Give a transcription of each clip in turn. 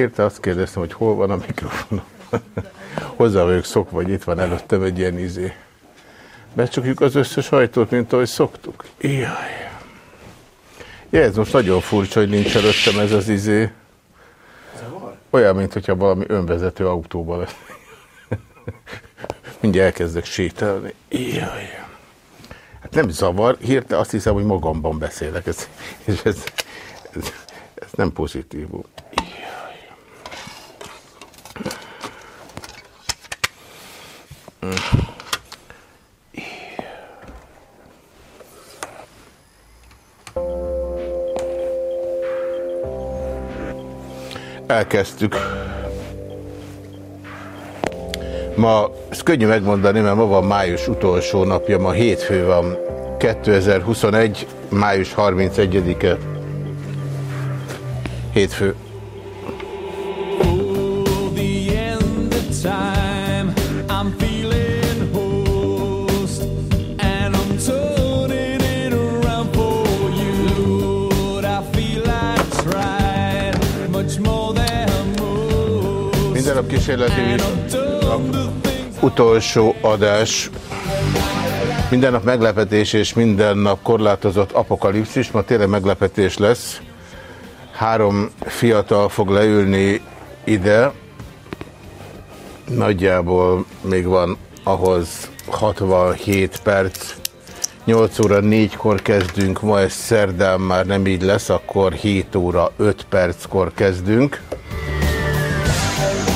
Hirtelen azt kérdeztem, hogy hol van a mikrofon. Hozzá vagyok szokva, vagy itt van előttem egy ilyen izé. Becsukjuk az összes ajtót, mint ahogy szoktuk. Jaj. Ja, ez most nagyon furcsa, hogy nincs előttem ez az izé. Olyan, mint hogyha valami önvezető autóban lesz. Mindjárt elkezdek sétálni. Jaj. Hát nem zavar, hirtelen azt hiszem, hogy magamban beszélek. Ez, ez, ez, ez, ez nem pozitív. Elkezdtük. Ma, ezt könnyű megmondani, mert ma van május utolsó napja, ma hétfő van, 2021. május 31-e. Hétfő. Kísérleti utolsó adás. Minden nap meglepetés és minden nap korlátozott apokalipszis. Ma tényleg meglepetés lesz. Három fiatal fog leülni ide. Nagyjából még van ahhoz 67 perc. 8 óra 4-kor kezdünk, ma ez szerdán már nem így lesz, akkor 7 óra 5 perckor kezdünk.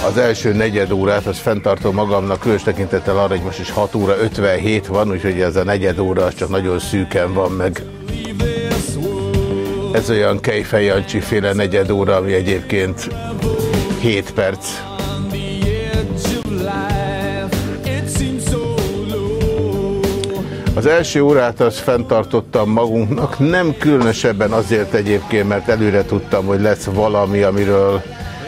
Az első negyed órát, az fenntartom magamnak, különös tekintettel arra, hogy most is 6 óra 57 van, úgyhogy ez a negyed óra csak nagyon szűken van meg. Ez olyan Kejfej Jancsi féle negyed óra, ami egyébként 7 perc. Az első órát azt fenntartottam magunknak, nem különösebben azért egyébként, mert előre tudtam, hogy lesz valami, amiről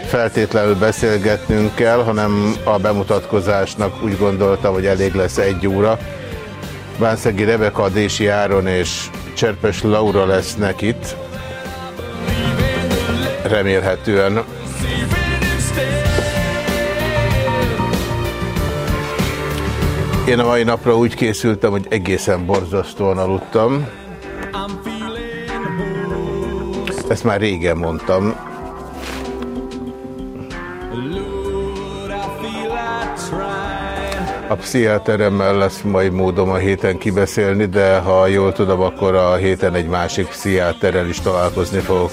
feltétlenül beszélgetnünk kell, hanem a bemutatkozásnak úgy gondoltam, hogy elég lesz egy óra. Bánszegi Rebeka, Dési Áron és Cserpes Laura lesznek itt. Remélhetően. Én a mai napra úgy készültem, hogy egészen borzasztóan aludtam. Ezt már régen mondtam. A pszichiáteremmel lesz majd módom a héten kibeszélni, de ha jól tudom, akkor a héten egy másik pszichiáterrel is találkozni fogok.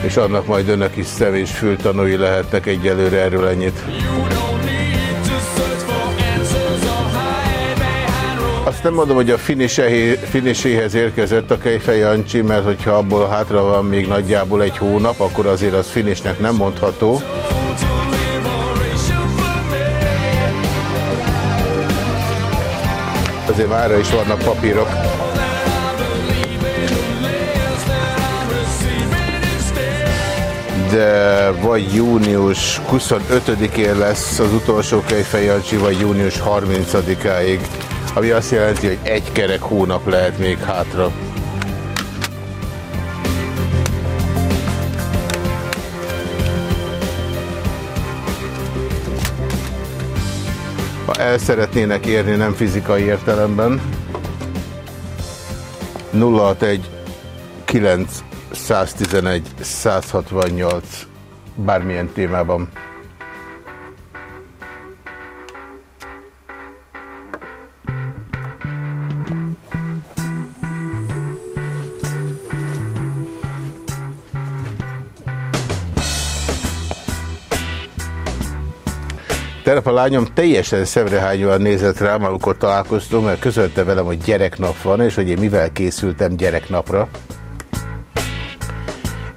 És annak majd önök is szem és fültanúi lehetnek egyelőre erről ennyit. Azt nem mondom, hogy a finiséhez érkezett a Kejfej Jancsi, mert hogyha abból hátra van még nagyjából egy hónap, akkor azért az finisnek nem mondható. Azért már is vannak papírok. De vagy június 25-én lesz az utolsó Kejfejancsi, vagy június 30-áig, ami azt jelenti, hogy egy kerek hónap lehet még hátra. El szeretnének érni, nem fizikai értelemben. 061 9 111 168 bármilyen témában. A lányom teljesen szemrehányóan nézett rám, amikor találkoztunk, mert közölte velem, hogy gyereknap van, és hogy én mivel készültem gyereknapra.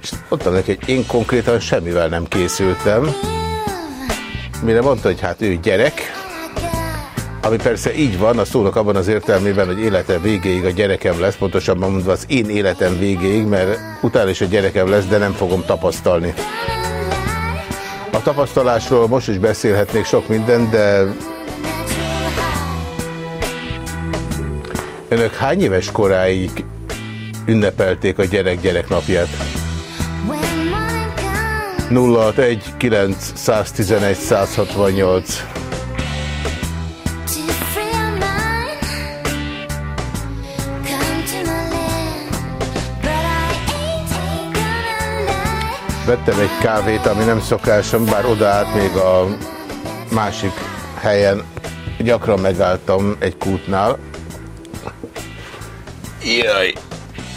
És mondtam neki, hogy én konkrétan semmivel nem készültem. Mire mondta, hogy hát ő gyerek, ami persze így van, a szónak abban az értelmében, hogy életem végéig a gyerekem lesz, pontosabban mondva az én életem végéig, mert utána is a gyerekem lesz, de nem fogom tapasztalni. A tapasztalásról most is beszélhetnék sok minden, de önök hány éves koráig ünnepelték a gyerek-gyerek napját. 061 911 168 Vettem egy kávét, ami nem szokásom, bár oda át még a másik helyen gyakran megálltam egy kútnál. Jaj,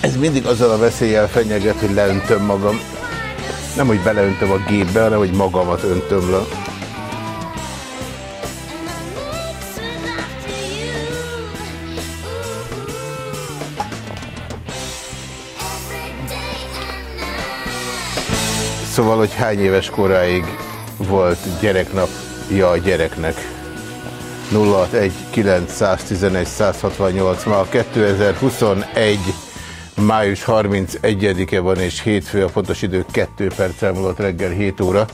ez mindig azzal a veszéllyel fenyeget, hogy leöntöm magam. Nem, hogy beleöntöm a gépbe, hanem, hogy magamat öntöm le. Szóval, hogy hány éves koráig volt gyereknapja a gyereknek. 061 911 168 ma 2021 május 31-e van és hétfő a pontos idő 2 perc elmúlott reggel 7 óra.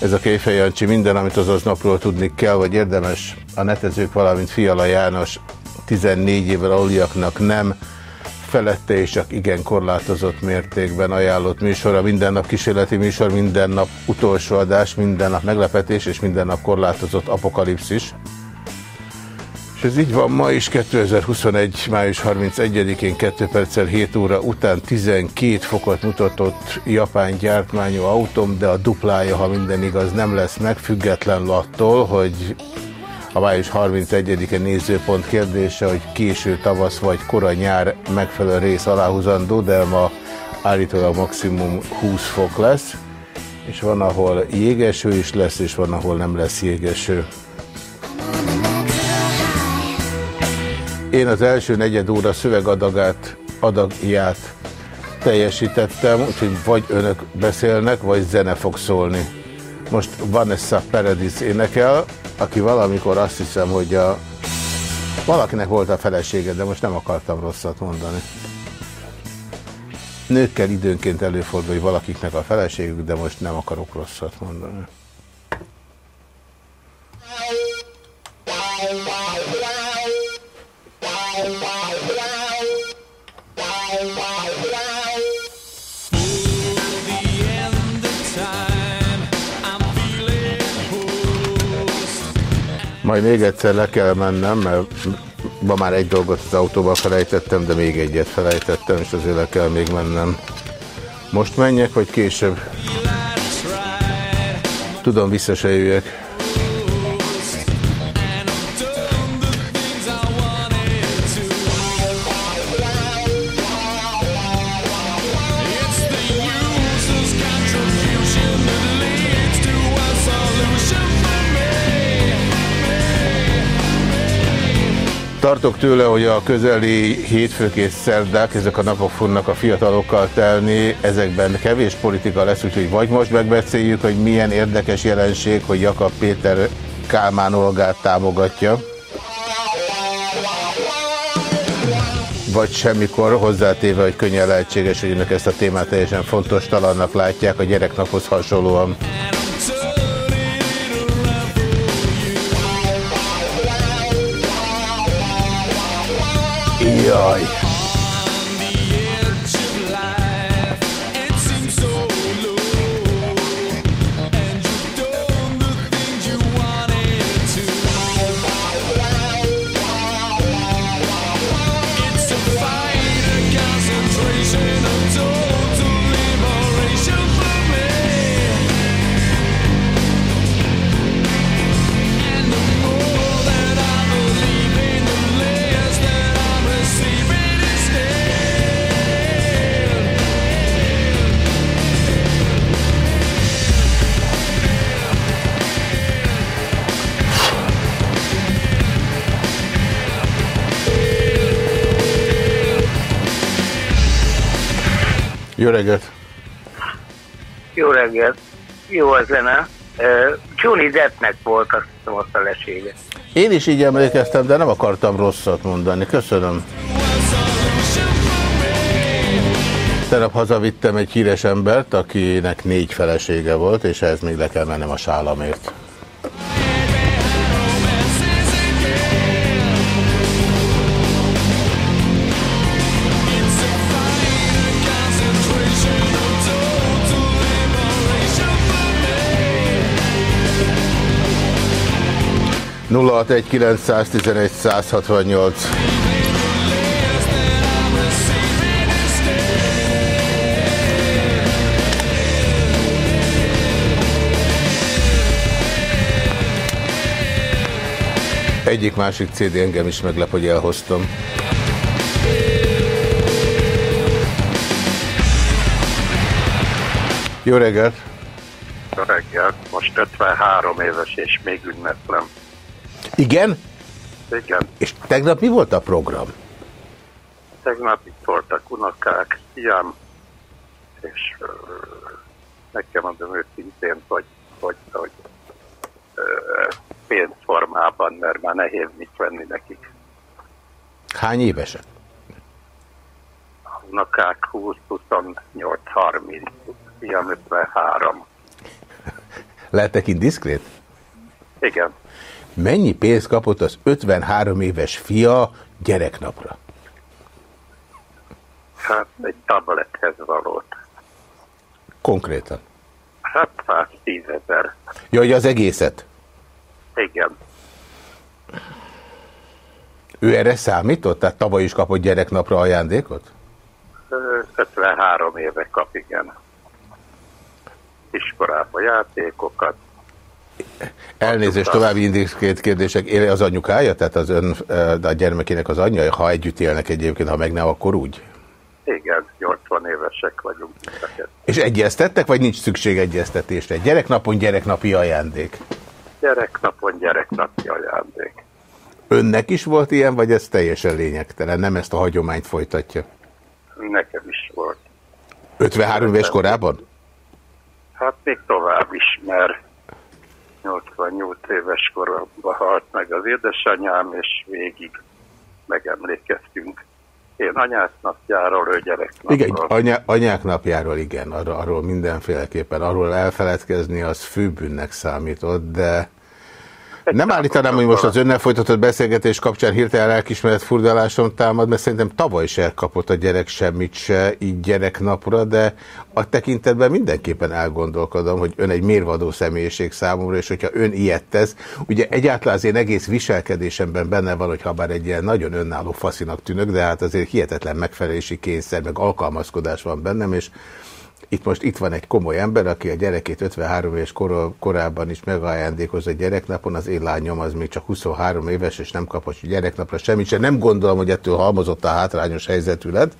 Ez a Kéfej Jancsi minden, amit azaz napról tudni kell, vagy érdemes a netezők, valamint Fiala János 14 évvel aluliaknak nem felette és csak igen korlátozott mértékben ajánlott műsor, a minden nap kísérleti műsor, minden nap utolsó adás, minden nap meglepetés és minden nap korlátozott apokalipszis. És ez így van ma is, 2021. május 31-én 2 perccel 7 óra után 12 fokot mutatott japán gyártmányú autóm, de a duplája, ha minden igaz, nem lesz meg, függetlenül attól, hogy a május 31-e nézőpont kérdése, hogy késő tavasz vagy kora nyár megfelelő rész aláhúzandó, de ma állítólag maximum 20 fok lesz, és van, ahol jégeső is lesz, és van, ahol nem lesz jégeső. Én az első negyed óra szövegadagát, adagját teljesítettem, úgyhogy vagy önök beszélnek, vagy zene fog szólni. Most Vanessa Paradis énekel, aki valamikor azt hiszem, hogy a... valakinek volt a felesége, de most nem akartam rosszat mondani. Nőkkel időnként előfordul, hogy valakiknek a feleségük, de most nem akarok rosszat mondani. Majd még egyszer le kell mennem, mert ma már egy dolgot az autóban felejtettem, de még egyet felejtettem, és azért le kell még mennem. Most menjek, vagy később? Tudom, vissza se jöjjek. Tartok tőle, hogy a közeli hétfők és szerdák, ezek a napok fognak a fiatalokkal telni, ezekben kevés politika lesz, úgyhogy vagy most megbeszéljük, hogy milyen érdekes jelenség, hogy Jakab Péter Kálmán Olgát támogatja. Vagy semmikor hozzátéve, hogy könnyen lehetséges, hogy önök ezt a témát teljesen fontos talannak látják a gyereknaphoz hasonlóan. Jaj! Jó reggelt! Jó reggelt! Jó a zene. Johnny Deppnek volt azt hiszem a felesége. Én is így emlékeztem, de nem akartam rosszat mondani. Köszönöm. Tegnap hazavittem egy híres embert, akinek négy felesége volt, és ehhez még le kell mennem a sálamért. 061 911 168 Egyik-másik CD engem is meglep, hogy elhoztam. Jó reggelt! Jó reggelt! Most 53 éves és még ünneplem. Igen? Igen. És tegnap mi volt a program? Tegnap itt voltak unokák, fiam, és uh, nekem mondom őszintén, hogy, hogy, hogy uh, pénzformában, mert már nehéz mit venni nekik. Hány évesek? Unokák 20, 28, 30, fiam 53. Lehetek indiszkrét? Igen. Mennyi pénzt kapott az 53 éves fia gyereknapra? Hát egy tablethez valót. Konkrétan? Hát 110 ezer. Ja, hogy az egészet? Igen. Ő erre számított? Tehát tavaly is kapott gyereknapra ajándékot? 53 éve kap, igen. Iskolába játékokat. Elnézést, további indiszkrét kérdések. Éle az anyukája, tehát az ön, de a gyermekének az anyja, ha együtt élnek egyébként, ha meg nem, akkor úgy? Igen, 80 évesek vagyunk. És egyeztettek, vagy nincs szükség egyeztetésre? Gyereknapon gyereknapi ajándék? Gyereknapon gyereknapi ajándék. Önnek is volt ilyen, vagy ez teljesen lényegtelen? Nem ezt a hagyományt folytatja? Nekem is volt. 53 éves korában? Hát még tovább is, mert 88 éves koromban halt meg az édesanyám, és végig megemlékeztünk. Én anyák napjáról, ő gyereknapról. Igen, anya, anyák napjáról igen, arról, arról mindenféleképpen. Arról elfeledkezni az főbűnnek számított, de nem állítanám, hogy most az önnel folytatott beszélgetés kapcsán hirtelen lelkismeret furdalásom támad, mert szerintem tavaly is elkapott a gyerek semmit se, így gyereknapra, de a tekintetben mindenképpen elgondolkodom, hogy ön egy mérvadó személyiség számomra, és hogyha ön ilyet tesz, ugye egyáltalán az én egész viselkedésemben benne van, hogy ha bár egy ilyen nagyon önálló faszinak tűnök, de hát azért hihetetlen megfelelési kényszer, meg alkalmazkodás van bennem, és itt most itt van egy komoly ember, aki a gyerekét 53 éves kor korában is megajándékozza gyereknapon, az én lányom az még csak 23 éves, és nem kapott gyereknapra semmit sem. Nem gondolom, hogy ettől halmozott a hátrányos helyzetű lett,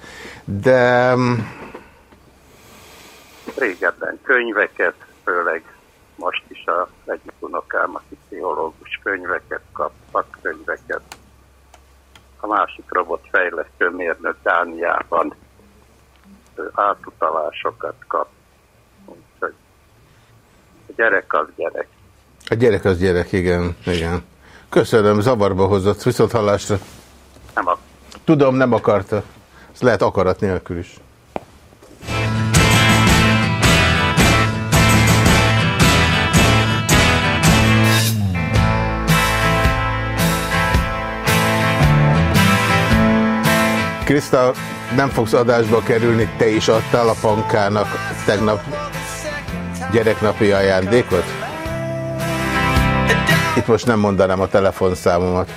de... Régebben könyveket, főleg most is a egyik unokám, aki pszichológus könyveket kap, szakkönyveket. A másik robotfejlesztő mérnök Dániában átutalásokat kap. Úgyhogy a gyerek az gyerek. A gyerek az gyerek, igen. igen. Köszönöm, zavarba hozott. Viszont hallásra. Nem a... Tudom, nem akarta. Ez lehet akarat nélkül is. Krista, nem fogsz adásba kerülni, te is adtál a pankának tegnap gyereknapi ajándékot? Itt most nem mondanám a telefonszámomat.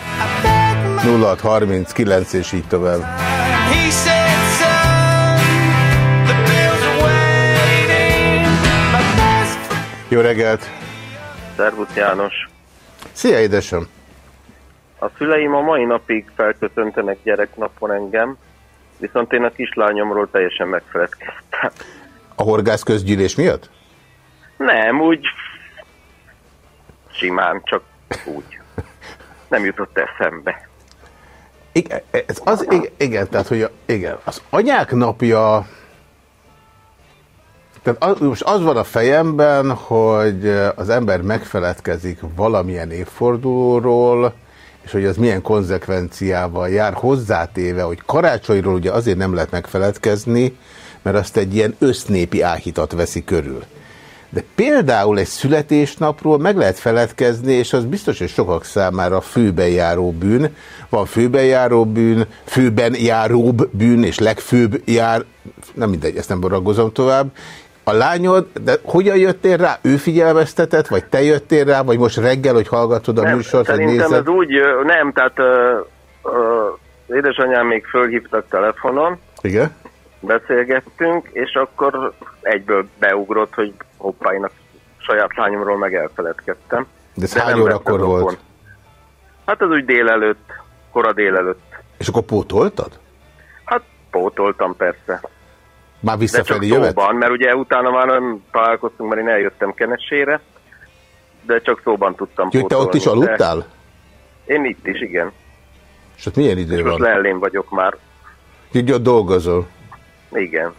0639 és így tovább. Jó reggelt! Szervusz János! Szia édesem! A szüleim a mai napig felköszöntenek gyereknapon engem, Viszont én a kislányomról teljesen megfeledkeztem. A horgász közgyűlés miatt? Nem, úgy simán, csak úgy. Nem jutott eszembe. Igen, ez az, igen, igen, tehát hogy a, igen, az anyák napja, tehát az, most az van a fejemben, hogy az ember megfeledkezik valamilyen évfordulóról, és hogy az milyen konzekvenciával jár hozzátéve, hogy karácsonyról ugye azért nem lehet megfeledkezni, mert azt egy ilyen össznépi áhítat veszi körül. De például egy születésnapról meg lehet feledkezni, és az biztos, hogy sokak számára főben járó bűn. Van főben járó bűn, főben járóbb bűn, és legfőbb jár... Nem mindegy, ezt nem boragozom tovább. A lányod, de hogyan jöttél rá? Ő figyelmeztetett, vagy te jöttél rá, vagy most reggel, hogy hallgatod a nem, műsort, vagy Szerintem nézed? ez úgy, nem, tehát ö, ö, édesanyám még fölhívtak telefonon, Igen? beszélgettünk, és akkor egyből beugrott, hogy hoppá, én a saját lányomról meg elfeledkeztem. De ez De hány órakor volt? Hát az úgy délelőtt, kora délelőtt. És akkor pótoltad? Hát pótoltam persze. Már visszafelé jövet? szóban, mert ugye utána már nem találkoztunk, mert én eljöttem Kenesére, de csak szóban tudtam Úgyhogy te ott is pótolni. De aludtál? Én itt is, igen. És ott milyen idő És most van? lellén vagyok már. Úgyhogy ott dolgozol. Igen.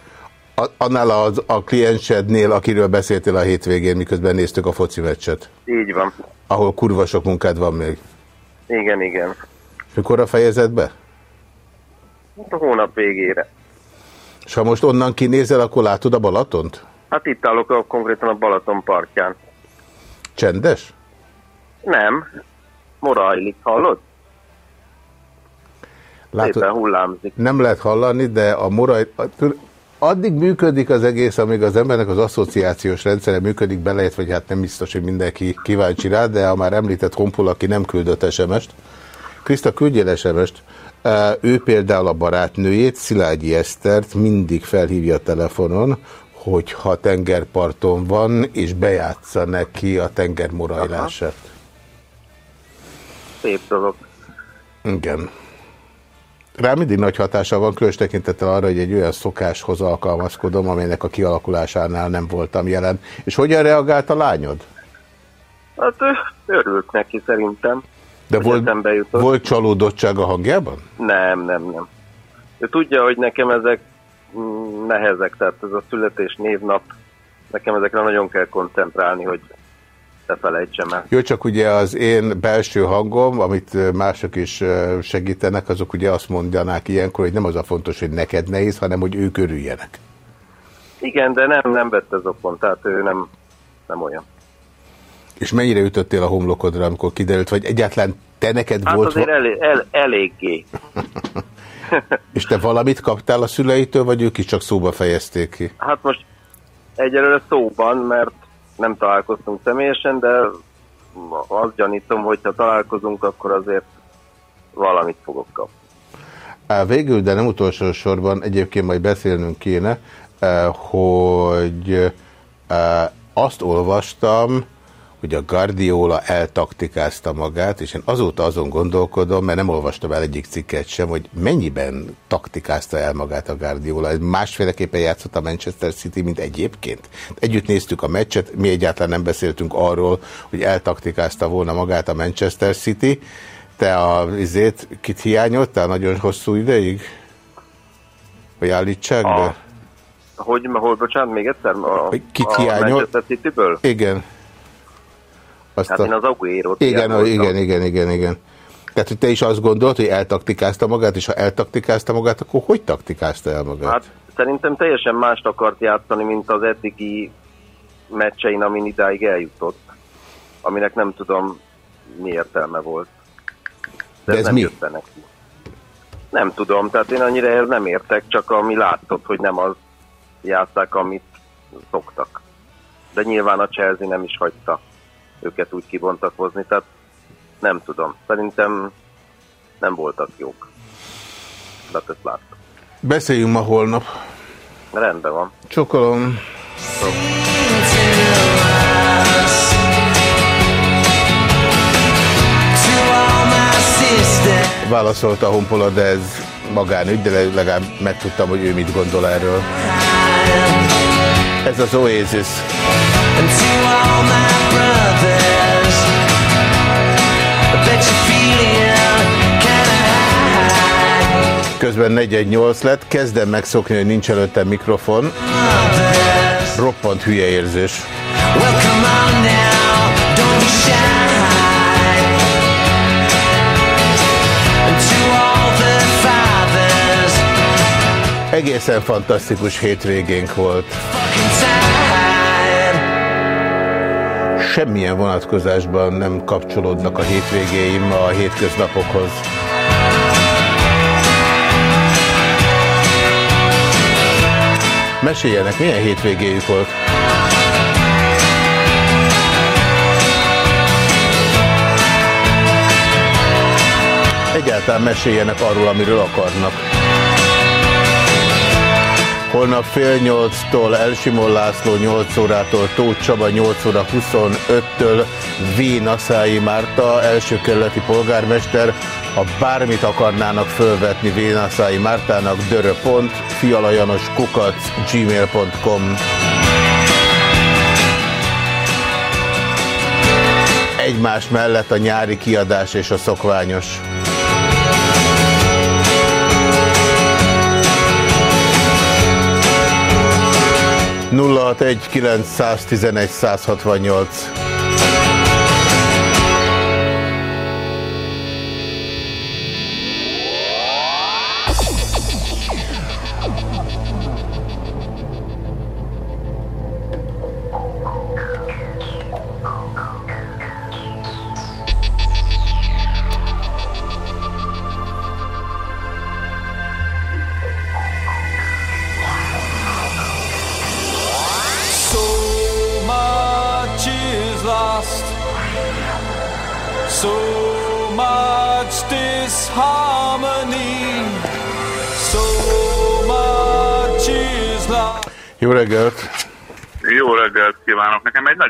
A, annál az, a kliensednél, akiről beszéltél a hétvégén, miközben néztük a foci meccset, Így van. ahol kurva sok munkád van még. Igen, igen. Mikor a fejezed be? Hát a hónap végére. És ha most onnan kinézel, akkor látod a Balatont? Hát itt állok a, konkrétan a Balaton partján. Csendes? Nem. Morajlik, hallod? Látod, Szépen hullámzik. nem lehet hallani, de a moraj... Addig működik az egész, amíg az embernek az asszociációs rendszere működik, belejött, vagy hát nem biztos, hogy mindenki kíváncsi rá, de a már említett honpol, aki nem küldött SMS-t, Kriszta, küldjél SMS-t. Ő például a barátnőjét, Szilágyi Esztert mindig felhívja a telefonon, hogyha tengerparton van, és bejátsza neki a tenger morajlását. Szép dolog. Igen. Rá mindig nagy hatása van, különös tekintettel arra, hogy egy olyan szokáshoz alkalmazkodom, amelynek a kialakulásánál nem voltam jelen. És hogyan reagált a lányod? Hát örült neki szerintem. De volt, volt csalódottság a hangjában? Nem, nem, nem. Ő tudja, hogy nekem ezek nehezek, tehát ez a születés névnap, nekem ezekre nagyon kell koncentrálni, hogy ne felejtsem el. Jó, csak ugye az én belső hangom, amit mások is segítenek, azok ugye azt mondanák ilyenkor, hogy nem az a fontos, hogy neked nehéz, hanem hogy ők örüljenek. Igen, de nem, nem vett ez okon, tehát ő nem, nem olyan. És mennyire ütöttél a homlokodra, amikor kiderült, vagy egyáltalán te neked Hát volt... azért elé, el, eléggé. És te valamit kaptál a szüleitől, vagy ők is csak szóba fejezték ki? Hát most egyelőre szóban, mert nem találkoztunk személyesen, de azt gyanítom, hogy ha találkozunk, akkor azért valamit fogok kapni. Végül, de nem utolsó sorban, egyébként majd beszélnünk kéne, eh, hogy eh, azt olvastam, hogy a Guardiola eltaktikázta magát, és én azóta azon gondolkodom, mert nem olvastam el egyik cikket sem, hogy mennyiben taktikázta el magát a Guardiola. Ez másféleképpen játszott a Manchester City, mint egyébként. Együtt néztük a meccset, mi egyáltalán nem beszéltünk arról, hogy eltaktikázta volna magát a Manchester City. Te a izét kit hiányoltál nagyon hosszú ideig? Hogy állítsák be? A- Hogy, hol, bocsánat, még egyszer? A, Hogy kit a hiányol? Manchester City-ből? Igen. Azt Hát én az Aguero-t igen, igen, igen, igen, igen. Tehát, hogy te is azt gondolt, hogy eltaktikázta magát, és ha eltaktikázta magát, akkor hogy taktikázta el magát? Hát szerintem teljesen mást akart játszani, mint az eddigi meccsein, amin idáig eljutott. Aminek nem tudom, mi értelme volt. De ez nem mi? neki. Nem tudom, tehát én annyira ehhez nem értek, csak ami látszott, hogy nem az játszák, amit szoktak. De nyilván a Chelsea nem is hagyta őket úgy kibontakozni, tehát nem tudom. Szerintem nem voltak jók. De ezt láttam. Beszéljünk ma holnap. Rendben van. Csokolom. Válaszolta a honpola, de ez magánügy, de legalább megtudtam, hogy ő mit gondol erről. Ez az Oasis. Közben 418 lett, kezdem megszokni, hogy nincs előttem mikrofon. Roppant hülye érzés. Egészen fantasztikus hétvégénk volt. Semmilyen vonatkozásban nem kapcsolódnak a hétvégéim a hétköznapokhoz. Meséljenek, milyen hétvégéjük volt? Egyáltalán meséljenek arról, amiről akarnak. Holnap fél nyolctól Elsimon László 8 órától, Tóth Csaba 8 óra 25-től, V. Naszái Márta, első kerületi polgármester, ha bármit akarnának fölvetni V. Naszái Mártának, dörö.pont, fialajanos kukac, gmail.com. Egymás mellett a nyári kiadás és a szokványos. 061 911 168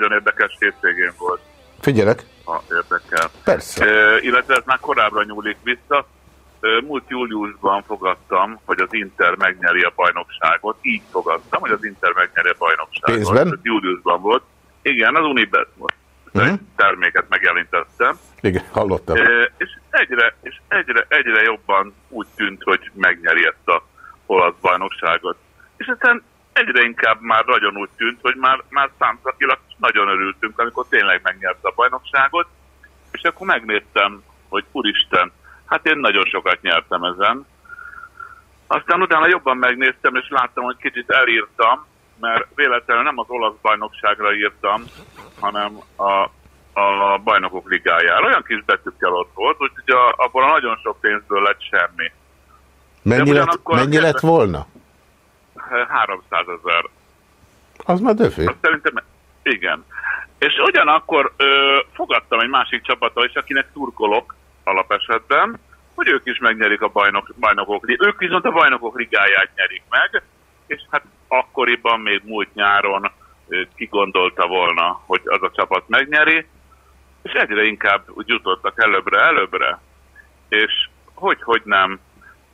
nagyon érdekes hétvégén volt. Figyelek! Ha érdekel. Persze. E, illetve ez már korábbra nyúlik vissza. E, múlt júliusban fogadtam, hogy az Inter megnyeri a bajnokságot. Így fogadtam, hogy az Inter megnyeri a bajnokságot. Pénzben? Ez júliusban volt. Igen, az Unibet volt. Mhm. -huh. terméket megjelentettem. Igen, hallottam. E, és egyre, és egyre, egyre jobban úgy tűnt, hogy megnyeri ezt a olasz bajnokságot. És aztán egyre inkább már nagyon úgy tűnt, hogy már, már számszakilag nagyon örültünk, amikor tényleg megnyerte a bajnokságot, és akkor megnéztem, hogy úristen, hát én nagyon sokat nyertem ezen. Aztán utána jobban megnéztem, és láttam, hogy kicsit elírtam, mert véletlenül nem az olasz bajnokságra írtam, hanem a, a bajnokok ligájára. Olyan kis betűkkel ott volt, úgyhogy a, abból a nagyon sok pénzből lett semmi. Mennyi, lett, mennyi lett volna? 300 ezer. Az már döfő. Szerintem igen. És ugyanakkor ö, fogadtam egy másik csapattal is, akinek turkolok alapesetben, hogy ők is megnyerik a bajnok, bajnokok Ők viszont a bajnokok ligáját nyerik meg, és hát akkoriban még múlt nyáron ö, kigondolta volna, hogy az a csapat megnyeri, és egyre inkább úgy jutottak előbbre, előbbre, és hogy, hogy nem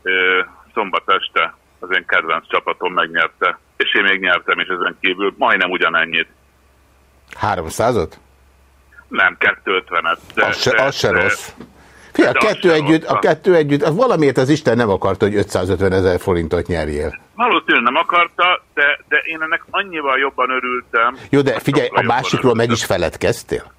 ö, szombat este az én kedvenc csapatom megnyerte. És én még nyertem is ezen kívül majdnem ugyanennyit. 300-ot? Nem, 250-et. Az se, az se rossz. Fia, a, kettő együtt, a kettő együtt, az valamiért az Isten nem akarta, hogy 550 ezer forintot nyerjél. Valószínűleg nem akarta, de, de én ennek annyival jobban örültem. Jó, de figyelj, a másikról meg is feledkeztél?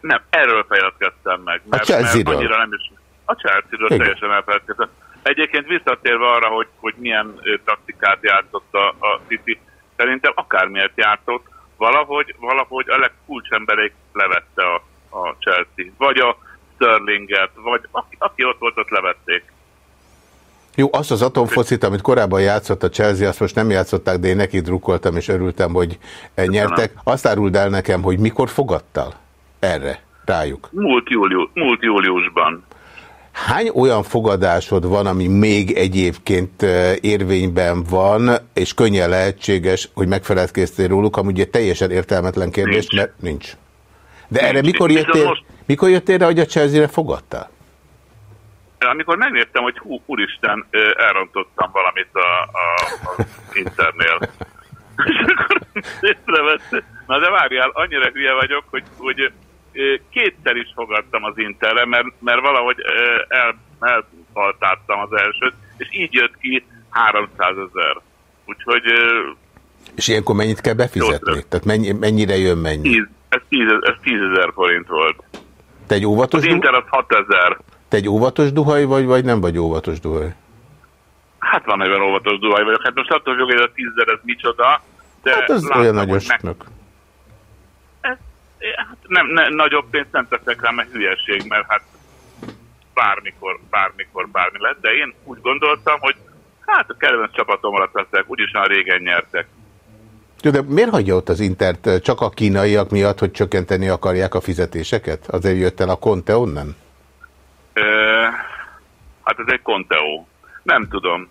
Nem, erről feledkeztem meg. Mert, a Chelsea-ről? Annyira nem is, a Chelsea-ről teljesen elfeledkeztem. Egyébként visszatérve arra, hogy, hogy milyen taktikát játszott a, a City, szerintem akármilyet játszott, valahogy, valahogy a legkulcsemberék levette a, a Chelsea. Vagy a Sterlinget, vagy aki, aki ott volt, ott levették. Jó, azt az atomfocit, amit korábban játszott a Chelsea, azt most nem játszották, de én neki drukkoltam, és örültem, hogy nyertek. Azt áruld el nekem, hogy mikor fogadtál erre, rájuk? Múlt, július, múlt júliusban. Hány olyan fogadásod van, ami még egyébként érvényben van, és könnyen lehetséges, hogy megfeledkeztél róluk, ami ugye teljesen értelmetlen kérdés, nincs. mert nincs. De nincs. erre mikor jöttél, most... mikor jöttél rá, hogy a Chelsea-re fogadtál? Amikor megnéztem, hogy hú, úristen, elrontottam valamit a, a, a internél. és akkor észrevette. Na de várjál, annyira hülye vagyok, hogy, hogy kétszer is fogadtam az Interre, mert, mert valahogy el, elfaltáttam az elsőt, és így jött ki 300 ezer. Úgyhogy... És ilyenkor mennyit kell befizetni? Jótra. Tehát mennyi, mennyire jön mennyi? 10, ez 10, ez 10 ezer forint volt. Te egy óvatos Az Inter az 6 ezer. Te egy óvatos duhaj vagy, vagy nem vagy óvatos duhaj? Hát van olyan óvatos duhaj vagyok. Hát most attól függ, hogy a 10 ezer ez micsoda. De hát ez olyan nagyon meg hát nem, nem, nagyobb pénzt nem teszek rá, mert hülyeség, mert hát bármikor, bármikor, bármi lett, de én úgy gondoltam, hogy Hát a kedvenc csapatom alatt leszek, úgyis már régen nyertek. De miért hagyja ott az Intert csak a kínaiak miatt, hogy csökkenteni akarják a fizetéseket? Azért jött el a Conte onnan? Ö, hát ez egy Conteo. Nem tudom.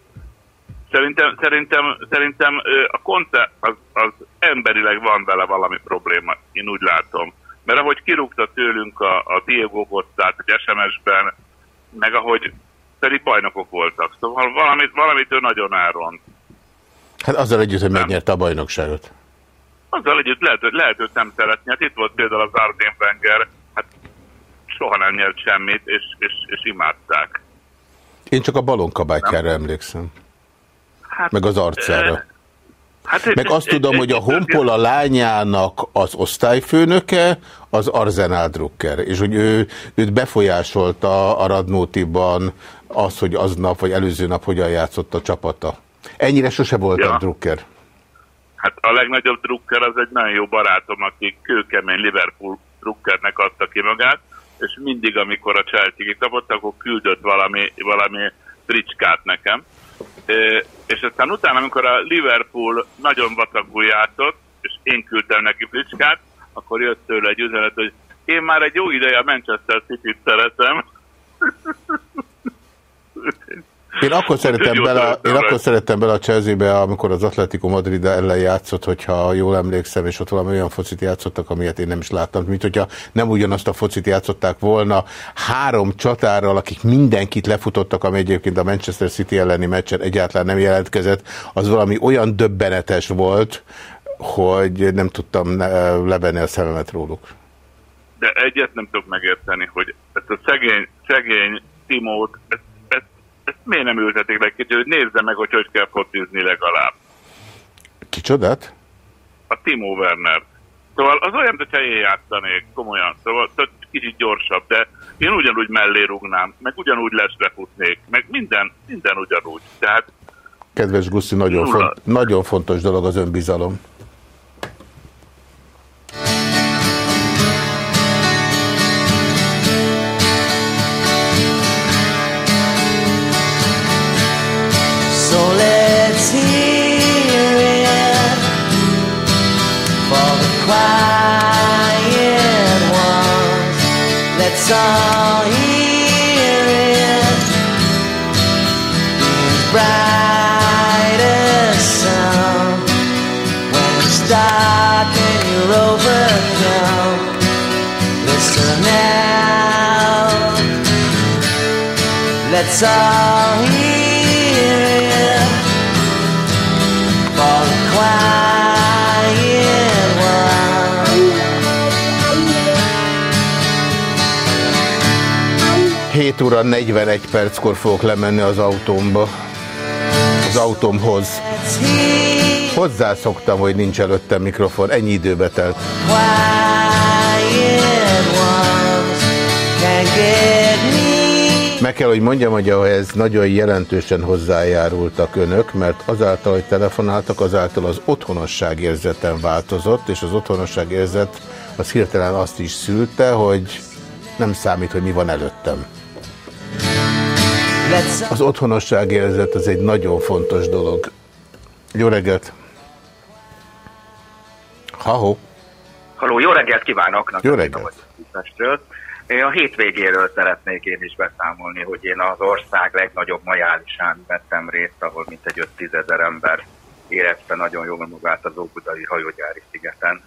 Szerintem, szerintem, szerintem a Conte az, az emberileg van vele valami probléma, én úgy látom. Mert ahogy kirúgta tőlünk a, a Diego Gottát egy SMS-ben, meg ahogy pedig bajnokok voltak. Szóval valamit, valamit ő nagyon áron. Hát azzal együtt, hogy megnyerte a bajnokságot. Azzal együtt lehet, lehet őt nem szeretni. Hát itt volt például az Ardén Wenger, hát soha nem nyert semmit, és, és, és imádták. Én csak a balonkabátjára emlékszem. Hát, meg az arcára. Hát, meg azt tudom, hogy a Honpola lányának az osztályfőnöke az Arzenál Drucker, és hogy ő, őt befolyásolta a Radnótiban az, hogy aznap vagy előző nap hogyan játszott a csapata. Ennyire sose volt ja. a Drucker. Hát a legnagyobb Drucker az egy nagyon jó barátom, aki kőkemény Liverpool Druckernek adta ki magát, és mindig, amikor a Chelsea kapott, akkor küldött valami, valami fricskát nekem és aztán utána, amikor a Liverpool nagyon vatakul játszott, és én küldtem neki fricskát, akkor jött tőle egy üzenet, hogy én már egy jó ideje a Manchester City-t szeretem. Én akkor szerettem bele, én akkor szerettem bele a Chelsea-be, amikor az Atletico Madrid ellen játszott, hogyha jól emlékszem, és ott valami olyan focit játszottak, amilyet én nem is láttam, mint hogyha nem ugyanazt a focit játszották volna három csatárral, akik mindenkit lefutottak, ami egyébként a Manchester City elleni meccsen egyáltalán nem jelentkezett, az valami olyan döbbenetes volt, hogy nem tudtam levenni a szememet róluk. De egyet nem tudok megérteni, hogy ezt a szegény, szegény Timót, ezt ezt miért nem ültetik le kicsit, hogy nézze meg, hogy hogy kell focizni legalább. Kicsodát? A Timo Werner. Szóval az olyan, hogyha én játszanék, komolyan. Szóval kicsit gyorsabb, de én ugyanúgy mellé rúgnám, meg ugyanúgy lesbefutnék, meg minden, minden ugyanúgy. Tehát Kedves Guszi, nagyon, font, nagyon fontos dolog az önbizalom. All hear it. Is brightest sun when it's dark and you're overcome. Listen now, let's all 7 óra 41 perckor fogok lemenni az autómba. Az autómhoz. Hozzászoktam, hogy nincs előttem mikrofon. Ennyi időbe telt. Meg kell, hogy mondjam, hogy ez nagyon jelentősen hozzájárultak önök, mert azáltal, hogy telefonáltak, azáltal az otthonosság érzetem változott, és az otthonosság érzet az hirtelen azt is szülte, hogy nem számít, hogy mi van előttem. Az otthonosság érzet az egy nagyon fontos dolog. Jó reggelt! Ha-ho! Haló, jó reggelt kívánok! Jó reggelt! A hétvégéről szeretnék én is beszámolni, hogy én az ország legnagyobb majálisán vettem részt, ahol mintegy 5 ezer ember érezte nagyon jól magát az Óbudai hajógyári szigeten,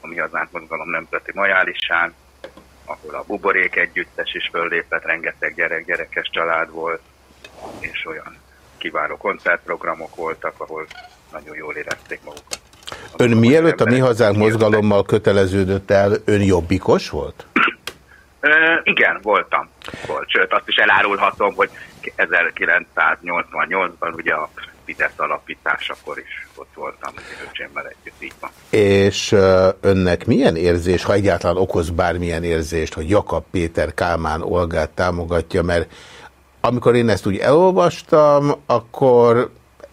ami az átmozgalom nemzeti majálisán ahol a buborék együttes is föllépett, rengeteg gyerek, gyerekes család volt, és olyan kiváló koncertprogramok voltak, ahol nagyon jól érezték magukat. Ön mielőtt a Mi Hazánk mozgalommal köteleződött el, ön jobbikos volt? E, igen, voltam. Volt. Sőt, azt is elárulhatom, hogy 1988-ban ugye a Fidesz alapításakor is ott voltam öcsémmel együtt, így van. És önnek milyen érzés, ha egyáltalán okoz bármilyen érzést, hogy Jakab Péter Kálmán Olgát támogatja, mert amikor én ezt úgy elolvastam, akkor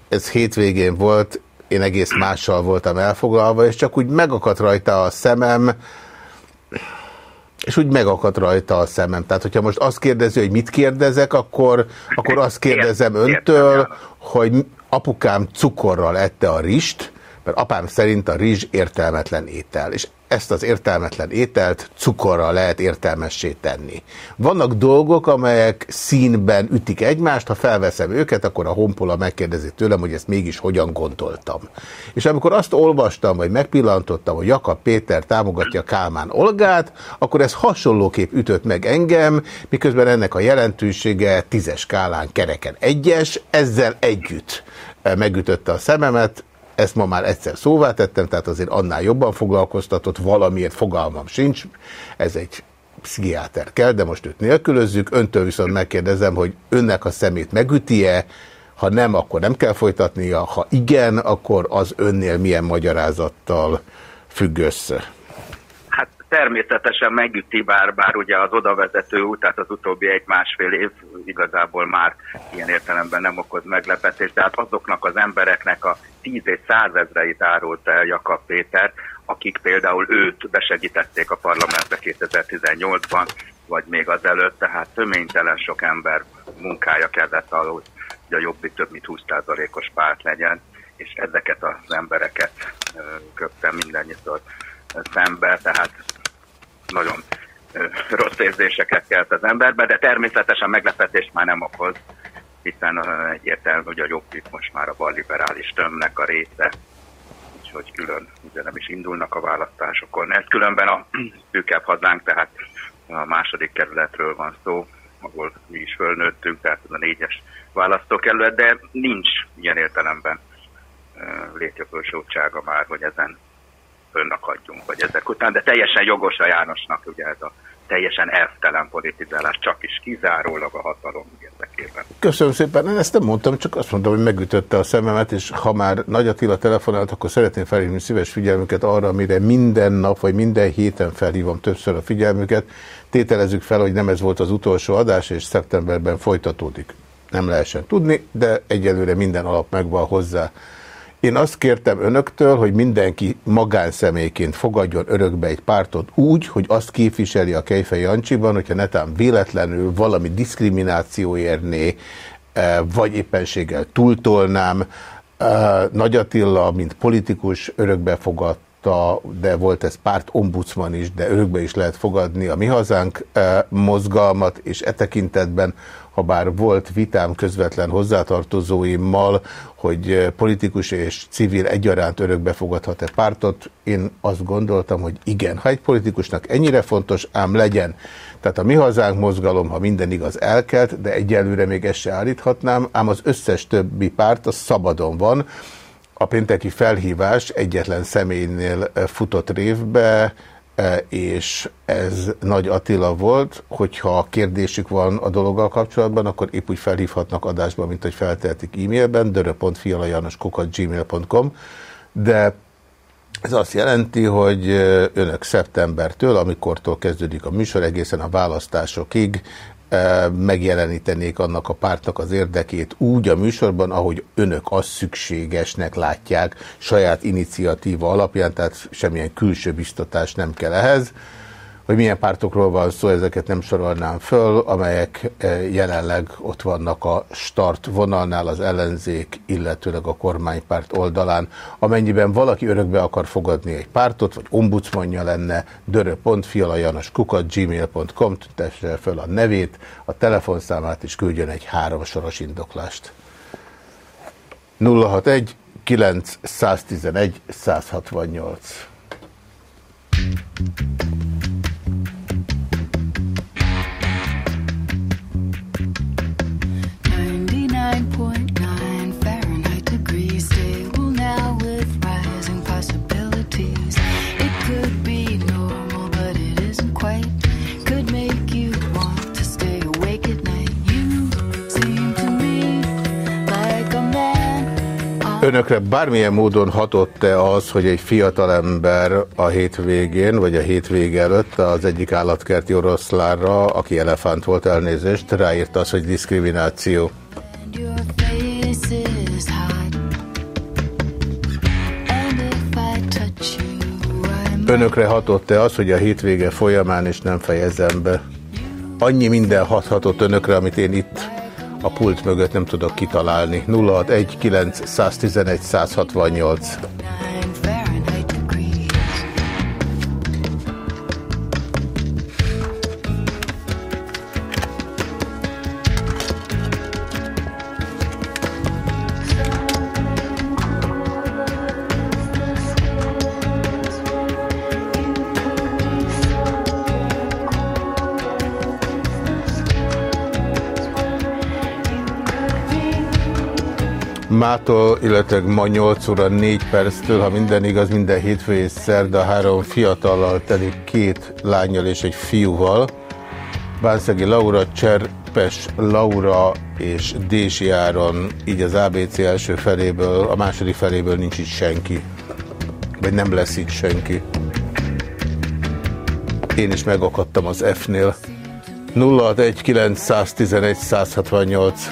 ez hétvégén volt, én egész mással voltam elfoglalva, és csak úgy megakadt rajta a szemem, és úgy megakadt rajta a szemem. Tehát, hogyha most azt kérdezi, hogy mit kérdezek, akkor, akkor azt kérdezem öntől, hogy apukám cukorral ette a rist, mert apám szerint a rizs értelmetlen étel. És ezt az értelmetlen ételt cukorral lehet értelmessé tenni. Vannak dolgok, amelyek színben ütik egymást, ha felveszem őket, akkor a honpola megkérdezi tőlem, hogy ezt mégis hogyan gondoltam. És amikor azt olvastam, vagy megpillantottam, hogy Jakab Péter támogatja Kálmán Olgát, akkor ez hasonlóképp ütött meg engem, miközben ennek a jelentősége tízes skálán kereken egyes, ezzel együtt megütötte a szememet, ezt ma már egyszer szóvá tettem, tehát azért annál jobban foglalkoztatott, valamiért fogalmam sincs. Ez egy pszichiáter kell, de most őt nélkülözzük. Öntől viszont megkérdezem, hogy önnek a szemét megüti-e, ha nem, akkor nem kell folytatnia, ha igen, akkor az önnél milyen magyarázattal függ össze? Természetesen megüti, bár, bár ugye az odavezető út, tehát az utóbbi egy-másfél év igazából már ilyen értelemben nem okoz meglepetést, tehát azoknak az embereknek a tíz és százezreit árult el Jakab Péter, akik például őt besegítették a parlamentbe 2018-ban, vagy még azelőtt, tehát töménytelen sok ember munkája kellett ahhoz, hogy a jobbik több mint 20%-os párt legyen, és ezeket az embereket köptem mindennyiszor szembe, tehát nagyon rossz érzéseket kelt az emberbe, de természetesen meglepetést már nem okoz, hiszen egyértelmű, hogy a jobbik most már a balliberális tömnek a része, úgyhogy külön ugye nem is indulnak a választásokon. Ez különben a szűkebb hazánk, tehát a második kerületről van szó, ahol mi is fölnőttünk, tehát a négyes választókerület, de nincs ilyen értelemben létjogosultsága már, hogy ezen fönnakadjunk, vagy ezek után, de teljesen jogos a Jánosnak ugye ez a teljesen elvtelen politizálás, csak is kizárólag a hatalom érdekében. Köszönöm szépen, én ezt nem mondtam, csak azt mondtam, hogy megütötte a szememet, és ha már Nagy Attila telefonált, akkor szeretném felhívni szíves figyelmüket arra, amire minden nap, vagy minden héten felhívom többször a figyelmüket. Tételezzük fel, hogy nem ez volt az utolsó adás, és szeptemberben folytatódik. Nem lehessen tudni, de egyelőre minden alap megvan hozzá. Én azt kértem önöktől, hogy mindenki magánszemélyként fogadjon örökbe egy pártot úgy, hogy azt képviseli a Kejfej Jancsiban, hogyha netán véletlenül valami diszkrimináció érné, eh, vagy éppenséggel túltolnám. Eh, Nagy Attila, mint politikus örökbe fogadta, de volt ez párt ombudsman is, de örökbe is lehet fogadni a Mi Hazánk eh, mozgalmat, és e tekintetben ha bár volt vitám közvetlen hozzátartozóimmal, hogy eh, politikus és civil egyaránt örökbe fogadhat-e pártot, én azt gondoltam, hogy igen, ha egy politikusnak ennyire fontos, ám legyen. Tehát a mi hazánk mozgalom, ha minden igaz, elkelt, de egyelőre még ezt se állíthatnám, ám az összes többi párt az szabadon van. A pénteki felhívás egyetlen személynél eh, futott révbe, és ez Nagy Attila volt, hogyha kérdésük van a dologgal kapcsolatban, akkor épp úgy felhívhatnak adásba, mint hogy feltehetik e-mailben, dörö.fialajanoskukat.gmail.com, de ez azt jelenti, hogy önök szeptembertől, amikortól kezdődik a műsor, egészen a választásokig megjelenítenék annak a pártnak az érdekét úgy a műsorban, ahogy önök azt szükségesnek látják saját iniciatíva alapján, tehát semmilyen külső biztatás nem kell ehhez. Hogy milyen pártokról van szó, ezeket nem sorolnám föl, amelyek jelenleg ott vannak a start vonalnál az ellenzék, illetőleg a kormánypárt oldalán. Amennyiben valaki örökbe akar fogadni egy pártot, vagy ombudsmanja lenne, dörö.fialajanoskukat, gmail.com, tesse föl a nevét, a telefonszámát, és küldjön egy háromsoros indoklást. 061 911 168うん。Önökre bármilyen módon hatott-e az, hogy egy fiatalember a hétvégén, vagy a hétvége előtt az egyik állatkerti oroszlárra, aki elefánt volt elnézést, ráírta az, hogy diszkrimináció? Önökre hatott-e az, hogy a hétvége folyamán és nem fejezem be? Annyi minden hathatott önökre, amit én itt a pult mögött nem tudok kitalálni. 061 111 168 mától, illetve ma 8 óra 4 perctől, ha minden igaz, minden hétfő és szerda három fiatallal telik két lányjal és egy fiúval. Bánszegi Laura, Cserpes Laura és Dési Áron, így az ABC első feléből, a második feléből nincs itt senki. Vagy nem lesz itt senki. Én is megakadtam az F-nél. 061 111 168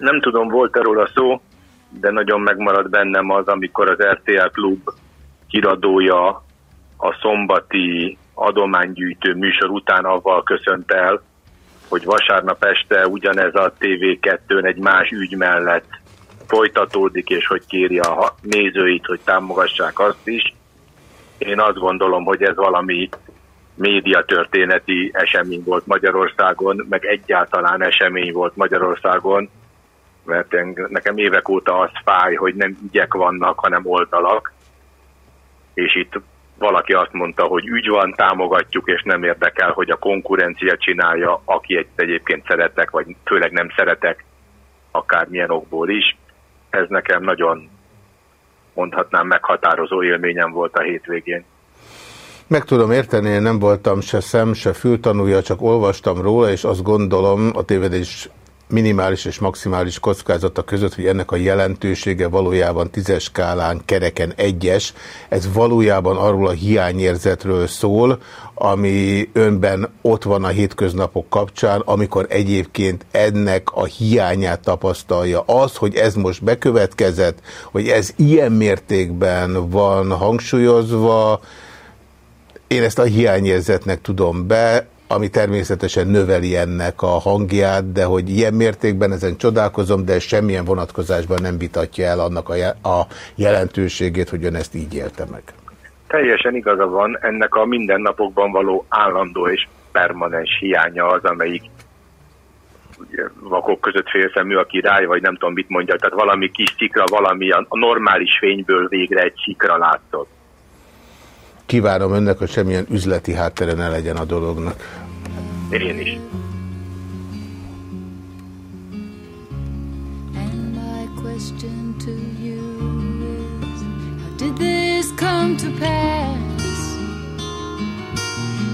Nem tudom, volt erről a szó, de nagyon megmaradt bennem az, amikor az RTL Klub kiradója a szombati adománygyűjtő műsor után avval köszönt el, hogy vasárnap este ugyanez a TV2-n egy más ügy mellett folytatódik, és hogy kéri a nézőit, hogy támogassák azt is. Én azt gondolom, hogy ez valami médiatörténeti esemény volt Magyarországon, meg egyáltalán esemény volt Magyarországon, mert nekem évek óta az fáj, hogy nem ügyek vannak, hanem oldalak, és itt valaki azt mondta, hogy ügy van, támogatjuk, és nem érdekel, hogy a konkurencia csinálja, aki egy egyébként szeretek, vagy főleg nem szeretek, akármilyen okból is. Ez nekem nagyon mondhatnám meghatározó élményem volt a hétvégén. Meg tudom érteni, én nem voltam se szem, se fültanúja, csak olvastam róla, és azt gondolom a tévedés minimális és maximális kockázata között, hogy ennek a jelentősége valójában tízes skálán kereken egyes. Ez valójában arról a hiányérzetről szól, ami önben ott van a hétköznapok kapcsán, amikor egyébként ennek a hiányát tapasztalja. Az, hogy ez most bekövetkezett, hogy ez ilyen mértékben van hangsúlyozva, én ezt a hiányérzetnek tudom be, ami természetesen növeli ennek a hangját, de hogy ilyen mértékben ezen csodálkozom, de semmilyen vonatkozásban nem vitatja el annak a, jelentőségét, hogy ön ezt így élte meg. Teljesen igaza van, ennek a mindennapokban való állandó és permanens hiánya az, amelyik vakok között félszemű a király, vagy nem tudom mit mondja, tehát valami kis szikra, valami a normális fényből végre egy szikra látszott kívánom önnek, hogy semmilyen üzleti háttere ne legyen a dolognak. Én is. did this come to pass?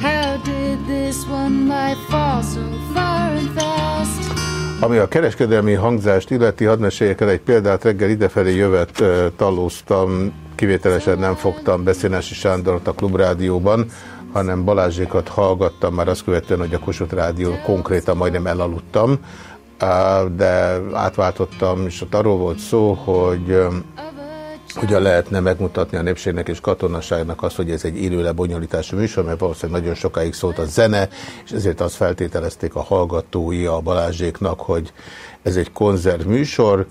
How did this one life fall so far and fast? Ami a kereskedelmi hangzást illeti, hadd egy példát, reggel idefelé jövet talóztam kivételesen nem fogtam Beszénási Sándort a Klubrádióban, hanem Balázsékat hallgattam már azt követően, hogy a Kossuth Rádió konkrétan majdnem elaludtam, de átváltottam, és ott arról volt szó, hogy hogyan lehetne megmutatni a népségnek és katonaságnak azt, hogy ez egy élő lebonyolítású műsor, mert valószínűleg nagyon sokáig szólt a zene, és ezért azt feltételezték a hallgatói a Balázséknak, hogy ez egy konzervműsor,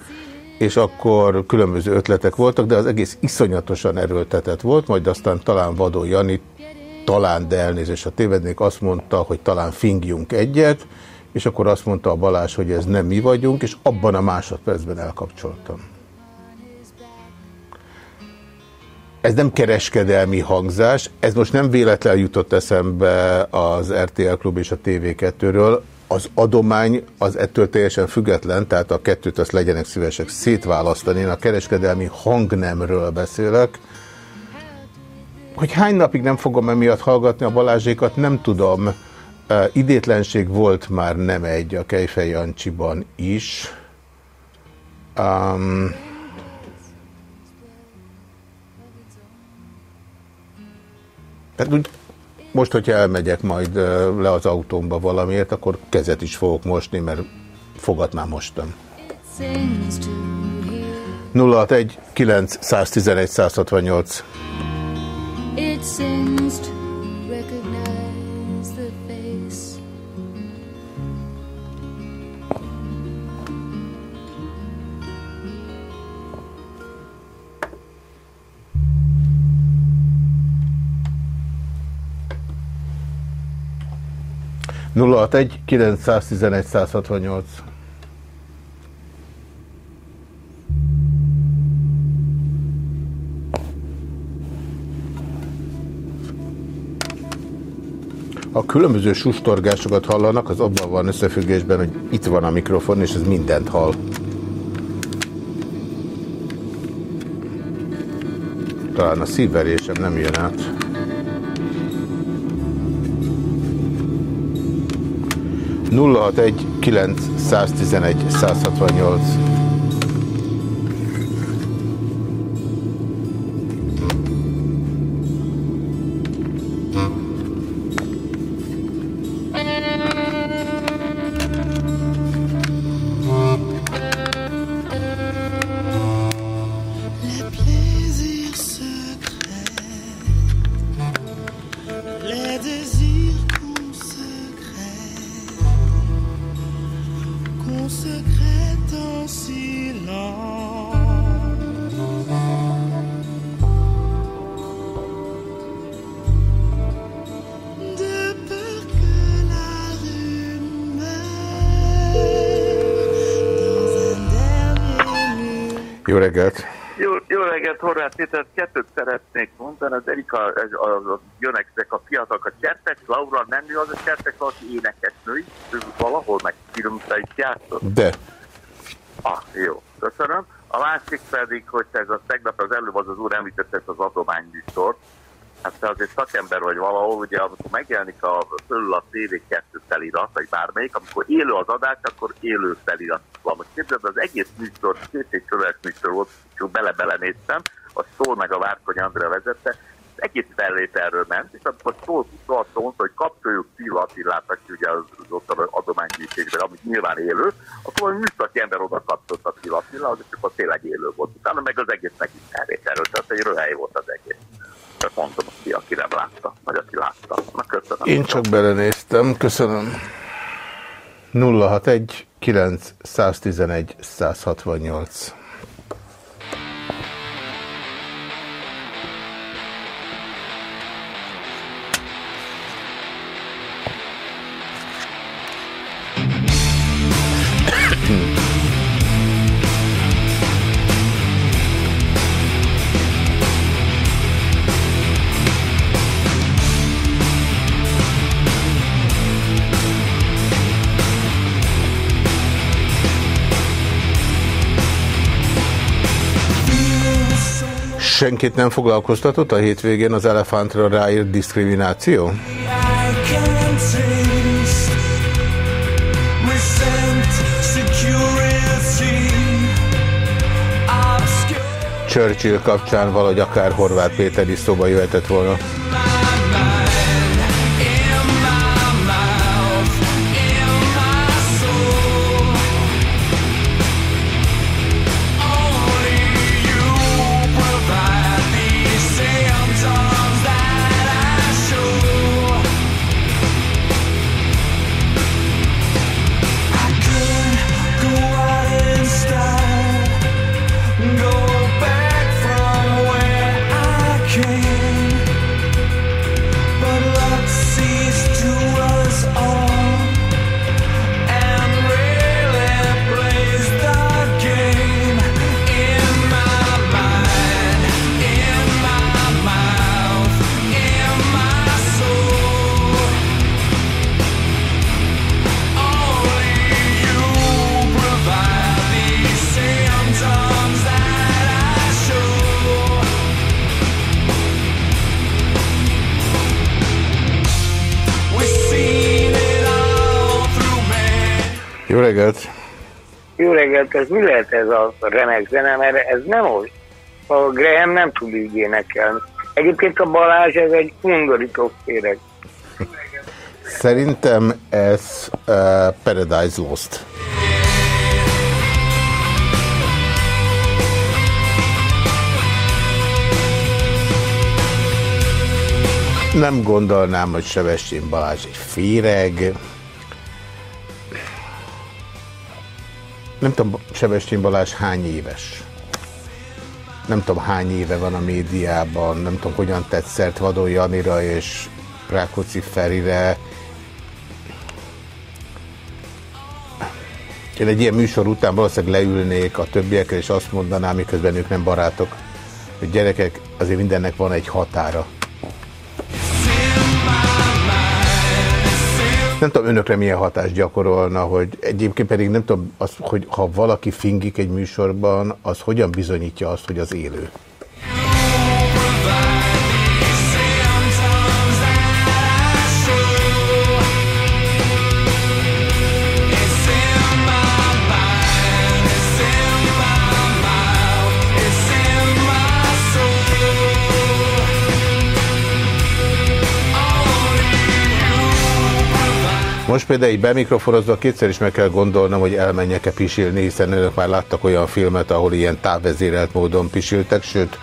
és akkor különböző ötletek voltak, de az egész iszonyatosan erőltetett volt, majd aztán talán Vadó Jani, talán, de elnézést a tévednék, azt mondta, hogy talán fingjunk egyet, és akkor azt mondta a Balázs, hogy ez nem mi vagyunk, és abban a másodpercben elkapcsoltam. Ez nem kereskedelmi hangzás, ez most nem véletlen jutott eszembe az RTL Klub és a TV2-ről, az adomány az ettől teljesen független, tehát a kettőt azt legyenek szívesek szétválasztani. Én a kereskedelmi hangnemről beszélek, hogy hány napig nem fogom emiatt hallgatni a Balázsékat, nem tudom. Idétlenség volt már nem egy a Kejfej Jancsiban is. Um, tehát úgy, most, hogyha elmegyek majd le az autómba valamiért, akkor kezet is fogok mosni, mert fogat már mostam. 061 911 168 It sings 061 911 168. Ha különböző sustorgásokat hallanak, az abban van összefüggésben, hogy itt van a mikrofon, és ez mindent hall. Talán a szívverésem nem jön át. Nulla egy 911 168 mondani. Az Erika, a, a, a, jönnek ezek a fiatalok, a Csertek Laura nem ő az a Csertek, aki énekesnő is, valahol meg filmbe is játszott. De. Ah, jó, köszönöm. A másik pedig, hogy ez a tegnap az előbb az az úr említette ezt az adományműsort, hát te azért szakember vagy valahol, ugye amikor megjelenik a fölül a TV2 felirat, vagy bármelyik, amikor élő az adás, akkor élő felirat van. Most képzeld, az egész műsor, két és műsor volt, csak bele-bele néztem, a Szól meg a Várkony Andrea vezette, egész felvételről ment, és akkor szól azt mondta, hogy kapcsoljuk Szilva Attilát, aki ugye az, az ott az adománygyűjtésben, amit nyilván élő, akkor a műszaki ember oda kapcsolt a Szilva Attilához, és akkor tényleg élő volt. Utána meg az egész meg is felvételről, tehát egy röhely volt az egész. Csak hogy ki, aki nem látta, vagy aki látta. Na, köszönöm. Én csak belenéztem, köszönöm. 061 911 168 senkit nem foglalkoztatott a hétvégén az elefántra ráírt diszkrimináció? Churchill kapcsán valahogy akár Horváth Péter is szóba jöhetett volna. Jó reggelt! Jó reggelt, ez mi lehet ez a remek zene, mert ez nem úgy. A Graham nem tud így énekelni. Egyébként a Balázs ez egy undorító féreg. Szerintem ez uh, Paradise Lost. Nem gondolnám, hogy Sebestyén Balázs egy féreg. Nem tudom, Sebestyén Balázs hány éves. Nem tudom, hány éve van a médiában, nem tudom, hogyan tetszett Vadó Janira és Rákóczi Ferire. Én egy ilyen műsor után valószínűleg leülnék a többiekkel, és azt mondanám, miközben ők nem barátok, hogy gyerekek, azért mindennek van egy határa. Nem tudom, önökre milyen hatást gyakorolna, hogy egyébként pedig nem tudom, az, hogy ha valaki fingik egy műsorban, az hogyan bizonyítja azt, hogy az élő? Most például így bemikrofonozva kétszer is meg kell gondolnom, hogy elmenjek-e pisilni, hiszen önök már láttak olyan filmet, ahol ilyen távvezérelt módon pisiltek, sőt,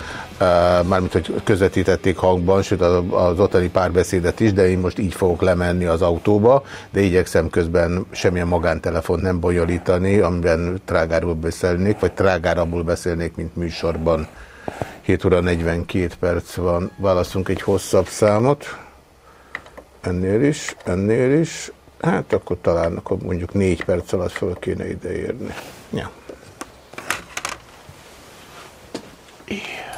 mármint, hogy közvetítették hangban, sőt az ottani párbeszédet is, de én most így fogok lemenni az autóba, de igyekszem közben semmilyen magántelefont nem bonyolítani, amiben trágáról beszélnék, vagy trágárabbul beszélnék, mint műsorban. 7 óra 42 perc van, válaszunk egy hosszabb számot. Ennél is, ennél is. Hát akkor talán akkor mondjuk négy perc alatt fel kéne ideérni. Ja. when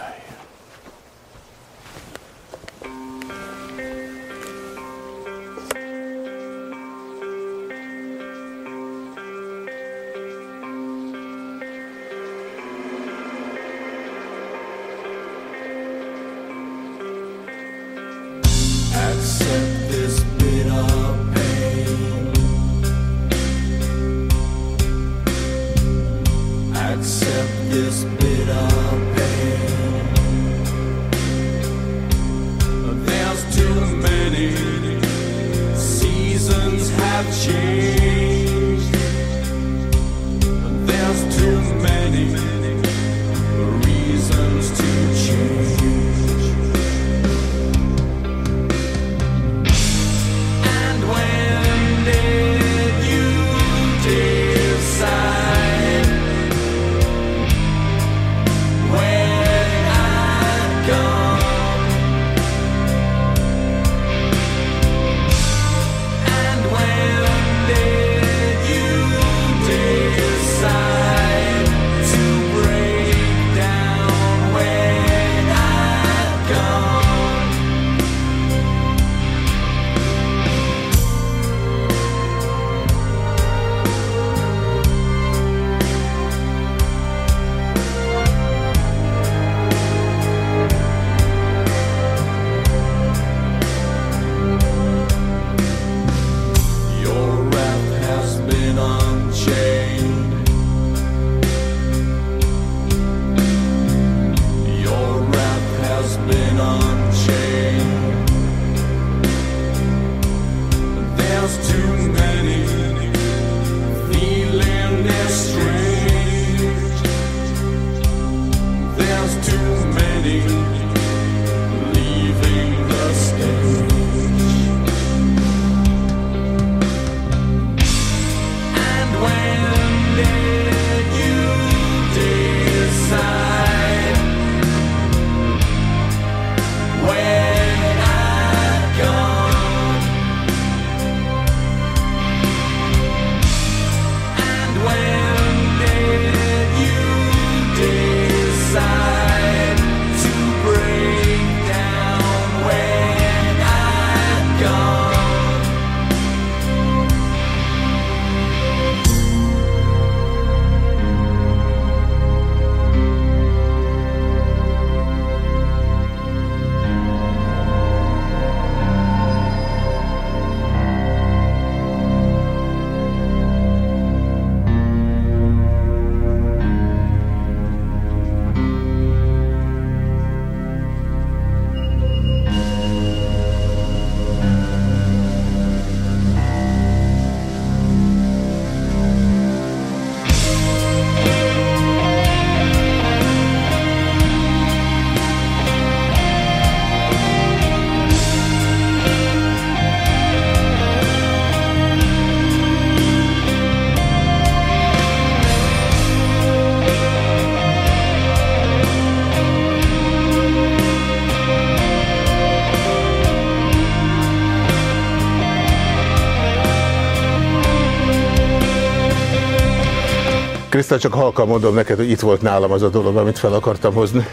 Krisztál, csak halkan mondom neked, hogy itt volt nálam az a dolog, amit fel akartam hozni.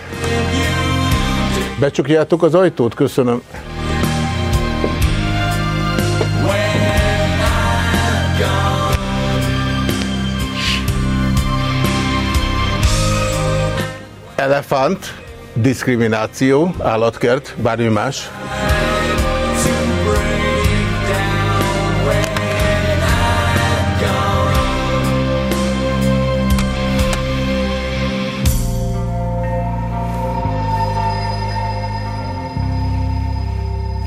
Becsukjátok az ajtót? Köszönöm. Elefánt, diszkrimináció, állatkert, bármi más.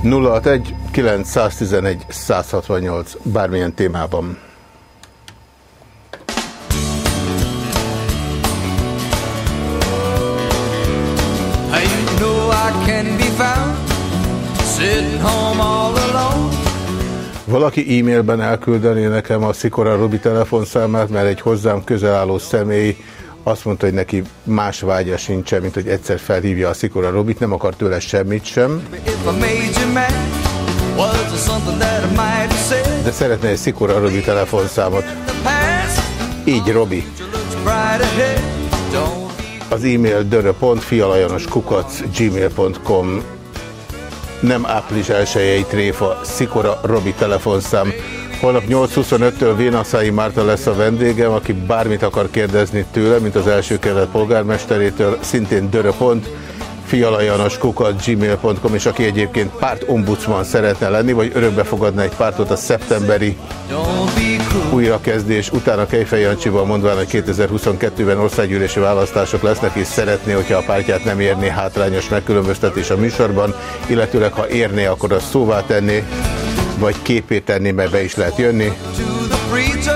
061 911 168 bármilyen témában. Valaki e-mailben elküldeni nekem a Szikora Robi telefonszámát, mert egy hozzám közel álló személy azt mondta, hogy neki más vágya sincsen, mint hogy egyszer felhívja a Szikora Robit, nem akar tőle semmit sem. De szeretne egy Szikora Robi telefonszámot. Így, Robi. Az e-mail dörö.fialajanoskukac gmail.com nem április 1 tréfa, Szikora Robi telefonszám Holnap 8.25-től Vénaszai Márta lesz a vendégem, aki bármit akar kérdezni tőle, mint az első kerület polgármesterétől, szintén döröpont, fialajanoskukat gmail.com, és aki egyébként párt ombudsman szeretne lenni, vagy örökbe fogadna egy pártot a szeptemberi újrakezdés, utána Kejfej Jancsival mondván, hogy 2022-ben országgyűlési választások lesznek, és szeretné, hogyha a pártját nem érné hátrányos megkülönböztetés a műsorban, illetőleg ha érné, akkor azt szóvá tenni vagy képét tenni, mert be is lehet jönni.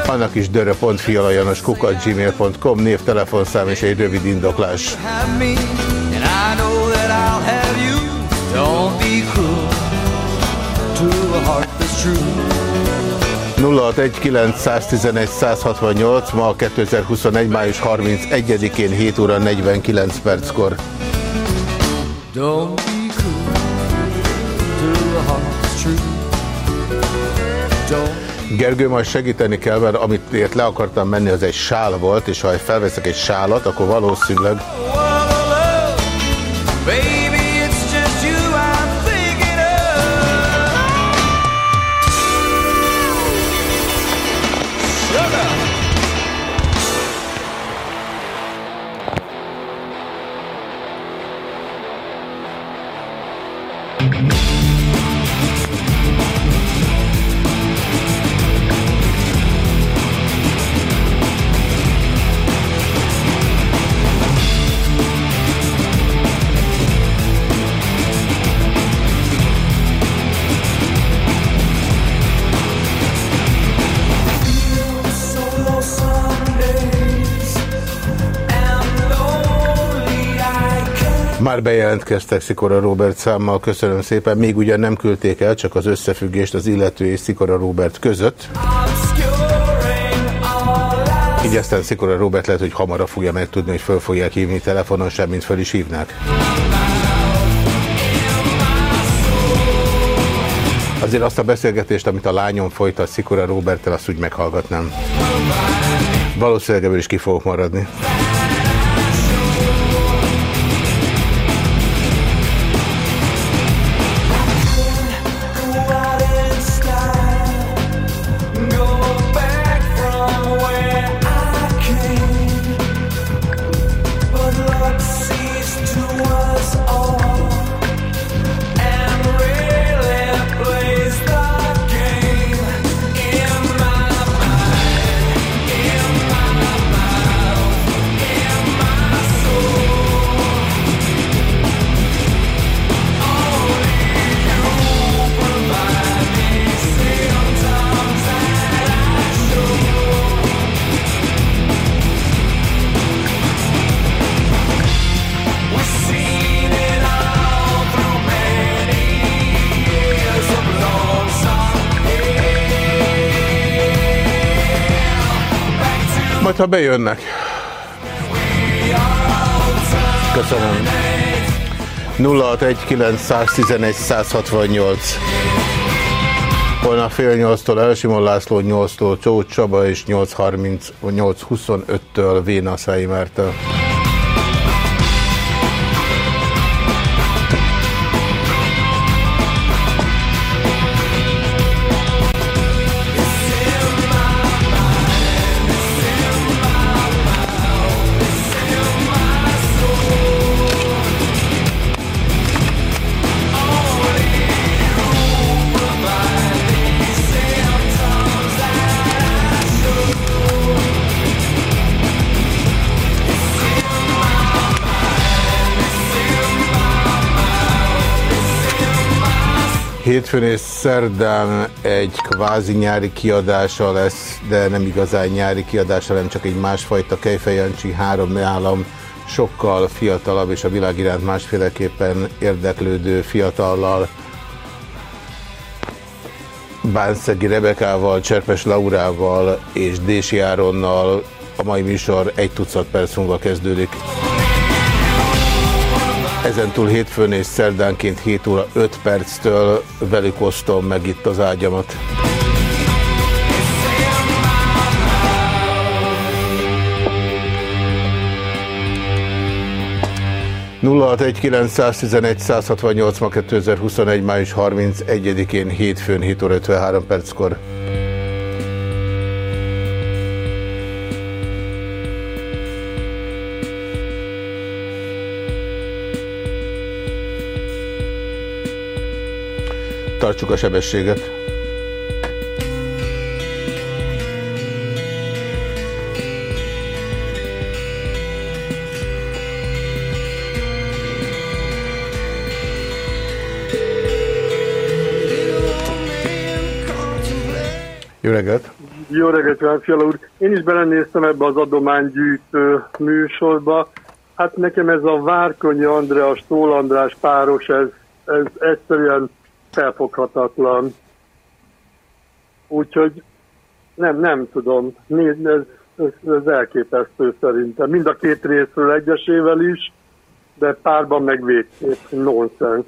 Annak is dörö.fialajanos kukat gmail.com név, telefonszám és egy rövid indoklás. 061 ma 2021. május 31-én 7 óra 49 perckor. Don't Gergő, majd segíteni kell, mert amit le akartam menni, az egy sál volt, és ha felveszek egy sálat, akkor valószínűleg... bejelentkeztek Szikora Robert számmal, köszönöm szépen. Még ugyan nem küldték el, csak az összefüggést az illető és Szikora Robert között. Így aztán Szikora Robert lehet, hogy hamarabb fogja megtudni, hogy föl fogják hívni telefonon sem, mint föl is hívnák. Azért azt a beszélgetést, amit a lányom folytat Szikora Roberttel, azt úgy meghallgatnám. Valószínűleg ebből is ki fogok maradni. Bejönnek. Köszönöm. 061 911 168 Holnap fél nyolctól Elsimon László, 8-tól Csócs Csaba és 8.30, 8.25-től Véna Szájmárta. Hétfőn és szerdán egy kvázi nyári kiadása lesz, de nem igazán nyári kiadása, hanem csak egy másfajta Kejfejancsi három állam sokkal fiatalabb és a világ iránt másféleképpen érdeklődő fiatallal. Bánszegi Rebekával, Cserpes Laurával és Dési Áronnal a mai műsor egy tucat perc múlva kezdődik. Ezentúl hétfőn és szerdánként 7 óra 5 perctől velük osztom meg itt az ágyamat. ma 2021. május 31-én hétfőn 7 óra 53 perckor. Tartsuk a sebességet. Jó reggelt! Jó reggelt, Fiala úr! Én is belenéztem ebbe az adománygyűjtő műsorba. Hát nekem ez a Várkonyi Andrea, Stól András páros, ez, ez egyszerűen felfoghatatlan. Úgyhogy nem, nem tudom. Ez, ez, ez elképesztő szerintem. Mind a két részről egyesével is, de párban meg végképp nonsens.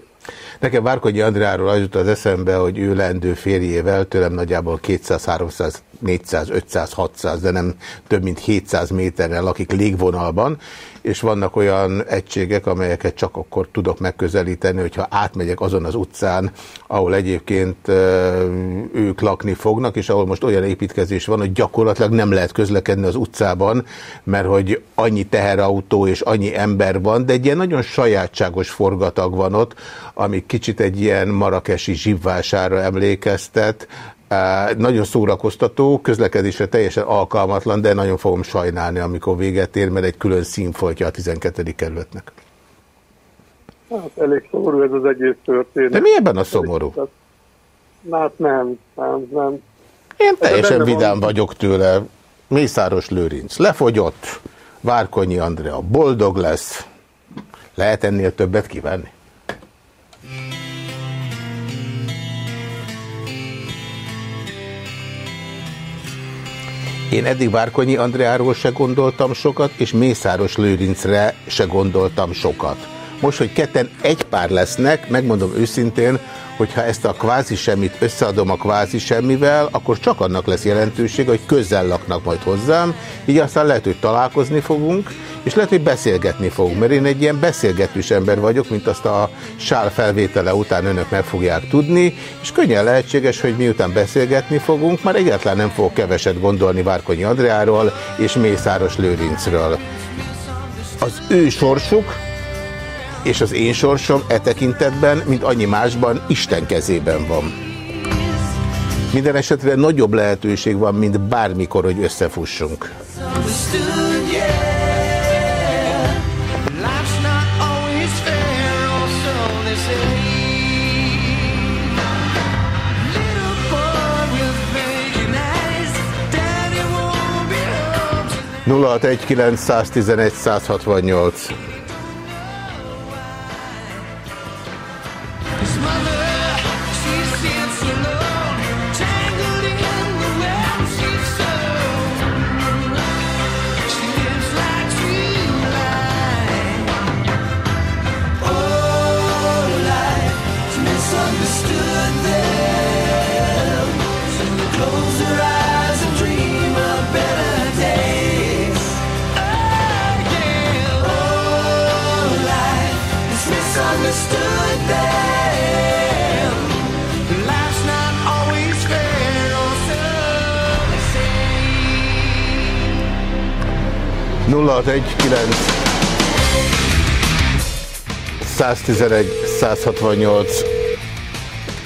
Nekem Várkonyi Andráról az jut az eszembe, hogy ő lendő férjével tőlem nagyjából 200, 300, 400, 500, 600, de nem több mint 700 méterrel lakik légvonalban, és vannak olyan egységek, amelyeket csak akkor tudok megközelíteni, hogyha átmegyek azon az utcán, ahol egyébként ők lakni fognak, és ahol most olyan építkezés van, hogy gyakorlatilag nem lehet közlekedni az utcában, mert hogy annyi teherautó és annyi ember van, de egy ilyen nagyon sajátságos forgatag van ott, ami kicsit egy ilyen marakesi zsibvására emlékeztet, nagyon szórakoztató, közlekedésre teljesen alkalmatlan, de nagyon fogom sajnálni, amikor véget ér, mert egy külön színfoltja a 12. kerületnek. Hát elég szomorú ez az egész történet. De mi ebben a szomorú? Hát nem, nem, nem. Én teljesen vidám van. vagyok tőle. Mészáros Lőrinc lefogyott, Várkonyi Andrea boldog lesz. Lehet ennél többet kívánni? Én eddig Várkonyi Andreáról se gondoltam sokat, és Mészáros Lőrincre se gondoltam sokat. Most, hogy ketten egy pár lesznek, megmondom őszintén, hogyha ezt a kvázi semmit összeadom a kvázi semmivel, akkor csak annak lesz jelentőség, hogy közel laknak majd hozzám, így aztán lehet, hogy találkozni fogunk, és lehet, hogy beszélgetni fogunk, mert én egy ilyen beszélgetős ember vagyok, mint azt a sál felvétele után önök meg fogják tudni, és könnyen lehetséges, hogy miután beszélgetni fogunk, már egyáltalán nem fogok keveset gondolni Várkonyi Andreáról és Mészáros Lőrincről. Az ő sorsuk, és az én sorsom e tekintetben, mint annyi másban, Isten kezében van. Minden esetre nagyobb lehetőség van, mint bármikor, hogy összefussunk. Nulla 111 168 0619 111 168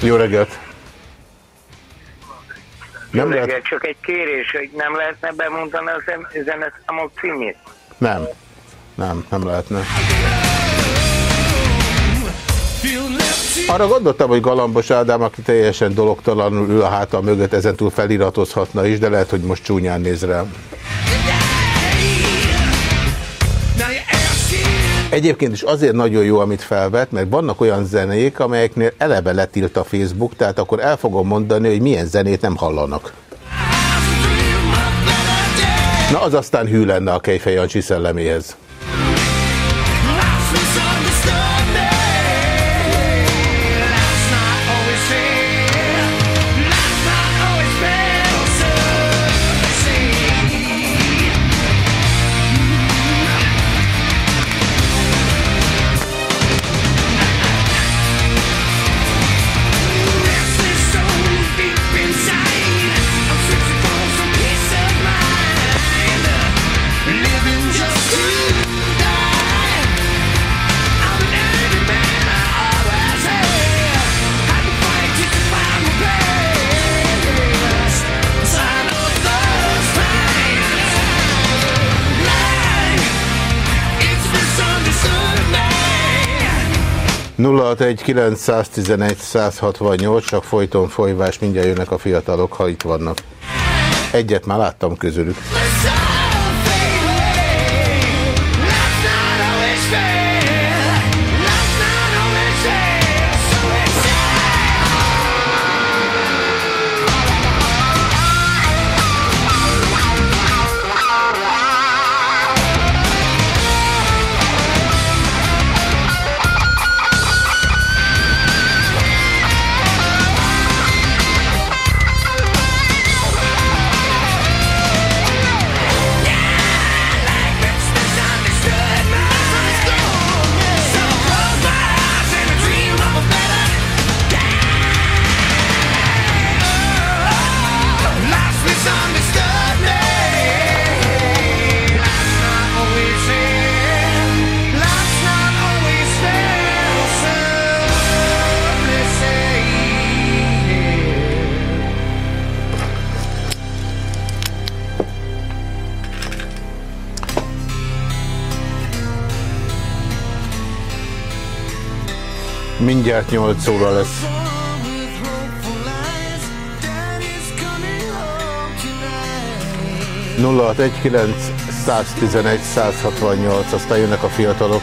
Jó reggelt! Nem Jó lehet... csak egy kérés, hogy nem lehetne bemondani a zeneszámok címét? Nem. Nem, nem lehetne. Arra gondoltam, hogy Galambos Ádám, aki teljesen dologtalanul ül a hátal mögött, ezentúl feliratozhatna is, de lehet, hogy most csúnyán néz rám. Egyébként is azért nagyon jó, amit felvet, mert vannak olyan zenék, amelyeknél eleve letilt a Facebook, tehát akkor el fogom mondani, hogy milyen zenét nem hallanak. Na, az aztán hű lenne a Kejfej Jancsi szelleméhez. Egy 911 168, csak folyton folyvás, mindjárt jönnek a fiatalok, ha itt vannak. Egyet már láttam közülük. 8 óra lesz. Nulla 111 168, aztán jönnek a fiatalok.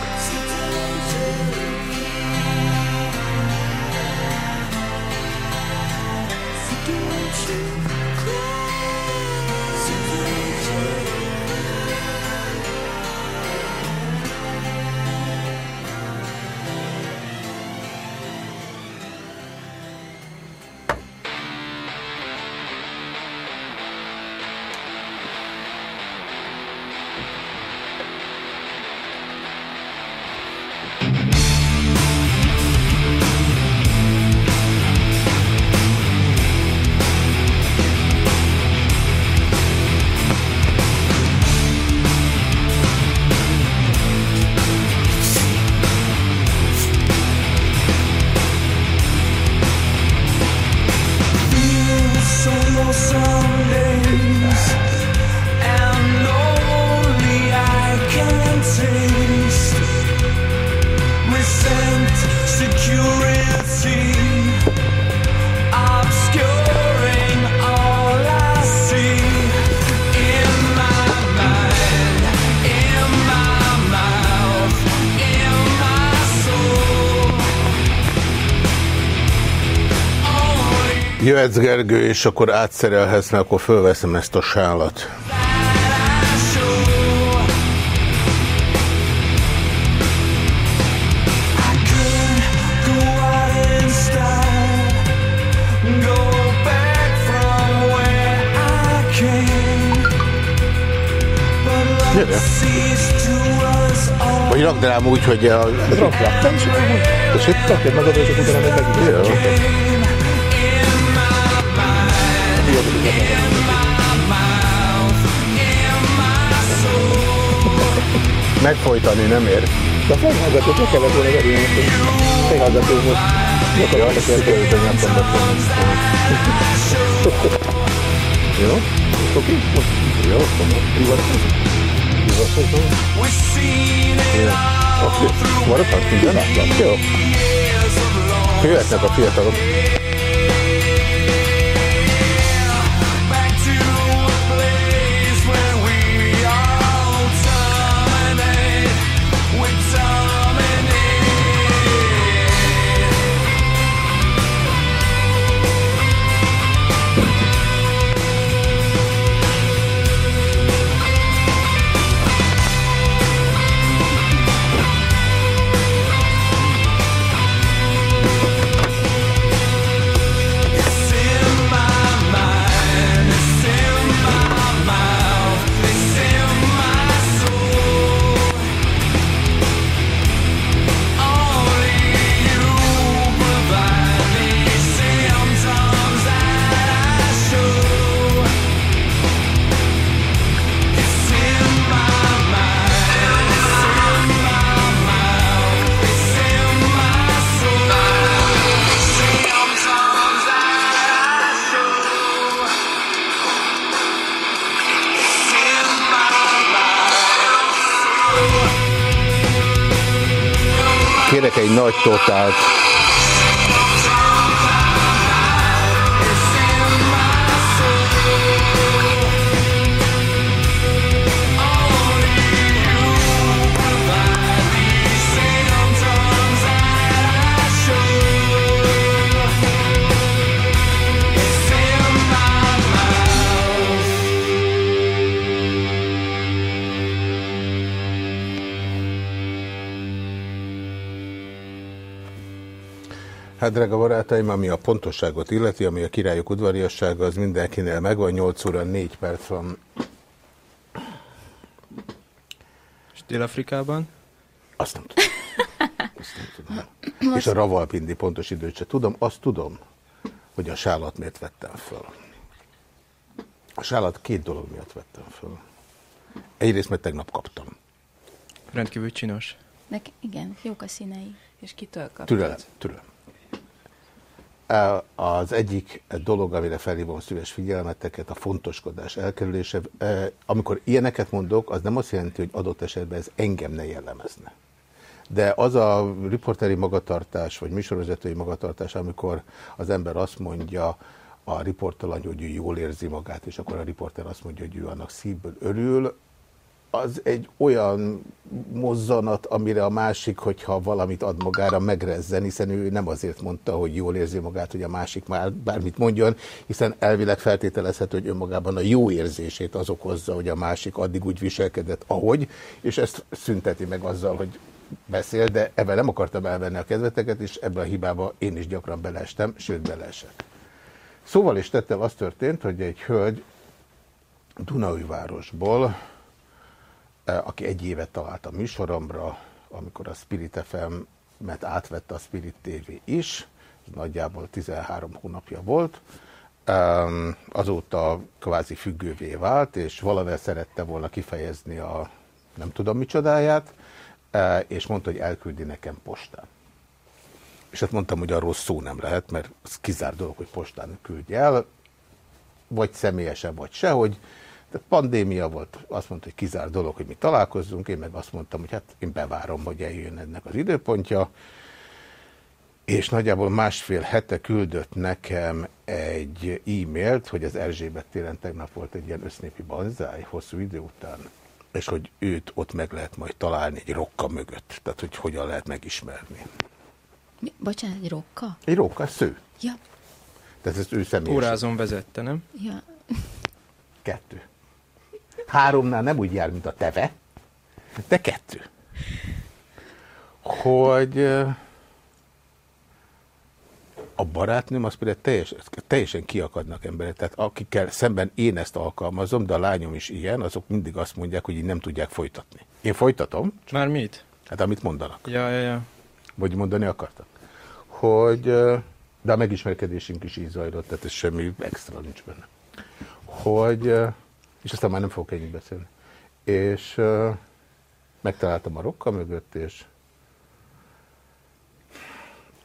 Jöhetsz Gergő, és akkor átszerelhetsz, mert akkor fölveszem ezt a sálat. Gyere. Vagy rakd rám úgy, hogy a... Rakd rám. Tessék? Rakd meg, és akkor utána még megint. Megfojtani nem ér. De a fejhallgatót le kellett volna venni, a fejhallgató most. Ja, sikerült, hogy nem tudom Jó? Oké? Jó, hivatkozom. Hivatkozom. Jó. Maradhat minden? Jó. Jöhetnek a fiatalok. Kérek egy Hát, drága barátaim, ami a pontosságot illeti, ami a királyok udvariassága, az mindenkinél megvan, 8 óra 4 perc van. És Dél-Afrikában? Azt nem tudom. Azt nem tudom. Most... És a Ravalpindi pontos időt sem tudom. Azt tudom, hogy a sálat miért vettem föl. A sálat két dolog miatt vettem föl. Egyrészt, mert tegnap kaptam. Rendkívül csinos. Nek igen, jók a színei. És kitől kaptad? Türelem, türelem. Az egyik dolog, amire felhívom szíves figyelmeteket, a fontoskodás elkerülése. Amikor ilyeneket mondok, az nem azt jelenti, hogy adott esetben ez engem ne jellemezne. De az a riporteri magatartás, vagy műsorvezetői magatartás, amikor az ember azt mondja a riportalany, hogy ő jól érzi magát, és akkor a riporter azt mondja, hogy ő annak szívből örül, az egy olyan mozzanat, amire a másik, hogyha valamit ad magára, megrezzen, hiszen ő nem azért mondta, hogy jól érzi magát, hogy a másik már bármit mondjon, hiszen elvileg feltételezhető, hogy önmagában a jó érzését az okozza, hogy a másik addig úgy viselkedett, ahogy, és ezt szünteti meg azzal, hogy beszél, de ebben nem akartam elvenni a kedveteket, és ebben a hibába én is gyakran beleestem, sőt beleesek. Szóval is tettem, az történt, hogy egy hölgy Dunaújvárosból, aki egy évet talált a műsoromra, amikor a Spirit FM-et átvette a Spirit TV is, nagyjából 13 hónapja volt, azóta kvázi függővé vált, és valamivel szerette volna kifejezni a nem tudom micsodáját, eh, és mondta, hogy elküldi nekem postán. És hát mondtam, hogy arról szó nem lehet, mert az kizár dolog, hogy postán küldj el, vagy személyesen, vagy sehogy, tehát pandémia volt, azt mondta, hogy kizár dolog, hogy mi találkozzunk, én meg azt mondtam, hogy hát én bevárom, hogy eljön ennek az időpontja, és nagyjából másfél hete küldött nekem egy e-mailt, hogy az Erzsébet téren tegnap volt egy ilyen össznépi banzáj, hosszú idő után, és hogy őt ott meg lehet majd találni egy rokka mögött, tehát hogy hogyan lehet megismerni. Mi? Bocsánat, egy rokka? Egy rokka, sző. Ja. Tehát ez ő személyes. Órázon vezette, nem? Ja. Kettő. Háromnál nem úgy jár, mint a teve, de kettő. Hogy a barátnőm az például teljesen, teljesen kiakadnak emberek. Tehát akikkel szemben én ezt alkalmazom, de a lányom is ilyen, azok mindig azt mondják, hogy így nem tudják folytatni. Én folytatom. Már mit? Hát amit mondanak. Ja, ja, ja. Vagy mondani akartak. Hogy, de a megismerkedésünk is így zajlott, tehát ez semmi extra nincs benne. Hogy és aztán már nem fogok ennyit beszélni. És, Megtaláltam a rokka mögött, és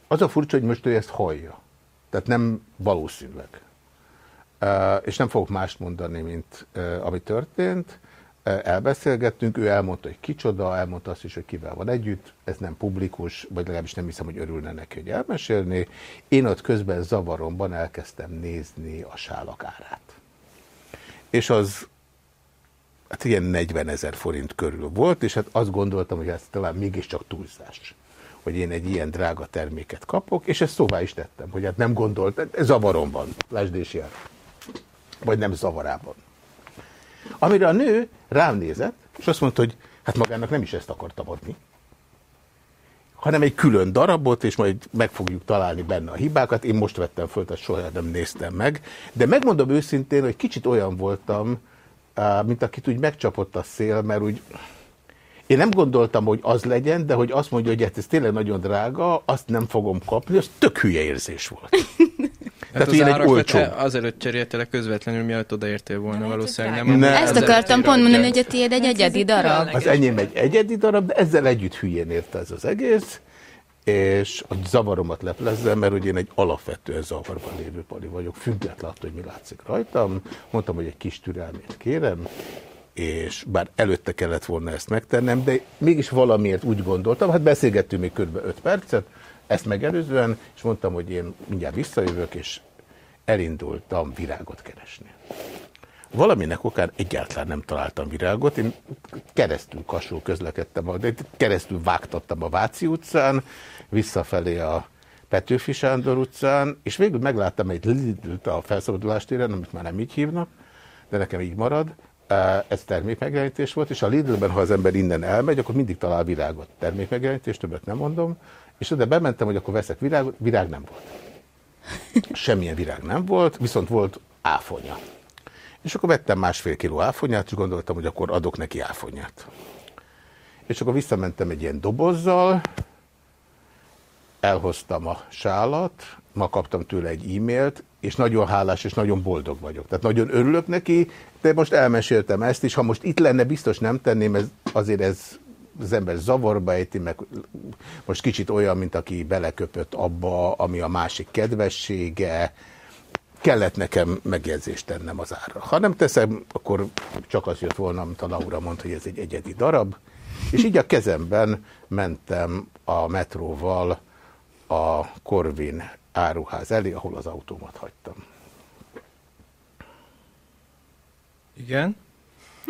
az a furcsa, hogy most ő ezt hallja. Tehát nem valószínűleg. És nem fogok mást mondani, mint ami történt. Elbeszélgettünk, ő elmondta, hogy kicsoda, elmondta azt is, hogy kivel van együtt, ez nem publikus, vagy legalábbis nem hiszem, hogy örülne neki, hogy elmesélni. Én ott közben zavaromban elkezdtem nézni a sálak árát. És az hát ilyen 40 ezer forint körül volt, és hát azt gondoltam, hogy ez talán mégiscsak túlzás hogy én egy ilyen drága terméket kapok, és ezt szóvá is tettem, hogy hát nem gondolt, ez zavaromban, lásd jár. Vagy nem zavarában. Amire a nő rám nézett, és azt mondta, hogy hát magának nem is ezt akartam adni, hanem egy külön darabot, és majd meg fogjuk találni benne a hibákat. Én most vettem föl, tehát soha nem néztem meg. De megmondom őszintén, hogy kicsit olyan voltam, mint akit úgy megcsapott a szél, mert úgy én nem gondoltam, hogy az legyen, de hogy azt mondja, hogy hát ez tényleg nagyon drága, azt nem fogom kapni, az tök hülye érzés volt. Hát Tehát ilyen egy olcsó. Azelőtt cseréltél közvetlenül, mielőtt odaértél volna hát, valószínűleg. Nem, ne, Ezt akartam pont mondani, hogy a tiéd egy egyedi darab. Az enyém egy egyedi darab, de ezzel együtt hülyén érte ez az egész és a zavaromat leplezzem, mert ugye én egy alapvetően zavarban lévő pali vagyok, függetlenül attól, hogy mi látszik rajtam. Mondtam, hogy egy kis türelmét kérem, és bár előtte kellett volna ezt megtennem, de mégis valamiért úgy gondoltam, hát beszélgettünk még kb. 5 percet, ezt megelőzően, és mondtam, hogy én mindjárt visszajövök, és elindultam virágot keresni. Valaminek okán egyáltalán nem találtam virágot, én keresztül kasul közlekedtem, de keresztül vágtattam a Váci utcán, visszafelé a Petőfi Sándor utcán, és végül megláttam egy Lidl-t a felszabadulástéren, amit már nem így hívnak, de nekem így marad, ez termékmegjelenítés volt, és a Lidl-ben, ha az ember innen elmegy, akkor mindig talál virágot. Termékmegjelenítés, többet nem mondom. És oda bementem, hogy akkor veszek virágot, virág nem volt. Semmilyen virág nem volt, viszont volt áfonya. És akkor vettem másfél kiló áfonyát, és gondoltam, hogy akkor adok neki áfonyát. És akkor visszamentem egy ilyen dobozzal, elhoztam a sálat, ma kaptam tőle egy e-mailt, és nagyon hálás és nagyon boldog vagyok. Tehát nagyon örülök neki, de most elmeséltem ezt is. Ha most itt lenne, biztos nem tenném, ez, azért ez az ember zavarba ejti, meg most kicsit olyan, mint aki beleköpött abba, ami a másik kedvessége. Kellett nekem megjegyzést tennem az árra. Ha nem teszem, akkor csak az jött volna, amit a Laura mondta, hogy ez egy egyedi darab. És így a kezemben mentem a metróval a Corvin áruház elé, ahol az autómat hagytam. Igen.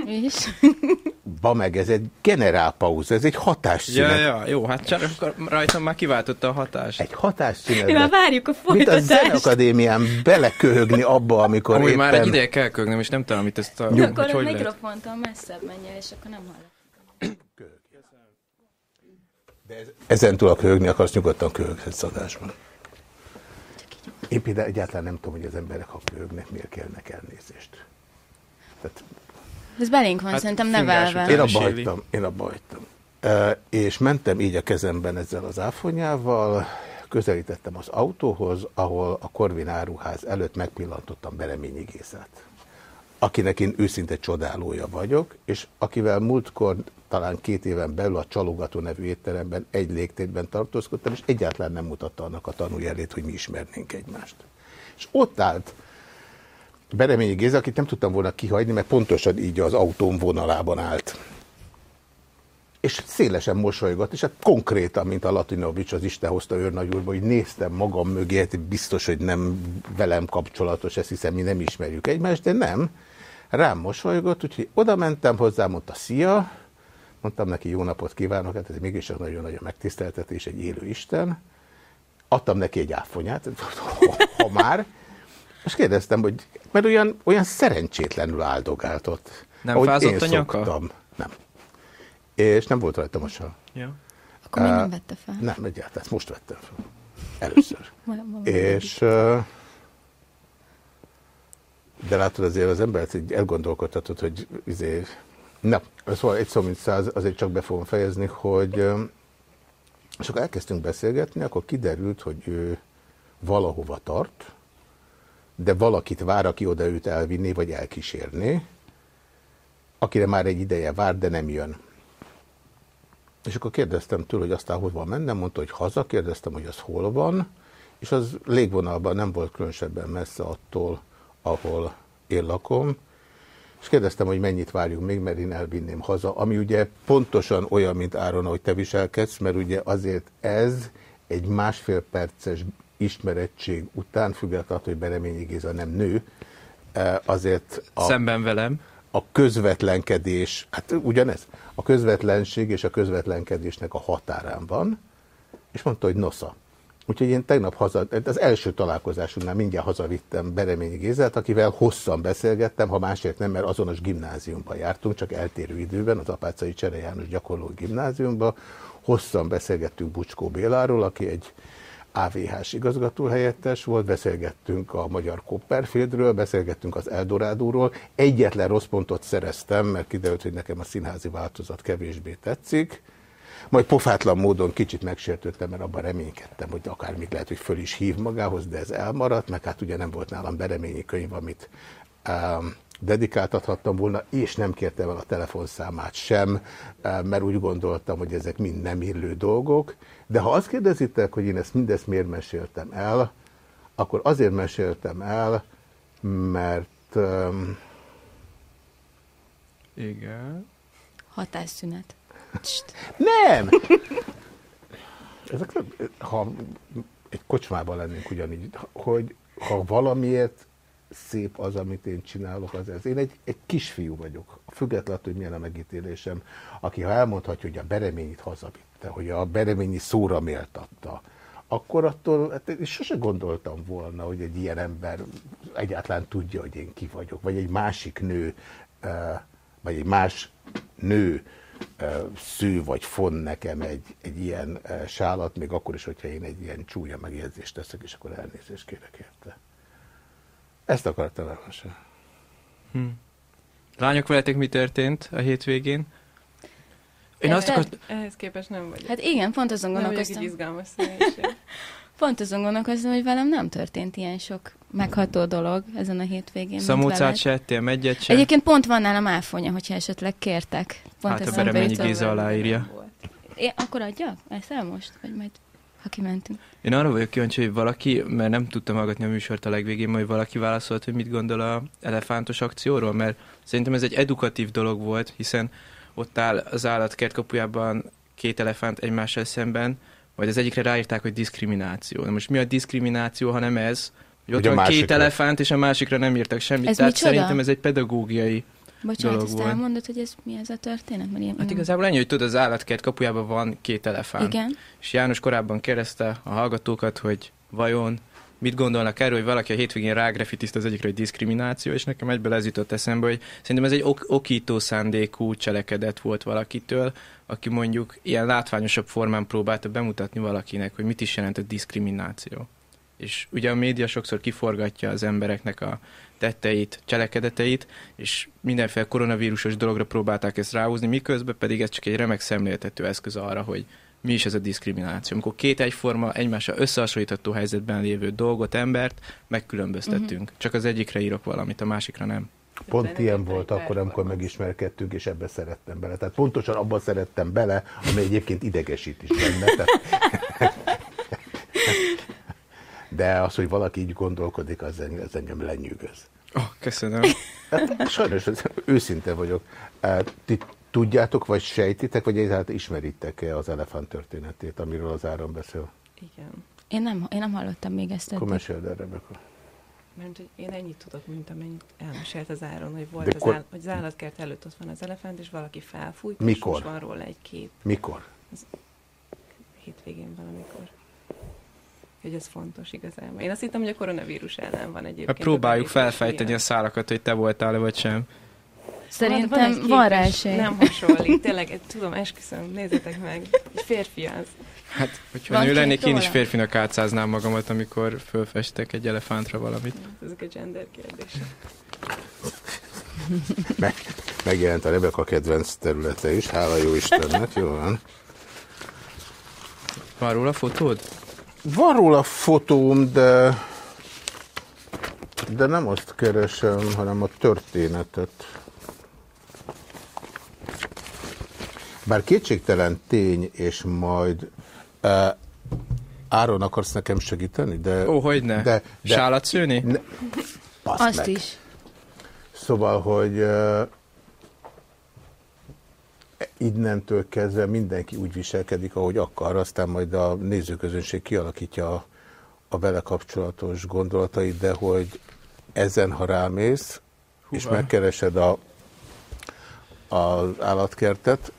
És? Ba meg, ez egy generálpauza, ez egy hatásszünet. Ja, ja, jó, hát csak rajtam már kiváltotta a hatást. Egy hatásszünet. Ja, várjuk a folytatást. Mint a Zenakadémián beleköhögni abba, amikor Amúgy éppen... már egy ideje kell köhögnem, és nem tudom, mit ezt a... Nyug, akkor hogy mikrofontól messzebb menjél, és akkor nem hallok. De ez, ezen túl a köhögni akarsz, nyugodtan köhöghetsz adásban. Én például egyáltalán nem tudom, hogy az emberek, ha köhögnek, miért kérnek elnézést. Tehát, Ez belénk van, hát szerintem nevelve. Én abba hagytam, én abba hagytam. E, és mentem így a kezemben ezzel az áfonyával, közelítettem az autóhoz, ahol a Korvin áruház előtt megpillantottam Bereményi Gészát akinek én őszinte csodálója vagyok, és akivel múltkor talán két éven belül a Csalogató nevű étteremben egy légtérben tartózkodtam, és egyáltalán nem mutatta annak a tanújelét, hogy mi ismernénk egymást. És ott állt Bereményi Géza, akit nem tudtam volna kihagyni, mert pontosan így az autóm vonalában állt. És szélesen mosolygott, és hát konkrétan, mint a Latinovics az Isten hozta őrnagyúrba, hogy néztem magam mögé, hát biztos, hogy nem velem kapcsolatos, ezt hiszem, mi nem ismerjük egymást, de nem. Rám mosolygott, úgyhogy oda mentem hozzá, mondta, szia, mondtam neki, jó napot kívánok, hát ez mégis nagyon-nagyon megtiszteltetés, egy élő Isten. Adtam neki egy áfonyát, ha, ha már, és kérdeztem, hogy, mert olyan, olyan szerencsétlenül áldogált ott. Nem fázott a nyaka? Szoktam. Nem. És nem volt rajta mosa. Ja. Akkor uh, nem vette fel? Nem, egyáltalán, ezt most vettem fel. Először. és... Uh, de látod azért az embert így elgondolkodhatod, hogy izé, na, szóval egy szó mint száz, azért csak be fogom fejezni, hogy és akkor elkezdtünk beszélgetni, akkor kiderült, hogy ő valahova tart, de valakit vár, aki oda őt elvinni, vagy elkísérni, akire már egy ideje vár, de nem jön. És akkor kérdeztem tőle, hogy aztán hova mennem, mondta, hogy haza, kérdeztem, hogy az hol van, és az légvonalban nem volt különösebben messze attól, ahol én lakom, és kérdeztem, hogy mennyit várjunk még, mert én elvinném haza, ami ugye pontosan olyan, mint Áron, ahogy te viselkedsz, mert ugye azért ez egy másfél perces ismerettség után, függetlenül, hogy Bereményi Géza nem nő, e, azért a, szemben velem a közvetlenkedés, hát ugyanez, a közvetlenség és a közvetlenkedésnek a határán van, és mondta, hogy nosza. Úgyhogy én tegnap haza, az első találkozásunknál mindjárt hazavittem Bereményi Gézelt, akivel hosszan beszélgettem, ha másért nem, mert azonos gimnáziumban jártunk, csak eltérő időben, az Apácai Csere János gyakorló gimnáziumban. Hosszan beszélgettünk Bucskó Béláról, aki egy AVH-s igazgatóhelyettes volt, beszélgettünk a magyar Copperfieldről, beszélgettünk az Eldorádóról. Egyetlen rossz pontot szereztem, mert kiderült, hogy nekem a színházi változat kevésbé tetszik. Majd pofátlan módon kicsit megsértődtem, mert abban reménykedtem, hogy akár még lehet, hogy föl is hív magához, de ez elmaradt, meg hát ugye nem volt nálam bereményi könyv, amit um, dedikáltathattam volna, és nem kértem el a telefonszámát sem, mert úgy gondoltam, hogy ezek mind nem illő dolgok. De ha azt kérdezitek, hogy én ezt mindezt miért meséltem el, akkor azért meséltem el, mert... Um, Igen. Hatásszünet. Nem! Ezek, ha egy kocsmában lennénk ugyanígy, hogy ha valamiért szép az, amit én csinálok, az ez. Én egy, egy kisfiú vagyok, függetlenül, hogy milyen a megítélésem, aki ha elmondhatja, hogy a bereményit hazavitte, hogy a bereményi szóra méltatta, akkor attól, hát én sose gondoltam volna, hogy egy ilyen ember egyáltalán tudja, hogy én ki vagyok, vagy egy másik nő, vagy egy más nő szű vagy fon nekem egy, egy ilyen sálat, még akkor is, hogyha én egy ilyen csúnya megjegyzést teszek, és akkor elnézést kérek érte. Ezt akartam elmondani. Hm. Lányok veletek mi történt a hétvégén? Én azt akart... Ehhez képest nem vagyok. Hát igen, pont azon gondolkoztam. Nem izgalmas Pont azon gondolkoztam, hogy velem nem történt ilyen sok megható dolog ezen a hétvégén. Szamócát se ettél, megyet se? Egyébként pont van nálam áfonya, hogyha esetleg kértek. Pont hát a Bereményi Géza aláírja. Én akkor adjak? Ezt el most? Vagy majd ha kimentünk. Én arra vagyok kíváncsi, hogy valaki, mert nem tudtam hallgatni a műsort a legvégén, majd valaki válaszolt, hogy mit gondol a elefántos akcióról, mert szerintem ez egy edukatív dolog volt, hiszen ott áll az állatkert kapujában két elefánt egymással szemben, vagy az egyikre ráírták, hogy diszkrimináció. Na most mi a diszkrimináció, hanem ez, hogy ott van két elefánt, és a másikra nem írtak semmit. Ez Tehát micsoda? szerintem ez egy pedagógiai Bocsánat, dolog ezt volt. elmondod, hogy ez mi ez a történet? Mert ilyen, Hát igazából ennyi, hogy tudod, az állatkert kapujában van két elefánt. Igen. És János korábban kérdezte a hallgatókat, hogy vajon mit gondolnak erről, hogy valaki a hétvégén rágrafitizt az egyikre, hogy diszkrimináció, és nekem egyből ez jutott eszembe, hogy szerintem ez egy ok- okító szándékú cselekedet volt valakitől, aki mondjuk ilyen látványosabb formán próbálta bemutatni valakinek, hogy mit is jelent a diszkrimináció. És ugye a média sokszor kiforgatja az embereknek a tetteit, cselekedeteit, és mindenféle koronavírusos dologra próbálták ezt ráhúzni, miközben pedig ez csak egy remek szemléltető eszköz arra, hogy mi is ez a diszkrimináció. Amikor két egyforma, egymással összehasonlítható helyzetben lévő dolgot, embert megkülönböztetünk. Uh-huh. Csak az egyikre írok valamit, a másikra nem. Pont ilyen volt akkor, amikor megismerkedtünk, és ebbe szerettem bele. Tehát pontosan abban szerettem bele, ami egyébként idegesít is benne. Tehát... De az, hogy valaki így gondolkodik, az engem, az engem lenyűgöz. Oh, köszönöm. Hát, sajnos, őszinte vagyok. Ti tudjátok, vagy sejtitek, vagy egyáltalán ismeritek-e az elefánt történetét, amiről az áron beszél? Igen. Én nem, én nem hallottam még ezt. Akkor meséld el, Rebeka. Mert hogy én ennyit tudok, mint amennyit elmesélt az áron, hogy volt az, áll, hogy az állatkert előtt ott van az elefánt, és valaki felfújt, Mikor? és van róla egy kép. Mikor? Az hétvégén valamikor. Hogy ez fontos igazából. Én azt hittem, hogy a koronavírus ellen van egyébként. Hát próbáljuk felfejteni a szálakat, hogy te voltál-e vagy sem. Szerintem hát van, van rá esély. Nem hasonlít, tényleg, tudom, esküszöm, nézzétek meg. Egy férfi az. Hát, hogyha nő lennék, én is férfinak átszáznám magamat, amikor fölfestek egy elefántra valamit. Ezek a gender kérdések. Meg, megjelent a Rebeka kedvenc területe is, hála jó Istennek, jó van. Van róla fotód? Van róla fotóm, de, de nem azt keresem, hanem a történetet. Bár kétségtelen tény, és majd uh, Áron akarsz nekem segíteni? De, Ó, hogy ne. De, de, Sálat szőni? Ne, Azt meg. is. Szóval, hogy uh, innentől kezdve mindenki úgy viselkedik, ahogy akar, aztán majd a nézőközönség kialakítja a, a vele kapcsolatos gondolatait, de hogy ezen, ha rámész, Húha. és megkeresed a, az állatkertet,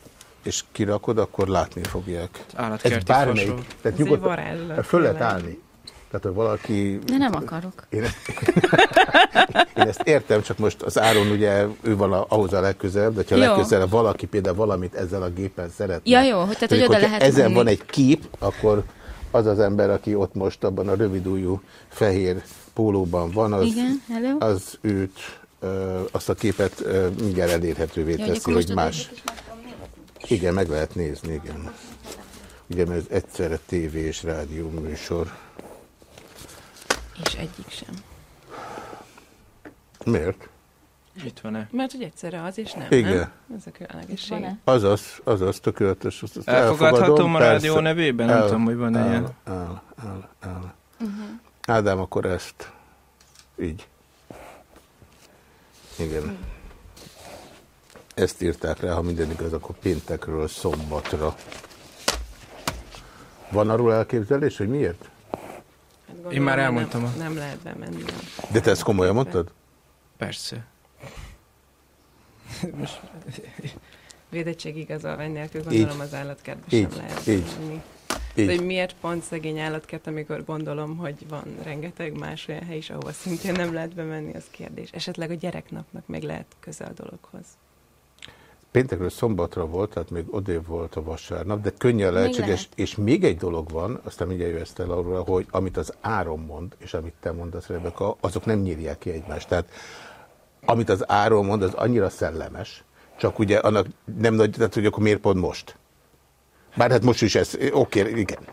és kirakod, akkor látni fogják. Ez bármelyik. Tehát nyugodtan, föl lehet állni. Tehát, hogy valaki... De nem akarok. Én ezt, én ezt értem, csak most az Áron ugye, ő van a, ahhoz a legközelebb, de ha jó. legközelebb valaki például valamit ezzel a gépen szeretne. Ja, jó, hogy tehát, hogy oda lehet ezen menni. van egy kép, akkor az az ember, aki ott most abban a rövidújú fehér pólóban van, az, Igen, hello. az őt, azt a képet mindjárt elérhetővé teszi, hogy más... Igen, meg lehet nézni, igen. Ugye, mert ez egyszerre tévé és rádió műsor. És egyik sem. Miért? Itt van-e? Mert hogy egyszerre az és nem, Igen. nem? Ez a különlegesség. Azaz, azaz, tökéletes. Azt Elfogadhatom a rádió persze. nevében? El, nem tudom, hogy van el, ilyen. El, el, el. Uh -huh. Ádám, akkor ezt. Így. Igen. Ezt írták rá, ha minden igaz, akkor péntekről szombatra. Van arról elképzelés, hogy miért? Hát Én már elmondtam. Nem, nem lehet bemenni. De te ezt komolyan mondtad? Persze. Most védettség igazolvány nélkül gondolom így, az állatkertbe sem lehet így, menni. Így. De hogy miért pont szegény állatkert, amikor gondolom, hogy van rengeteg más olyan hely is, ahova szintén nem lehet bemenni, az kérdés. Esetleg a gyereknapnak még lehet közel a dologhoz. Péntekről szombatra volt, tehát még odév volt a vasárnap, de könnyen lehetséges. És még egy dolog van, aztán mindjárt jössz el arról, hogy amit az áron mond, és amit te mondasz, Rebeka, azok nem nyírják ki egymást. Tehát amit az áron mond, az annyira szellemes, csak ugye annak nem nagy, tehát hogy akkor miért pont most? Bár hát most is ez, oké, okay, igen.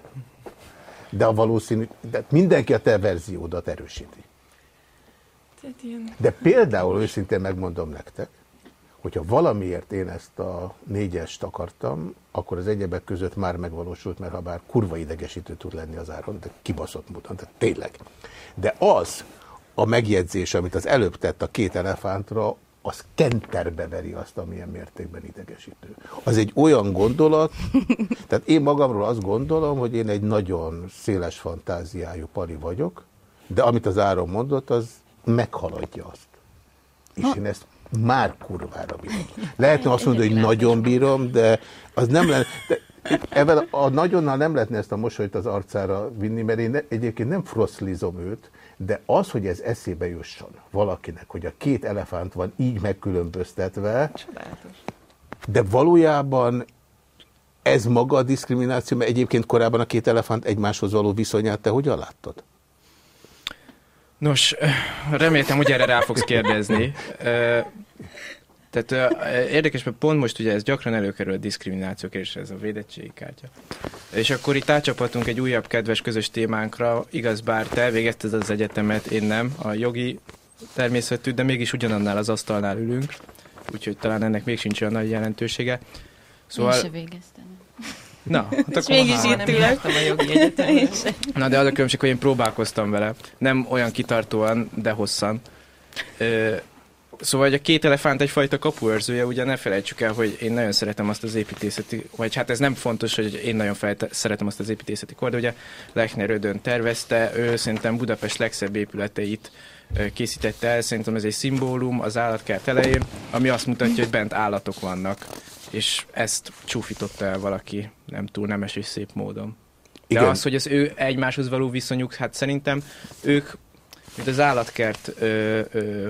De a valószínű, de mindenki a te verziódat erősíti. De például őszintén megmondom nektek, hogyha valamiért én ezt a négyest akartam, akkor az egyebek között már megvalósult, mert ha bár kurva idegesítő tud lenni az áron, de kibaszott módon, tehát tényleg. De az a megjegyzés, amit az előbb tett a két elefántra, az kenterbe veri azt, amilyen mértékben idegesítő. Az egy olyan gondolat, tehát én magamról azt gondolom, hogy én egy nagyon széles fantáziájú pali vagyok, de amit az Áron mondott, az meghaladja azt. És én ezt már kurvára bírom. Lehetne azt mondani, hogy nagyon bírom, de az nem lenne... De ebben a nagyonnal nem lehetne ezt a mosolyt az arcára vinni, mert én egyébként nem froszlizom őt, de az, hogy ez eszébe jusson valakinek, hogy a két elefánt van így megkülönböztetve, Csodálatos. de valójában ez maga a diszkrimináció, mert egyébként korábban a két elefánt egymáshoz való viszonyát te hogyan láttad? Nos, reméltem, hogy erre rá fogsz kérdezni. Tehát érdekes, mert pont most ugye ez gyakran előkerül a diszkriminációk és ez a védettségi kártya. És akkor itt átcsapatunk egy újabb kedves közös témánkra, igaz, bár te végezted az egyetemet, én nem, a jogi természetű, de mégis ugyanannál az asztalnál ülünk, úgyhogy talán ennek még sincs olyan nagy jelentősége. Szóval... Én se végeztem. Na, hát akkor mégis itt ülök. a jogi egyetemen. Na, de az a különbség, hogy én próbálkoztam vele. Nem olyan kitartóan, de hosszan. Ö, Szóval, a két elefánt egyfajta kapuőrzője, ugye ne felejtsük el, hogy én nagyon szeretem azt az építészeti, vagy hát ez nem fontos, hogy én nagyon felte, szeretem azt az építészeti kor, de ugye Lechner Ödön tervezte, ő szerintem Budapest legszebb épületeit készítette el, szerintem ez egy szimbólum az állatkert elején, ami azt mutatja, hogy bent állatok vannak, és ezt csúfította el valaki nem túl nemes és szép módon. De Igen. az, hogy az ő egymáshoz való viszonyuk, hát szerintem ők, mint az állatkert ö, ö,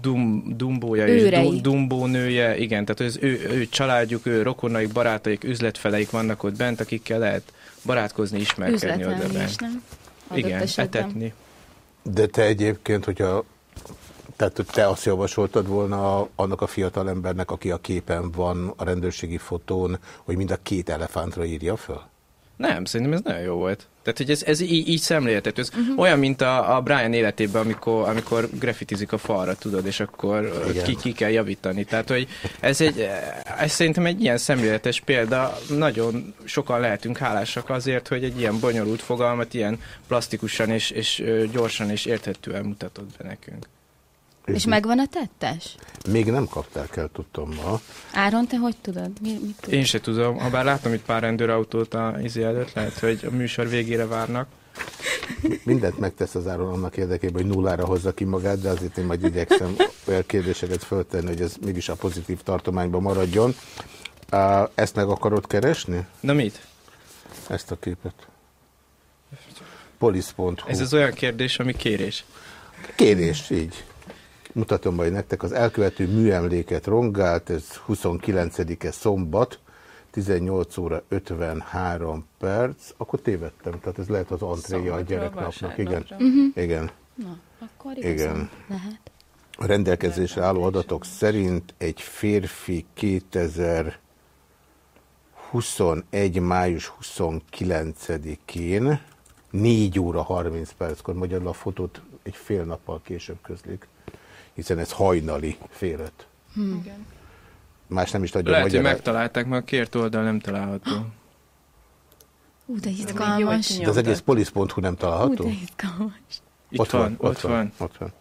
dum, dumbója Őrei. és dumbó nője, igen, tehát az ő, ő családjuk, ő rokonaik, barátaik, üzletfeleik vannak ott bent, akikkel lehet barátkozni, ismerkedni oda bent. Is, nem? igen, esetben. etetni. De te egyébként, hogyha tehát te azt javasoltad volna annak a fiatal embernek, aki a képen van a rendőrségi fotón, hogy mind a két elefántra írja föl? Nem, szerintem ez nagyon jó volt. Tehát, hogy ez, ez így, így szemléltető. Ez uh-huh. olyan, mint a, a Brian életében, amikor, amikor graffitizik a falra, tudod, és akkor ki, ki kell javítani. Tehát, hogy ez egy, Ez szerintem egy ilyen szemléletes példa. Nagyon sokan lehetünk hálásak azért, hogy egy ilyen bonyolult fogalmat ilyen plastikusan és, és gyorsan és érthetően mutatott be nekünk. És, és megvan a tettes? Még nem kapták el, tudtam ma. Áron, te hogy tudod? Mi, mit tudod? Én se tudom. Ha bár látom itt pár rendőrautót a izé előtt, lehet, hogy a műsor végére várnak. Mindent megtesz az Áron annak érdekében, hogy nullára hozza ki magát, de azért én majd igyekszem olyan kérdéseket föltenni, hogy ez mégis a pozitív tartományban maradjon. Ezt meg akarod keresni? Na mit? Ezt a képet. Polisz.hu Ez az olyan kérdés, ami kérés. Kérés, így. Mutatom majd nektek, az elkövető műemléket rongált, ez 29-e szombat, 18 óra 53 perc, akkor tévedtem, tehát ez lehet az antréja a gyereknapnak. Igen. Uh mhm. -huh. Igen. Na, akkor Igen. lehet. A rendelkezésre álló adatok szerint egy férfi 2021. május 29-én 4 óra 30 perckor, magyarul a fotót egy fél nappal később közlik, hiszen ez hajnali félet. Hmm. Igen. Más nem is tudja Lehet, hogy megtalálták, mert a kért oldal nem található. Ú, de izgalmas. De az egész polisz.hu nem található? Ú, de izgalmas. Itt ott van, van, ott, ott van. van. Ott van.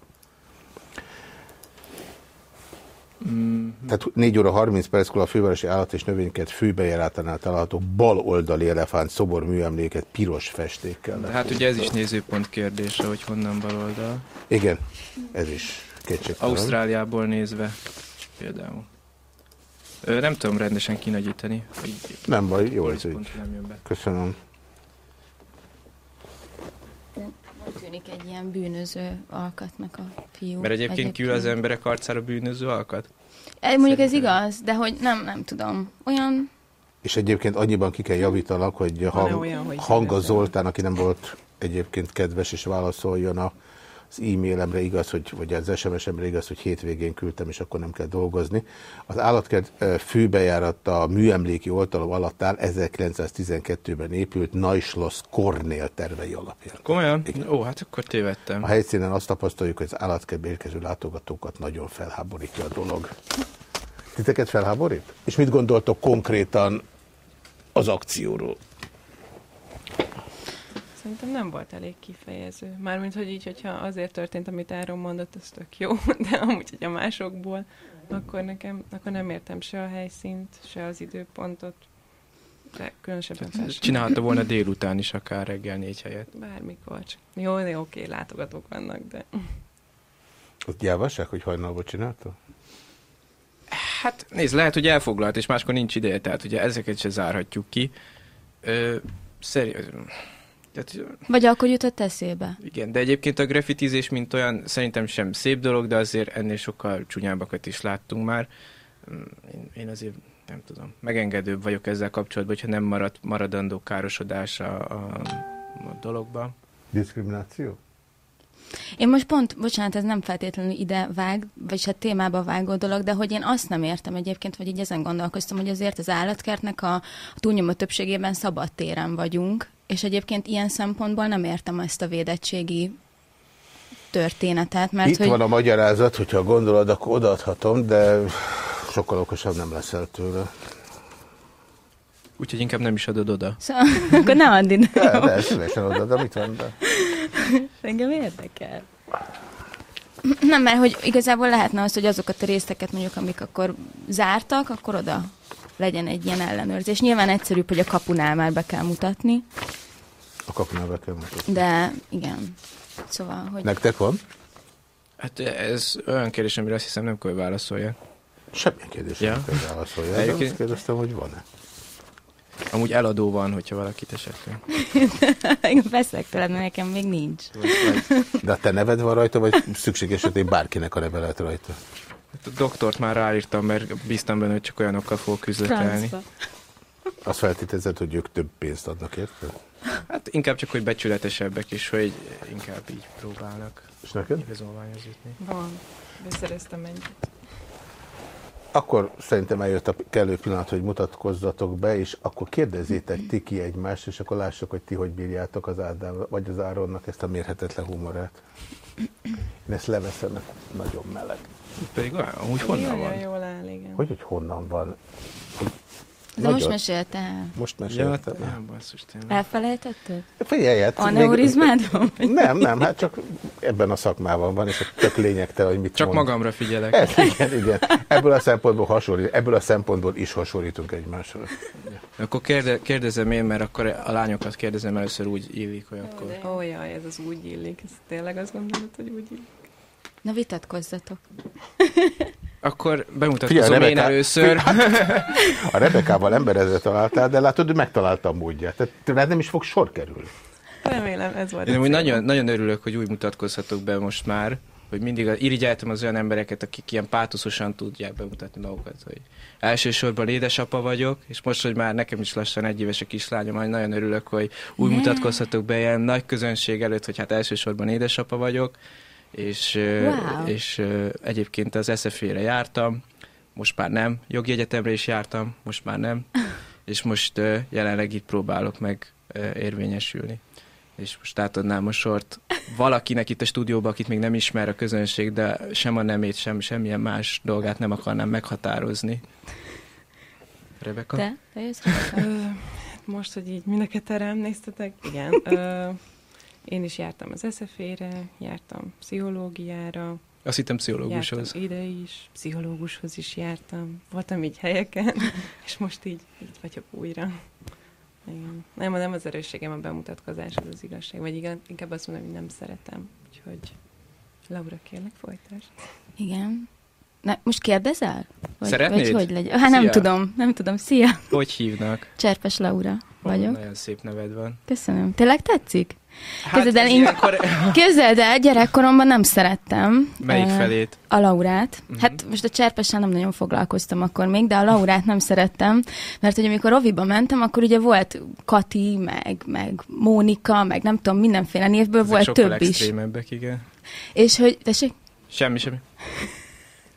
Mm. Tehát 4 óra 30 perckor a fővárosi állat és növényeket főbejárátánál található bal oldali elefánt szobor műemléket piros festékkel. De hát ugye ez is nézőpont kérdése, hogy honnan bal oldal. Igen, ez is kétségtelen. Ausztráliából nézve például. Ö, nem tudom rendesen kinagyítani. Nem baj, jó ez így. Köszönöm. Hogy tűnik egy ilyen bűnöző alkatnak a fiú. Mert egyébként, egyébként. kül az emberek arcára bűnöző alkat? E, mondjuk ez igaz, de hogy nem, nem tudom. Olyan... És egyébként annyiban ki kell javítanak, hogy hang, olyan, hogy Hanga Zoltán, aki nem volt egyébként kedves, és válaszoljon a az e-mailemre igaz, hogy, vagy az SMS-emre igaz, hogy hétvégén küldtem, és akkor nem kell dolgozni. Az állatkert főbejárat a műemléki oltalom alatt áll 1912-ben épült Naischloss Kornél tervei alapján. Komolyan? Igen. Ó, hát akkor tévedtem. A helyszínen azt tapasztaljuk, hogy az állatkertbe érkező látogatókat nagyon felháborítja a dolog. Titeket felháborít? És mit gondoltok konkrétan az akcióról? Szerintem nem volt elég kifejező. Mármint, hogy így, hogyha azért történt, amit Áron mondott, az tök jó, de amúgy, hogy a másokból, akkor nekem, akkor nem értem se a helyszínt, se az időpontot, de különösebben fel Csinálta volna délután is, akár reggel négy helyet. Bármikor. Csak. Jó, jó, oké, látogatók vannak, de... Ott gyávaság, hogy hajnalban csinálta? Hát nézd, lehet, hogy elfoglalt, és máskor nincs ideje, tehát ugye ezeket se zárhatjuk ki. Ö, szeri... Tehát, Vagy akkor jutott eszébe. Igen, de egyébként a grafitizés, mint olyan, szerintem sem szép dolog, de azért ennél sokkal csúnyábbakat is láttunk már. Mm, én, én azért nem tudom, megengedőbb vagyok ezzel kapcsolatban, hogyha nem marad, maradandó károsodás a, a, a dologba. Diszkrimináció? Én most pont, bocsánat, ez nem feltétlenül ide vág, vagy hát témába vágó dolog, de hogy én azt nem értem egyébként, vagy így ezen gondolkoztam, hogy azért az állatkertnek a, a túlnyomó többségében szabad téren vagyunk, és egyébként ilyen szempontból nem értem ezt a védettségi történetet. Mert Itt hogy... van a magyarázat, hogyha gondolod, akkor odaadhatom, de sokkal okosabb nem leszel tőle. Úgyhogy inkább nem is adod oda. Szóval, akkor ne add ide. De, de szívesen oda, de mit van be? Engem érdekel. Nem, mert hogy igazából lehetne az, hogy azokat a részeket mondjuk, amik akkor zártak, akkor oda legyen egy ilyen ellenőrzés. Nyilván egyszerűbb, hogy a kapunál már be kell mutatni. A kell mutatni. De igen. Szóval, hogy... Nektek van? Hát ez olyan kérdés, amire azt hiszem nem kell válaszolja. Semmilyen kérdés ja. nem kell válaszolja. Egyébként... Azt kérdeztem, hogy van-e. Amúgy eladó van, hogyha valakit esetleg. Én veszek tőled, mert nekem még nincs. De a te neved van rajta, vagy szükség esetén bárkinek a neve lehet rajta? Hát a doktort már ráírtam, mert bíztam benne, hogy csak olyanokkal fog küzdötelni. Azt feltételezed, hogy ők több pénzt adnak érte? Hát inkább csak, hogy becsületesebbek is, hogy inkább így próbálnak. És neked? Igazolványhoz jutni. Van. Beszereztem egyet. Akkor szerintem eljött a kellő pillanat, hogy mutatkozzatok be, és akkor kérdezzétek ti ki egymást, és akkor lássuk, hogy ti hogy bírjátok az Ádám, vagy az Áronnak ezt a mérhetetlen humorát. Én ezt leveszem, nagyon meleg. Pedig olyan, úgy honnan van? Jól áll, igen. Hogy, hogy honnan van? De most mesélte el. Most mesélte ja, el. basszus, Elfelejtetted? Figyelj, hát Aneurizmádon? Nem, nem, hát csak ebben a szakmában van, és tök lényegtelen, hogy mit Csak mond. magamra figyelek. Ez, igen, igen. Ebből a szempontból hasonlít, ebből a szempontból is hasonlítunk egymásra. Akkor kérde, kérdezem én, mert akkor a lányokat kérdezem először úgy illik, hogy akkor... Ó, oh, jaj, ez az úgy illik. Ez tényleg azt gondolod, hogy úgy illik? Na vitatkozzatok. Akkor bemutatkozom Figyelj, én először. a Rebekával emberezve találtál, de látod, hogy megtalálta a módját. Tehát nem is fog sor kerülni. Remélem, ez volt. Én úgy nagyon, nagyon örülök, hogy úgy mutatkozhatok be most már, hogy mindig irigyeltem az olyan embereket, akik ilyen pátoszosan tudják bemutatni magukat, hogy elsősorban édesapa vagyok, és most, hogy már nekem is lassan egy éves a kislányom, nagyon örülök, hogy úgy mutatkozhatok be ilyen nagy közönség előtt, hogy hát elsősorban édesapa vagyok, és, wow. és egyébként az SZF-re jártam, most már nem, jogi egyetemre is jártam, most már nem, és most jelenleg itt próbálok meg érvényesülni. És most átadnám a sort valakinek itt a stúdióban, akit még nem ismer a közönség, de sem a nemét, sem semmilyen más dolgát nem akarnám meghatározni. Rebeka? Te? Te jössz, Most, hogy így mind a rám néztetek, igen. Én is jártam az SZF-re, jártam pszichológiára. Azt hittem pszichológushoz. Jártam ide is, pszichológushoz is jártam. Voltam így helyeken, és most így itt vagyok újra. Igen. Nem, nem az erősségem a bemutatkozás, az az igazság. Vagy igen, inkább azt mondom, hogy nem szeretem. Úgyhogy Laura, kérlek, folytasd. Igen. Na, most kérdezel? Vagy, Szeretnéd? Vagy hogy legyen? Hát nem tudom, nem tudom. Szia! Hogy hívnak? Cserpes Laura vagyok. Oh, nagyon szép neved van. Köszönöm. Tényleg tetszik? Hát Képzeld el, én... ilyenkor... Képzeld el, gyerekkoromban nem szerettem. Melyik felét? A Laurát. Uh-huh. Hát most a cserpessel nem nagyon foglalkoztam akkor még, de a Laurát nem szerettem, mert hogy amikor Roviba mentem, akkor ugye volt Kati, meg, meg Mónika, meg nem tudom, mindenféle névből Ezek volt több is. igen. És hogy, tessék? Semmi, semmi.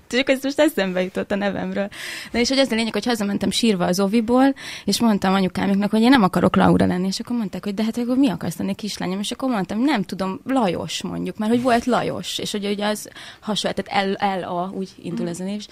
Csak ez most eszembe jutott a nevemről. Na és hogy ez a lényeg, hogy hazamentem sírva az oviból, és mondtam anyukámiknak, hogy én nem akarok Laura lenni, és akkor mondták, hogy de hát akkor mi akarsz lenni kislányom, és akkor mondtam, nem tudom, Lajos mondjuk, mert hogy volt Lajos, és hogy ugye az hasonló, tehát L, L, A, úgy indul ez a név,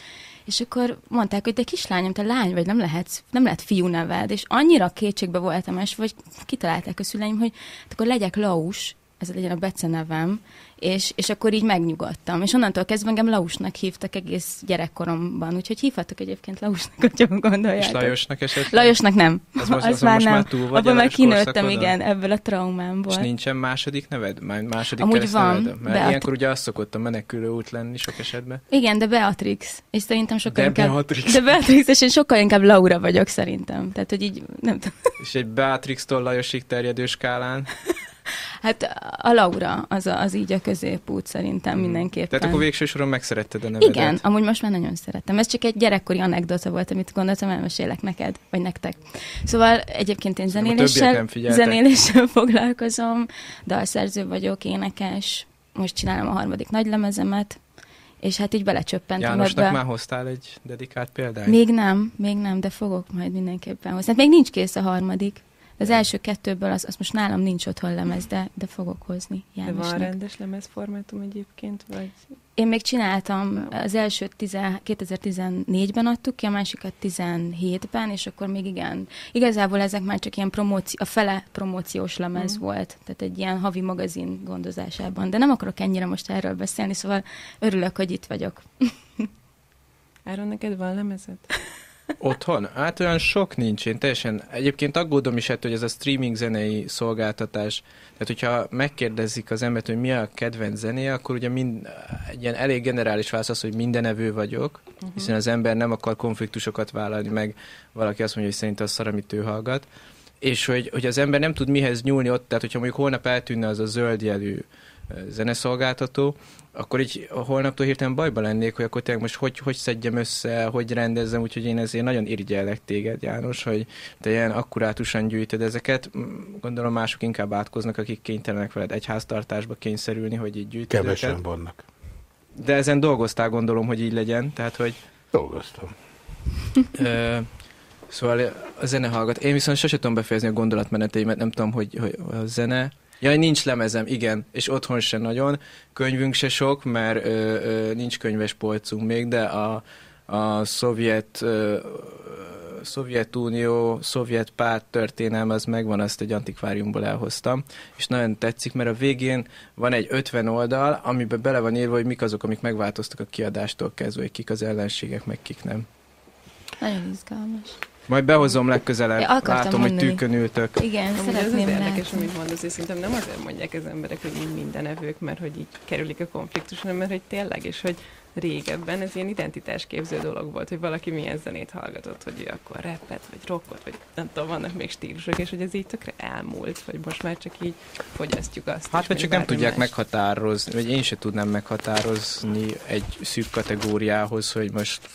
és akkor mondták, hogy de kislányom, te lány vagy, nem lehet, nem lehet fiú neved, és annyira kétségbe voltam, és vagy kitalálták a szüleim, hogy hát akkor legyek Laus, ez legyen a becenevem, és, és akkor így megnyugodtam. És onnantól kezdve engem Lausnak hívtak egész gyerekkoromban, úgyhogy hívhatok egyébként Lausnak, hogyha gondoljátok. És Lajosnak esetleg? Lajosnak nem. Az most, az, az már nem. Már túl vagy Abban már kinőttem, igen, ebből a traumámból. És nincsen második neved? Már második Amúgy van. Neved? Mert Beat... ilyenkor ugye az szokott a menekülő út lenni sok esetben. Igen, de Beatrix. És szerintem sokkal de inkább... Beatrix. De Beatrix, és én sokkal inkább Laura vagyok szerintem. Tehát, hogy így nem tudom. És egy Beatrix-tól Lajosig terjedő skálán. Hát a Laura az, a, az így a középút szerintem mm. mindenképpen. Tehát akkor végső soron megszeretted a nevedet? Igen, amúgy most már nagyon szeretem. Ez csak egy gyerekkori anekdota volt, amit gondoltam, elmesélek neked, vagy nektek. Szóval egyébként én zenéléssel, zenéléssel foglalkozom, dalszerző vagyok, énekes, most csinálom a harmadik nagylemezemet, és hát így belecsöppentem Jánosnak ebbe. már hoztál egy dedikált példát? Még nem, még nem, de fogok majd mindenképpen hozni. Hát még nincs kész a harmadik. Az első kettőből, az, az most nálam nincs otthon lemez, de, de fogok hozni Jánosnak. De van rendes lemezformátum egyébként, vagy? Én még csináltam, az elsőt 2014-ben adtuk ki, a másikat 17-ben, és akkor még igen, igazából ezek már csak ilyen promóci, a fele promóciós lemez mm. volt, tehát egy ilyen havi magazin gondozásában, de nem akarok ennyire most erről beszélni, szóval örülök, hogy itt vagyok. Áron, neked van lemezed? Otthon? Hát olyan sok nincs. Én teljesen egyébként aggódom is ettől, hogy ez a streaming zenei szolgáltatás. Tehát, hogyha megkérdezik az embert, hogy mi a kedvenc zenéje, akkor ugye mind, egy ilyen elég generális válasz az, hogy mindenevő vagyok, uh-huh. hiszen az ember nem akar konfliktusokat vállalni, meg valaki azt mondja, hogy szerint az szar, amit ő hallgat. És hogy, hogy az ember nem tud mihez nyúlni ott, tehát hogyha mondjuk holnap eltűnne az a zöld jelű zeneszolgáltató, akkor így holnaptól hirtelen bajba lennék, hogy akkor tényleg most hogy, hogy szedjem össze, hogy rendezzem, úgyhogy én ezért nagyon irigyellek téged, János, hogy te ilyen akkurátusan gyűjtöd ezeket. Gondolom mások inkább átkoznak, akik kénytelenek veled egy háztartásba kényszerülni, hogy így gyűjtöd Kevesen őket. vannak. De ezen dolgoztál, gondolom, hogy így legyen, tehát hogy... Dolgoztam. Ö, szóval a zene hallgat. Én viszont sose tudom befejezni a gondolatmeneteimet, nem tudom, hogy, hogy a zene Jaj, nincs lemezem, igen, és otthon se nagyon. Könyvünk se sok, mert ö, ö, nincs könyves polcunk még, de a, a szovjet Szovjetunió, szovjet párt történelme, az megvan, azt egy antikváriumból elhoztam, és nagyon tetszik, mert a végén van egy 50 oldal, amiben bele van írva, hogy mik azok, amik megváltoztak a kiadástól kezdve, hogy kik az ellenségek, meg kik nem. Nagyon izgalmas. Majd behozom legközelebb, ja, látom, mondani. hogy tűkön ültök. Igen, Amúgy szeretném az, az érdekes, amit mondasz, és szerintem nem azért mondják az emberek, hogy mind minden evők, mert hogy így kerülik a konfliktus, hanem mert hogy tényleg, és hogy régebben ez ilyen identitásképző dolog volt, hogy valaki milyen zenét hallgatott, hogy ő akkor rappet, vagy rockot, vagy nem tudom, vannak még stílusok, és hogy ez így tökre elmúlt, vagy most már csak így fogyasztjuk azt. Hát, vagy csak nem tudják más. meghatározni, vagy én se tudnám meghatározni egy szűk kategóriához, hogy most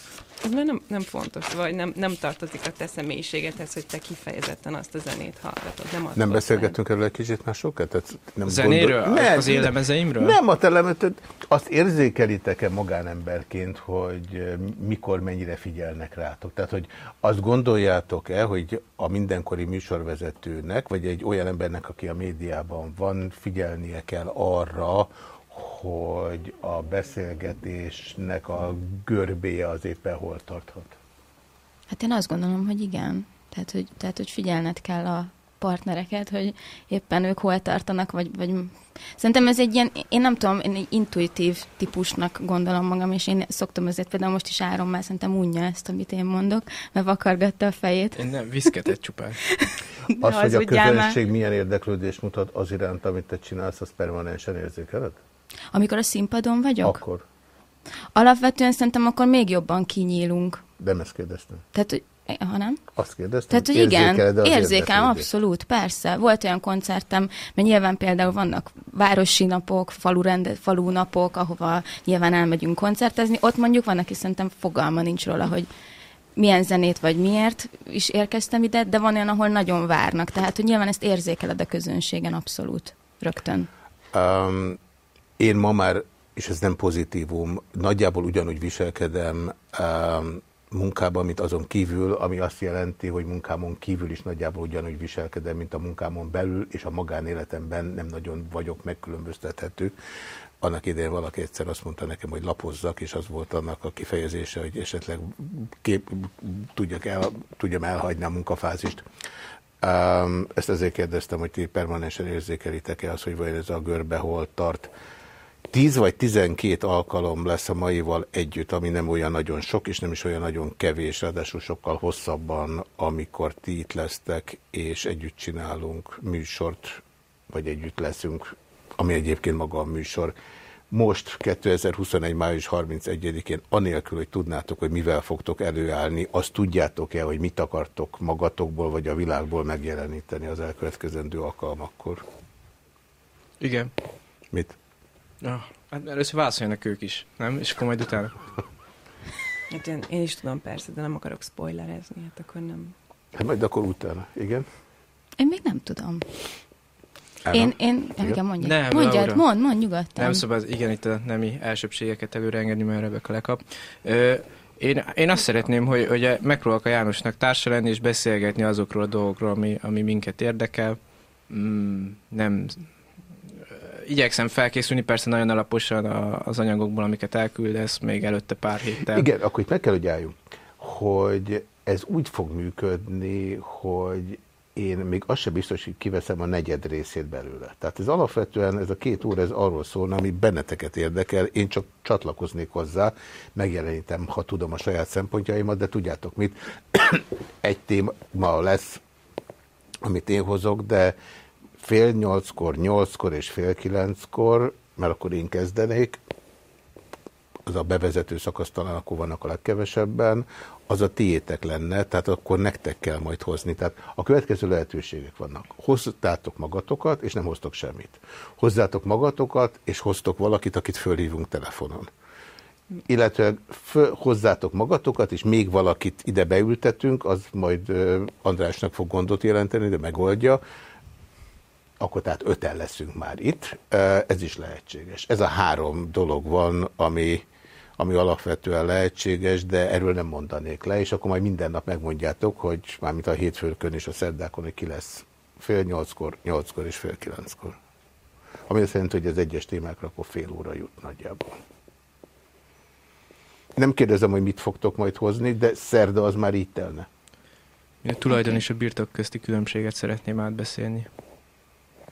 ez már nem, nem fontos, vagy nem, nem tartozik a te személyiségedhez, hogy te kifejezetten azt a zenét hallgatod. Nem, nem beszélgetünk erről egy kicsit már sokat? Tehát nem Zenéről? Gondol... Nem, az élemezeimről? Nem, a telemetet. Azt érzékelitek-e magánemberként, hogy mikor mennyire figyelnek rátok? Tehát, hogy azt gondoljátok-e, hogy a mindenkori műsorvezetőnek, vagy egy olyan embernek, aki a médiában van, figyelnie kell arra, hogy a beszélgetésnek a görbéje az éppen hol tarthat? Hát én azt gondolom, hogy igen. Tehát, hogy, tehát, hogy figyelned kell a partnereket, hogy éppen ők hol tartanak, vagy, vagy szerintem ez egy ilyen, én nem tudom, én egy intuitív típusnak gondolom magam, és én szoktam azért például most is Áron már szerintem unja ezt, amit én mondok, mert vakargatta a fejét. Én nem, viszketett csupán. az, az, hogy a közönség már... milyen érdeklődést mutat az iránt, amit te csinálsz, azt permanensen érzékeled? Amikor a színpadon vagyok? Akkor. Alapvetően szerintem akkor még jobban kinyílunk. De ezt kérdeztem. Tehát, hogy ha nem? Azt kérdeztem. Tehát, hogy igen, érzékelem, abszolút, persze. Volt olyan koncertem, mert nyilván például vannak városi napok, falu, rende, falu napok, ahova nyilván elmegyünk koncertezni. Ott mondjuk van, aki szerintem fogalma nincs róla, hogy milyen zenét vagy miért is érkeztem ide, de van olyan, ahol nagyon várnak. Tehát, hogy nyilván ezt érzékeled a közönségen abszolút, rögtön. Um, én ma már, és ez nem pozitívum, nagyjából ugyanúgy viselkedem munkában, mint azon kívül, ami azt jelenti, hogy munkámon kívül is nagyjából ugyanúgy viselkedem, mint a munkámon belül, és a magánéletemben nem nagyon vagyok megkülönböztethető. Annak idején valaki egyszer azt mondta nekem, hogy lapozzak, és az volt annak a kifejezése, hogy esetleg kép, tudjak el, tudjam elhagyni a munkafázist. Ezt ezért kérdeztem, hogy ti permanensen érzékelitek-e az, hogy vajon ez a görbe hol tart. 10 vagy 12 alkalom lesz a maival együtt, ami nem olyan nagyon sok, és nem is olyan nagyon kevés, ráadásul sokkal hosszabban, amikor ti itt lesztek, és együtt csinálunk műsort, vagy együtt leszünk, ami egyébként maga a műsor. Most 2021. május 31-én, anélkül, hogy tudnátok, hogy mivel fogtok előállni, azt tudjátok-e, hogy mit akartok magatokból, vagy a világból megjeleníteni az elkövetkezendő alkalmakkor? Igen. Mit? Ja, hát először válaszoljanak ők is, nem? És akkor majd utána. Hát én, én is tudom persze, de nem akarok spoilerezni, hát akkor nem. Hát majd akkor utána, igen? Én még nem tudom. Ána. Én, én, igen, igen mondja. Nem, Mondjad, mond, mond nyugodtan. Nem szabad, igen, itt a nemi elsőbségeket előre engedni, mert Rebeka lekap. Ö, én, én azt szeretném, hogy, hogy megpróbálok a Jánosnak társa lenni, és beszélgetni azokról a dolgokról, ami, ami minket érdekel. Mm, nem igyekszem felkészülni, persze nagyon alaposan az anyagokból, amiket elküldesz, még előtte pár héttel. Igen, akkor itt meg kell, hogy álljunk, hogy ez úgy fog működni, hogy én még azt sem biztos, hogy kiveszem a negyed részét belőle. Tehát ez alapvetően, ez a két óra, ez arról szólna, ami benneteket érdekel, én csak csatlakoznék hozzá, megjelenítem, ha tudom a saját szempontjaimat, de tudjátok mit, egy téma lesz, amit én hozok, de fél nyolckor, nyolckor és fél kilenckor, mert akkor én kezdenék, az a bevezető szakasz talán akkor vannak a legkevesebben, az a tiétek lenne, tehát akkor nektek kell majd hozni. Tehát a következő lehetőségek vannak. Hozzátok magatokat, és nem hoztok semmit. Hozzátok magatokat, és hoztok valakit, akit fölhívunk telefonon. Illetve hozzátok magatokat, és még valakit ide beültetünk, az majd Andrásnak fog gondot jelenteni, de megoldja, akkor tehát öten leszünk már itt. Ez is lehetséges. Ez a három dolog van, ami, ami alapvetően lehetséges, de erről nem mondanék le, és akkor majd minden nap megmondjátok, hogy mármint a hétfőkön és a szerdákon, hogy ki lesz fél nyolckor, nyolckor és fél kilenckor. Ami azt jelenti, hogy az egyes témákra akkor fél óra jut nagyjából. Nem kérdezem, hogy mit fogtok majd hozni, de szerda az már így telne. Én a tulajdon és a birtok közti különbséget szeretném átbeszélni.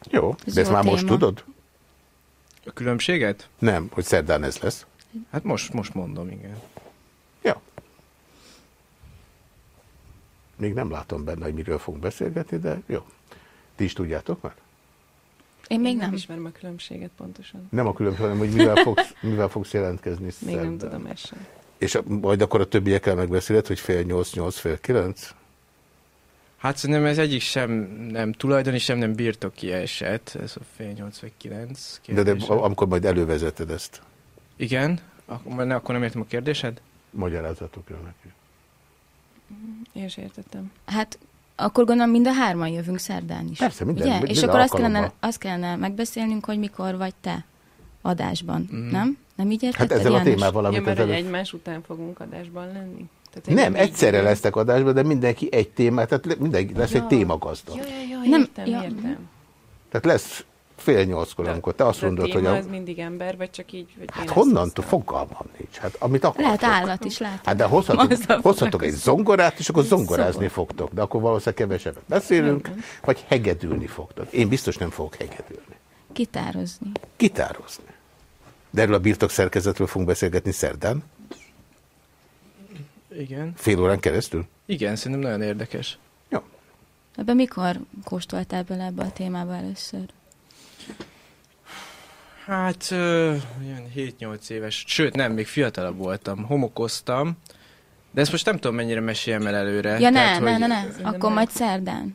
Jó, Ez de ezt már téma. most tudod? A különbséget? Nem, hogy szerdán ez lesz. Hát most, most mondom, igen. Ja. Még nem látom benne, hogy miről fogunk beszélgetni, de jó. Ti is tudjátok már? Én még nem. nem ismerem a különbséget pontosan. Nem a különbséget, hanem hogy mivel fogsz, mivel fogsz jelentkezni Még szerdán. nem tudom ezt sem. És a, majd akkor a többiekkel megbeszéled, hogy fél nyolc, nyolc, fél kilenc? Hát szerintem ez egyik sem nem tulajdoni, sem nem birtoki eset, ez a fél nyolc vagy kilenc. De, de amikor majd elővezeted ezt. Igen? Akkor, ne, akkor nem értem a kérdésed? Magyarázatok jönnek. Én is értettem. Hát akkor gondolom mind a hárman jövünk szerdán is. Persze, minden, Ugye? És akkor azt kellene, azt kellene megbeszélnünk, hogy mikor vagy te adásban, mm. nem? Nem így értetted, Hát ezzel János? a témával, amit ja, mert egymás után fogunk adásban lenni? Tehát nem, egyszerre lesznek adásban, de mindenki egy témát, tehát mindenki lesz ja. egy témagazda. Ja, ja, ja, nem, értem, ja. értem. Tehát lesz fél nyolckor, amikor te azt mondod, hogy... A az mindig ember, vagy csak így... Vagy hát honnan fogalmam nincs. Hát amit akartok. Lehet állat is, lehet. Hát de hozhatok, hozhatok egy zongorát, és akkor zongorázni fogtok. De akkor valószínűleg kevesebbet beszélünk, vagy hegedülni fogtok. Én biztos nem fogok hegedülni. Kitározni. Kitározni. De erről a birtok szerkezetről fogunk beszélgetni szerdán. Igen. Fél órán keresztül? Igen, szerintem nagyon érdekes. Jó. Ebben mikor kóstoltál bele ebbe a témába először? Hát, olyan 7-8 éves, sőt nem, még fiatalabb voltam, homokoztam, de ezt most nem tudom mennyire meséljem el előre. Ja tehát, ne, hogy... ne, ne, ne, akkor majd szerdán.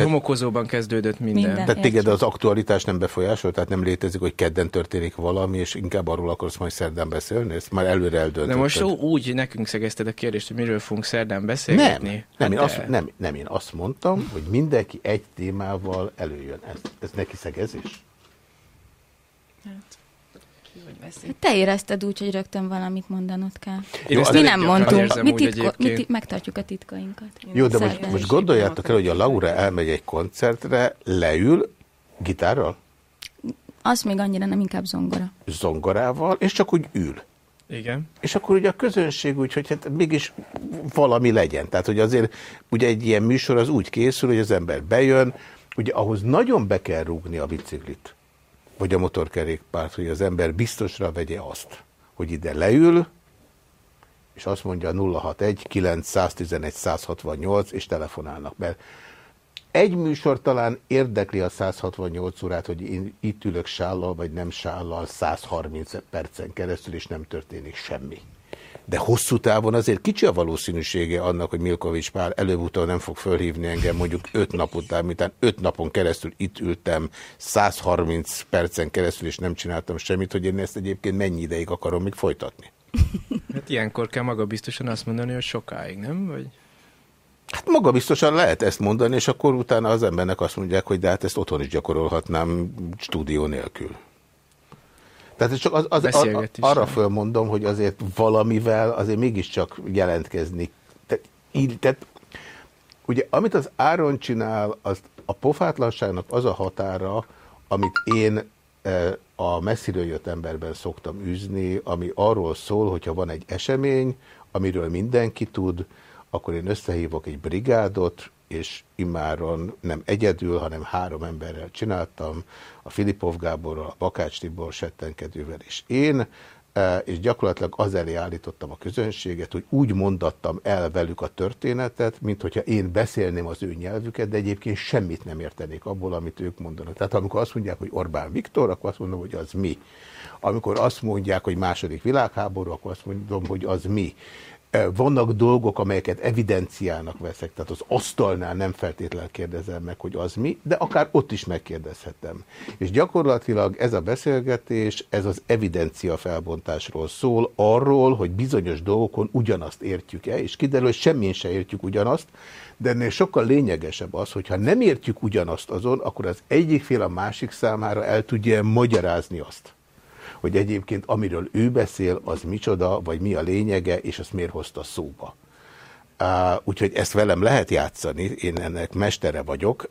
Egy homokozóban kezdődött minden. minden tehát téged az aktualitás nem befolyásol, tehát nem létezik, hogy kedden történik valami, és inkább arról akarsz majd szerdán beszélni? Ezt már előre eldöntötted. De most úgy nekünk szegezted a kérdést, hogy miről fogunk szerdán beszélgetni? Nem, nem, én, azt, nem, nem én azt mondtam, hogy mindenki egy témával előjön. Ez, ez neki szegezés? Hát, Hát te érezted úgy, hogy rögtön valamit mondanod kell. Jó, mi nem mondtunk, mi, titko, mi megtartjuk a titkainkat. Jó, de most, most gondoljátok el, hogy a Laura elmegy egy koncertre, leül gitárral? Az még annyira nem, inkább zongora. Zongorával, és csak úgy ül. Igen. És akkor ugye a közönség úgy, hogy hát mégis valami legyen. Tehát, hogy azért ugye egy ilyen műsor az úgy készül, hogy az ember bejön, ugye ahhoz nagyon be kell rúgni a biciklit vagy a motorkerékpárt, hogy az ember biztosra vegye azt, hogy ide leül, és azt mondja 061 911 168, és telefonálnak. Mert egy műsor talán érdekli a 168 órát, hogy én itt ülök sállal, vagy nem sállal 130 percen keresztül, és nem történik semmi de hosszú távon azért kicsi a valószínűsége annak, hogy Milkovics Pál előbb-utóbb nem fog fölhívni engem mondjuk 5 nap után, miután 5 napon keresztül itt ültem 130 percen keresztül, és nem csináltam semmit, hogy én ezt egyébként mennyi ideig akarom még folytatni. Hát ilyenkor kell maga biztosan azt mondani, hogy sokáig, nem? Vagy... Hát maga biztosan lehet ezt mondani, és akkor utána az embernek azt mondják, hogy de hát ezt otthon is gyakorolhatnám stúdió nélkül. Tehát csak az, az, az, arra fölmondom, hogy azért valamivel azért mégiscsak jelentkezni. Tehát, így, tehát, ugye amit az Áron csinál, az a pofátlanságnak az a határa, amit én e, a messziről jött emberben szoktam űzni, ami arról szól, hogyha van egy esemény, amiről mindenki tud, akkor én összehívok egy brigádot, és immáron nem egyedül, hanem három emberrel csináltam, a Filipov Gáborral, a Bakács Tibor settenkedővel és én, e, és gyakorlatilag az elé állítottam a közönséget, hogy úgy mondattam el velük a történetet, mint hogyha én beszélném az ő nyelvüket, de egyébként semmit nem értenék abból, amit ők mondanak. Tehát amikor azt mondják, hogy Orbán Viktor, akkor azt mondom, hogy az mi. Amikor azt mondják, hogy második világháború, akkor azt mondom, hogy az mi. Vannak dolgok, amelyeket evidenciának veszek, tehát az asztalnál nem feltétlenül kérdezem meg, hogy az mi, de akár ott is megkérdezhetem. És gyakorlatilag ez a beszélgetés, ez az evidencia felbontásról szól, arról, hogy bizonyos dolgokon ugyanazt értjük-e, és kiderül, hogy semmi se értjük ugyanazt, de ennél sokkal lényegesebb az, hogyha nem értjük ugyanazt azon, akkor az egyik fél a másik számára el tudja magyarázni azt hogy egyébként amiről ő beszél, az micsoda, vagy mi a lényege, és azt miért hozta szóba. Úgyhogy ezt velem lehet játszani, én ennek mestere vagyok,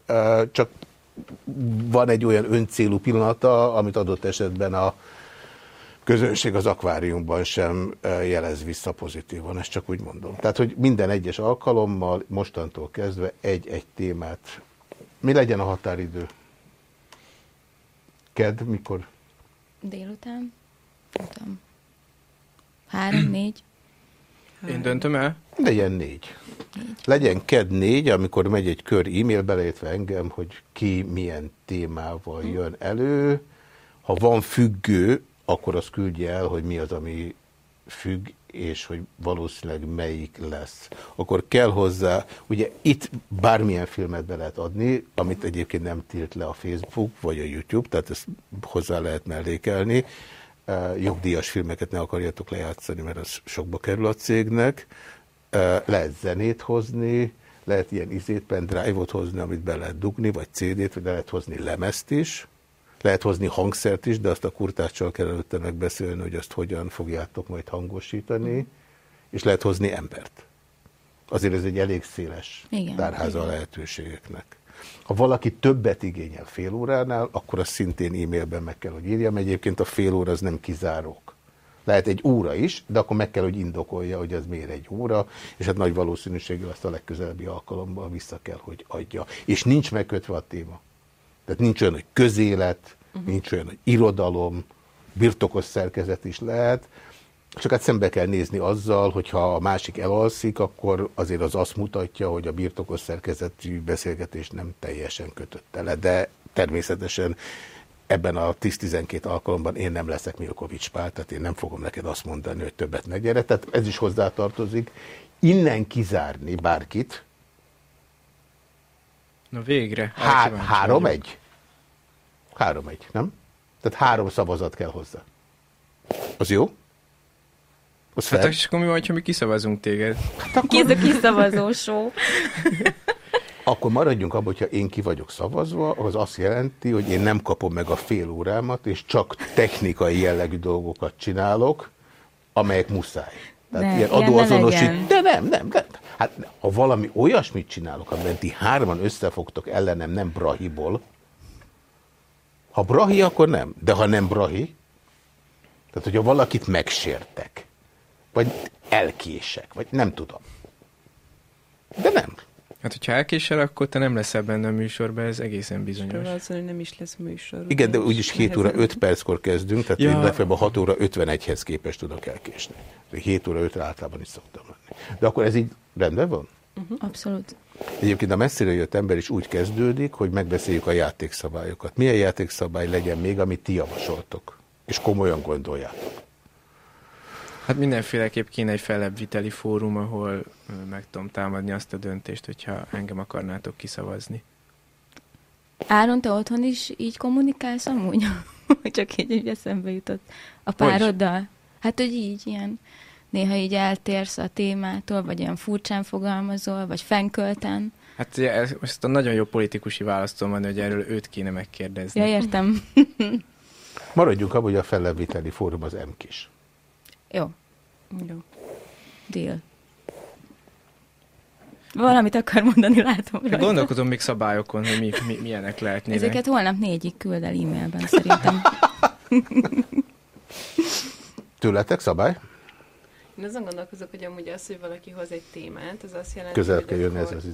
csak van egy olyan öncélú pillanata, amit adott esetben a közönség az akváriumban sem jelez vissza pozitívan, ezt csak úgy mondom. Tehát, hogy minden egyes alkalommal mostantól kezdve egy-egy témát. Mi legyen a határidő? Ked, mikor? Délután. Tudom. Három, négy. Én döntöm el? Legyen négy. négy. Legyen KED négy, amikor megy egy kör e-mail beleértve engem, hogy ki milyen témával hm. jön elő. Ha van függő, akkor azt küldje el, hogy mi az, ami függ, és hogy valószínűleg melyik lesz. Akkor kell hozzá, ugye itt bármilyen filmet be lehet adni, amit egyébként nem tilt le a Facebook vagy a YouTube, tehát ezt hozzá lehet mellékelni, jogdíjas filmeket ne akarjatok lejátszani, mert az sokba kerül a cégnek. Lehet zenét hozni, lehet ilyen izét, pendrive-ot hozni, amit be lehet dugni, vagy CD-t, vagy lehet hozni lemezt is. Lehet hozni hangszert is, de azt a kurtáccsal kell előtte megbeszélni, hogy azt hogyan fogjátok majd hangosítani, és lehet hozni embert. Azért ez egy elég széles Igen, tárháza a lehetőségeknek. Ha valaki többet igényel fél óránál, akkor az szintén e-mailben meg kell, hogy írjam. Egyébként a fél óra az nem kizárók. Lehet egy óra is, de akkor meg kell, hogy indokolja, hogy ez miért egy óra, és hát nagy valószínűséggel azt a legközelebbi alkalommal vissza kell, hogy adja. És nincs megkötve a téma. Tehát nincs olyan, hogy közélet, uh -huh. nincs olyan, hogy irodalom, birtokos szerkezet is lehet, csak hát szembe kell nézni azzal, hogyha a másik elalszik, akkor azért az azt mutatja, hogy a birtokos szerkezetű beszélgetés nem teljesen kötötte le, de természetesen ebben a 10-12 alkalomban én nem leszek Milkovics Pál, tehát én nem fogom neked azt mondani, hogy többet ne gyere, tehát ez is hozzátartozik. Innen kizárni bárkit. Na végre. Há három egy? Három egy, nem? Tehát három szavazat kell hozzá. Az jó? Az hát és akkor mi van, ha mi kiszavazunk téged? Hát akkor... Ki ez a kiszavazó show? akkor maradjunk abban, hogyha én ki vagyok szavazva, az azt jelenti, hogy én nem kapom meg a fél órámat, és csak technikai jellegű dolgokat csinálok, amelyek muszáj. Tehát ne, ilyen adóazonosít. De nem, nem, nem. Hát ha valami olyasmit csinálok, amiben ti hárman összefogtok ellenem, nem Brahiból, ha Brahi, akkor nem. De ha nem Brahi, tehát hogyha valakit megsértek, vagy elkések, vagy nem tudom. De nem. Hát, hogyha elkésel, akkor te nem leszel benne a műsorban, ez egészen bizonyos. Hogy nem is lesz műsor. Igen, de úgyis 7 óra 5 perckor kezdünk, tehát ja. én legfeljebb a 6 óra 51-hez képest tudok elkésni. 7 óra 5 általában is szoktam lenni. De akkor ez így rendben van? Uh -huh. Abszolút. Egyébként a messzire jött ember is úgy kezdődik, hogy megbeszéljük a játékszabályokat. Milyen játékszabály legyen még, amit ti javasoltok? És komolyan gondoljátok. Hát mindenféleképp kéne egy fellebbviteli fórum, ahol meg tudom támadni azt a döntést, hogyha engem akarnátok kiszavazni. Áron, te otthon is így kommunikálsz amúgy? Csak így, így eszembe jutott a pároddal. Hogy? Hát, hogy így, ilyen néha így eltérsz a témától, vagy olyan furcsán fogalmazol, vagy fenkölten. Hát ez, most a nagyon jó politikusi választom van, hogy erről őt kéne megkérdezni. Ja, értem. Maradjunk abban, hogy a fellebbviteli fórum az M-kis. Jó. Jó. Deal. Valamit akar mondani, látom. Rajta. Gondolkodom még szabályokon, hogy mi, mi, milyenek lehetnének. Ezeket holnap négyig küld el e-mailben, szerintem. Tőletek szabály? Én azon gondolkozok, hogy amúgy az, hogy valaki hoz egy témát, az azt jelenti, Közel kell jönni ez az.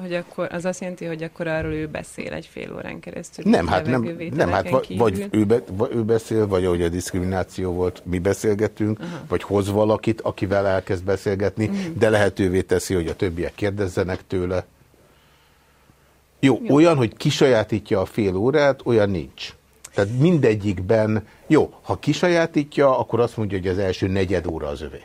Hogy akkor, az azt jelenti, hogy akkor arról ő beszél egy fél órán keresztül. Nem, hát nem, nem hát vagy, vagy ő, be, vagy ő beszél, vagy ahogy a diszkrimináció volt, mi beszélgetünk, Aha. vagy hoz valakit, akivel elkezd beszélgetni, uh-huh. de lehetővé teszi, hogy a többiek kérdezzenek tőle. Jó, jó, olyan, hogy kisajátítja a fél órát, olyan nincs. Tehát mindegyikben, jó, ha kisajátítja, akkor azt mondja, hogy az első negyed óra az övé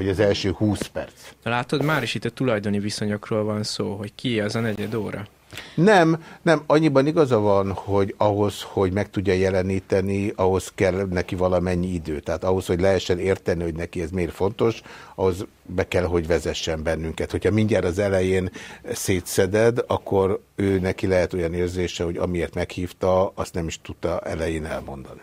vagy az első 20 perc. Látod, már is itt a tulajdoni viszonyokról van szó, hogy ki az a negyed óra. Nem, nem, annyiban igaza van, hogy ahhoz, hogy meg tudja jeleníteni, ahhoz kell neki valamennyi idő. Tehát ahhoz, hogy lehessen érteni, hogy neki ez miért fontos, ahhoz be kell, hogy vezessen bennünket. Hogyha mindjárt az elején szétszeded, akkor ő neki lehet olyan érzése, hogy amiért meghívta, azt nem is tudta elején elmondani.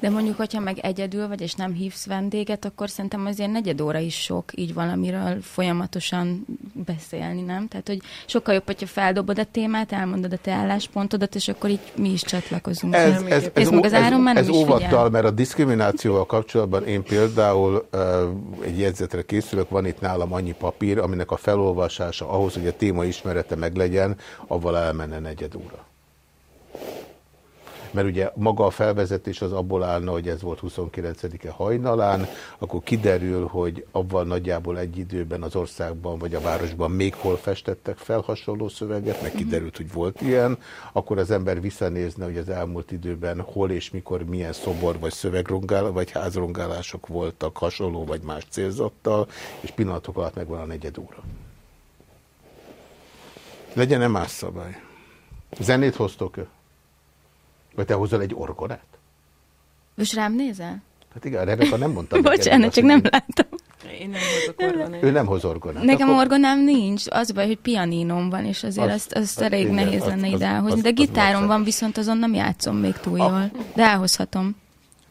De mondjuk, hogyha meg egyedül vagy, és nem hívsz vendéget, akkor szerintem azért negyed óra is sok így valamiről folyamatosan beszélni, nem? Tehát, hogy sokkal jobb, hogyha feldobod a témát, elmondod a te álláspontodat, és akkor így mi is csatlakozunk. Ez, ez, ez, ez, az áron ez, ez óvattal, mert a diszkriminációval kapcsolatban én például uh, egy jegyzetre készülök, van itt nálam annyi papír, aminek a felolvasása ahhoz, hogy a téma ismerete meglegyen, avval elmenne negyed óra mert ugye maga a felvezetés az abból állna, hogy ez volt 29-e hajnalán, akkor kiderül, hogy abban nagyjából egy időben az országban vagy a városban még hol festettek fel hasonló szöveget, meg kiderült, hogy volt ilyen, akkor az ember visszanézne, hogy az elmúlt időben hol és mikor milyen szobor vagy szövegrongál, vagy házrongálások voltak hasonló vagy más célzattal, és pillanatok alatt megvan a negyed óra. Legyen-e más szabály? Zenét hoztok-e? Vagy te hozol egy orgonát? Most rám nézel? Hát igen, Rebeka nem mondta. Bocsánat, csak nem látom. Én nem hozok orgonát. Ő nem hoz orgonát. Nekem Akkor... orgonám nincs. Az baj, hogy pianinom van, és azért az, azt, azt az elég igen, nehéz lenne ide elhozni. De gitárom van, viszont azon nem játszom még túl jól. De elhozhatom.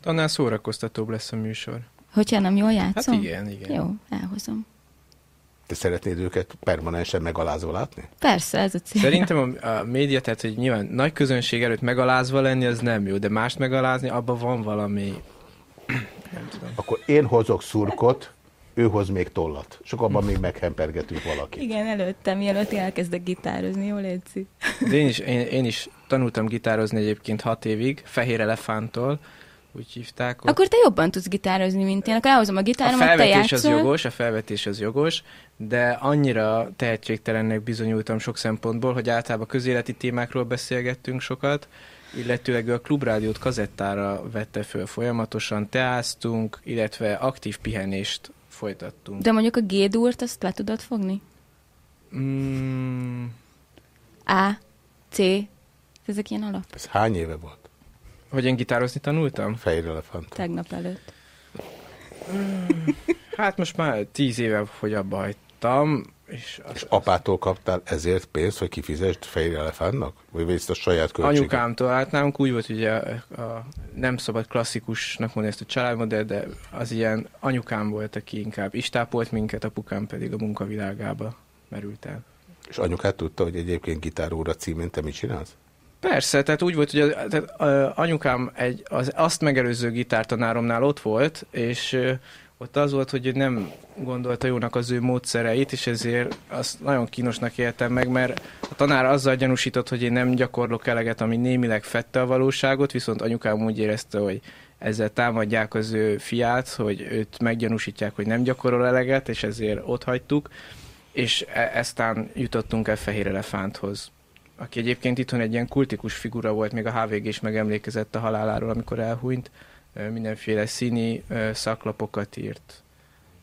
Annál szórakoztatóbb lesz a műsor. Hogyha nem jól játszom? Hát igen, igen. Jó, elhozom. Te szeretnéd őket permanensen megalázva látni? Persze, ez a cél. Szerintem a, a média, tehát hogy nyilván nagy közönség előtt megalázva lenni, az nem jó, de mást megalázni, abban van valami... Nem tudom. Akkor én hozok szurkot, ő hoz még tollat. Sok abban még meghempergetünk valakit. Igen, előttem, mielőtt elkezdek gitározni, jól érzi. De én is, én, én is tanultam gitározni egyébként hat évig, Fehér Elefántól, úgy hívták. Ott. Akkor te jobban tudsz gitározni, mint én. Akkor elhozom a gitáromat, A felvetés az jogos, a felvetés az jogos, de annyira tehetségtelennek bizonyultam sok szempontból, hogy általában közéleti témákról beszélgettünk sokat, illetőleg a klubrádiót kazettára vette föl folyamatosan, teáztunk, illetve aktív pihenést folytattunk. De mondjuk a G-dúrt, azt le tudod fogni? Mm. A, C, ezek ilyen alap? Ez hány éve volt? Hogy én gitározni tanultam? Fehér elefánt. Tegnap előtt. Hát most már tíz éve, hogy abba hagytam. És, és apától kaptál ezért pénzt, hogy kifizest fehér elefántnak? Vagy ezt a saját költséget? Anyukámtól, hát nálunk úgy volt, hogy a, a, nem szabad klasszikusnak mondani ezt a családmodell, de az ilyen anyukám volt, aki inkább istápolt minket, apukám pedig a munkavilágába merült el. És anyukát tudta, hogy egyébként gitáróra címén te mit csinálsz? Persze, tehát úgy volt, hogy a, tehát, a, anyukám egy, az azt megelőző gitártanáromnál ott volt, és ott az volt, hogy nem gondolta jónak az ő módszereit, és ezért azt nagyon kínosnak éltem meg, mert a tanár azzal gyanúsított, hogy én nem gyakorlok eleget, ami némileg fette a valóságot, viszont anyukám úgy érezte, hogy ezzel támadják az ő fiát, hogy őt meggyanúsítják, hogy nem gyakorol eleget, és ezért ott hagytuk, és e- eztán jutottunk el Fehér Elefánthoz aki egyébként itthon egy ilyen kultikus figura volt, még a HVG is megemlékezett a haláláról, amikor elhunyt, mindenféle színi szaklapokat írt,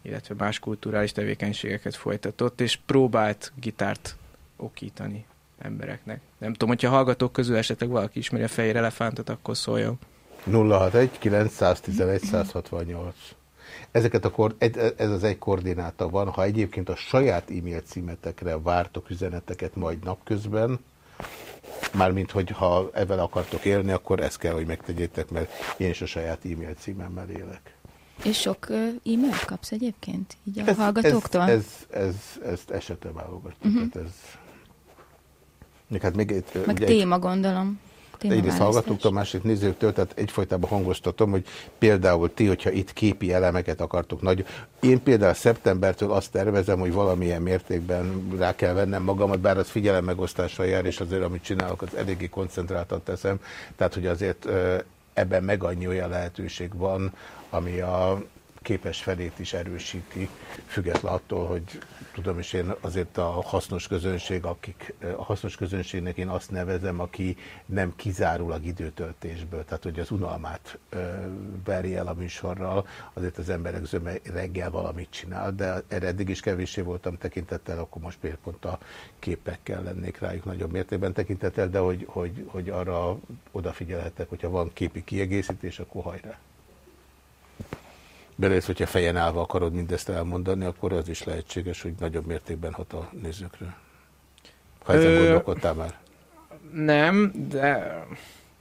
illetve más kulturális tevékenységeket folytatott, és próbált gitárt okítani embereknek. Nem tudom, hogyha hallgatók közül esetleg valaki ismeri a fehér elefántot, akkor szóljon. 061 911 168 Ezeket a ez az egy koordináta van, ha egyébként a saját e-mail címetekre vártok üzeneteket majd napközben, Mármint, hogy ha ebben akartok élni, akkor ezt kell, hogy megtegyétek, mert én is a saját e-mail címemmel élek. És sok e-mailt kapsz egyébként, így a ez, hallgatóktól? Ez, ez, ez, ezt esetre válogatjuk. Uh -huh. ez, hát még, Meg téma, egy, gondolom egyrészt hallgatóktól, másrészt nézőktől, tehát egyfolytában hangoztatom, hogy például ti, hogyha itt képi elemeket akartok nagy. Én például szeptembertől azt tervezem, hogy valamilyen mértékben rá kell vennem magamat, bár az figyelem megosztással jár, és azért, amit csinálok, az eléggé koncentráltan teszem. Tehát, hogy azért ebben meg annyi olyan lehetőség van, ami a képes felét is erősíti, független attól, hogy tudom is én azért a hasznos közönség, akik, a hasznos közönségnek én azt nevezem, aki nem kizárólag időtöltésből, tehát hogy az unalmát veri el a műsorral, azért az emberek zöme reggel valamit csinál, de erre eddig is kevéssé voltam tekintettel, akkor most pont a képekkel lennék rájuk nagyobb mértékben tekintettel, de hogy, hogy, hogy arra odafigyelhetek, hogyha van képi kiegészítés, akkor hajrá. Beleértve, hogyha fejen állva akarod mindezt elmondani, akkor az is lehetséges, hogy nagyobb mértékben hat a nézőkre. Ha ezen Ö... gondolkodtál már. Nem, de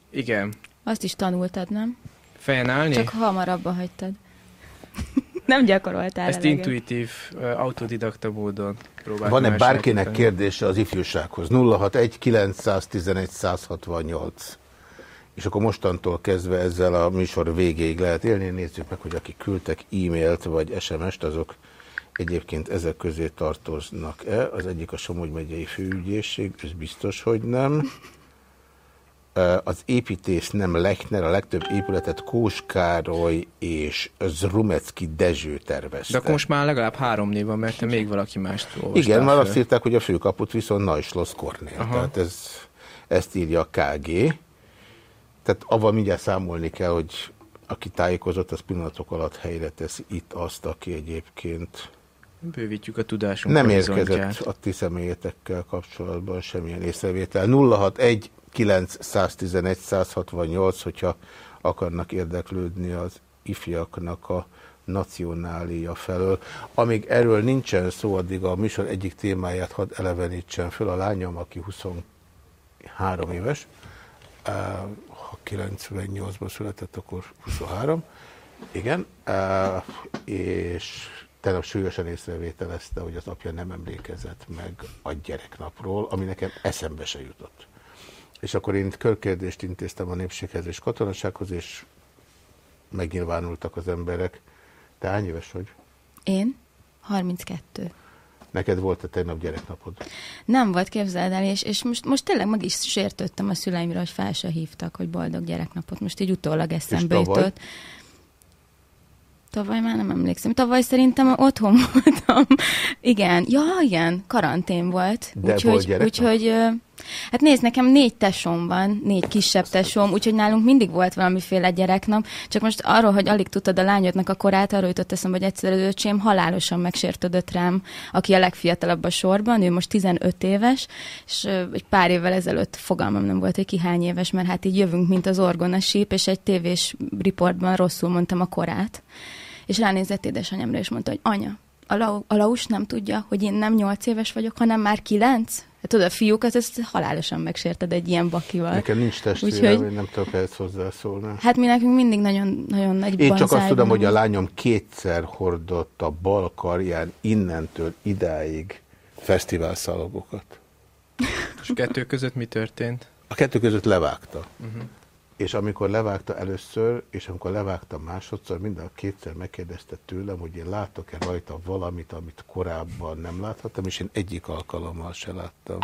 igen. Azt is tanultad, nem? Fejen állni? Csak hamarabb hagytad. nem gyakoroltál Ezt eleget. intuitív, autodidakta módon próbáltam Van-e bárkinek kérdése az ifjúsághoz? 061 911 168 és akkor mostantól kezdve ezzel a műsor végéig lehet élni. Nézzük meg, hogy akik küldtek e-mailt vagy SMS-t, azok egyébként ezek közé tartoznak-e. Az egyik a Somogy megyei főügyészség, ez biztos, hogy nem. Az építész nem Lechner, a legtöbb épületet Kós Károly és Zrumecki Dezső tervezte. De akkor most már legalább három név van, mert te még valaki mást olvastál Igen, már azt írták, hogy a főkaput viszont Najslosz Kornél. Aha. Tehát ez, ezt írja a KG. Tehát avval mindjárt számolni kell, hogy aki tájékozott, az pillanatok alatt helyre teszi itt azt, aki egyébként... Bővítjük a tudásunkat. Nem érkezett a ti személyetekkel kapcsolatban semmilyen észrevétel. 061 911 168, hogyha akarnak érdeklődni az ifjaknak a nacionália felől. Amíg erről nincsen szó, addig a műsor egyik témáját hadd elevenítsen föl a lányom, aki 23 éves, 98-ban született, akkor 23. Igen, és tegnap súlyosan észrevételezte, hogy az apja nem emlékezett meg a gyereknapról, ami nekem eszembe se jutott. És akkor én körkérdést intéztem a népséghez és katonasághoz, és megnyilvánultak az emberek. Te hány éves vagy? Én? 32. Neked volt a tegnap gyereknapod? Nem volt, képzeld el, és, és most, most tényleg meg is sértődtem a szüleimre, hogy fel se hívtak, hogy boldog gyereknapot. Most így utólag eszembe jutott. Tavaly már nem emlékszem. Tavaly szerintem otthon voltam. igen. Ja, igen, karantén volt. De úgyhogy, volt úgyhogy Hát nézd, nekem négy tesom van, négy kisebb tesom, úgyhogy nálunk mindig volt valamiféle gyereknap, csak most arról, hogy alig tudtad a lányodnak a korát, arról jutott eszem, hogy egyszer az öcsém halálosan megsértődött rám, aki a legfiatalabb a sorban, ő most 15 éves, és egy pár évvel ezelőtt fogalmam nem volt, hogy ki hány éves, mert hát így jövünk, mint az orgona síp, és egy tévés riportban rosszul mondtam a korát. És ránézett édesanyámra, és mondta, hogy anya, a, lau, a Laus nem tudja, hogy én nem nyolc éves vagyok, hanem már kilenc? Hát tudod, a fiúkat, ezt halálosan megsérted egy ilyen bakival. Nekem nincs testvérem, Úgyhogy... nem tudok ehhez hozzászólni. Hát mi nekünk mindig nagyon, nagyon nagy Én csak azt tudom, hogy a lányom kétszer hordott a bal karján innentől idáig fesztiválszalagokat. És kettő között mi történt? A kettő között levágta. Uh -huh. És amikor levágta először, és amikor levágta másodszor, minden a kétszer megkérdezte tőlem, hogy én látok-e rajta valamit, amit korábban nem láthattam, és én egyik alkalommal se láttam.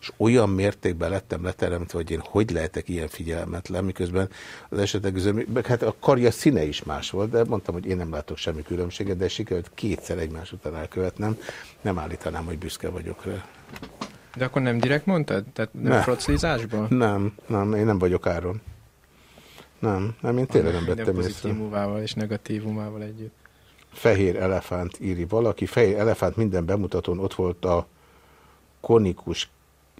És olyan mértékben lettem leteremtve, hogy én hogy lehetek ilyen figyelmetlen, miközben az esetek közben, hát a karja színe is más volt, de mondtam, hogy én nem látok semmi különbséget, de sikerült kétszer egymás után elkövetnem, nem állítanám, hogy büszke vagyok rá. De akkor nem direkt mondtad? Tehát nem, nem. froclizásban? Nem, nem, én nem vagyok áron. Nem, nem, én tényleg nem vettem észre. pozitívumával és negatívumával együtt. Fehér elefánt íri valaki. Fehér elefánt minden bemutatón ott volt a konikus,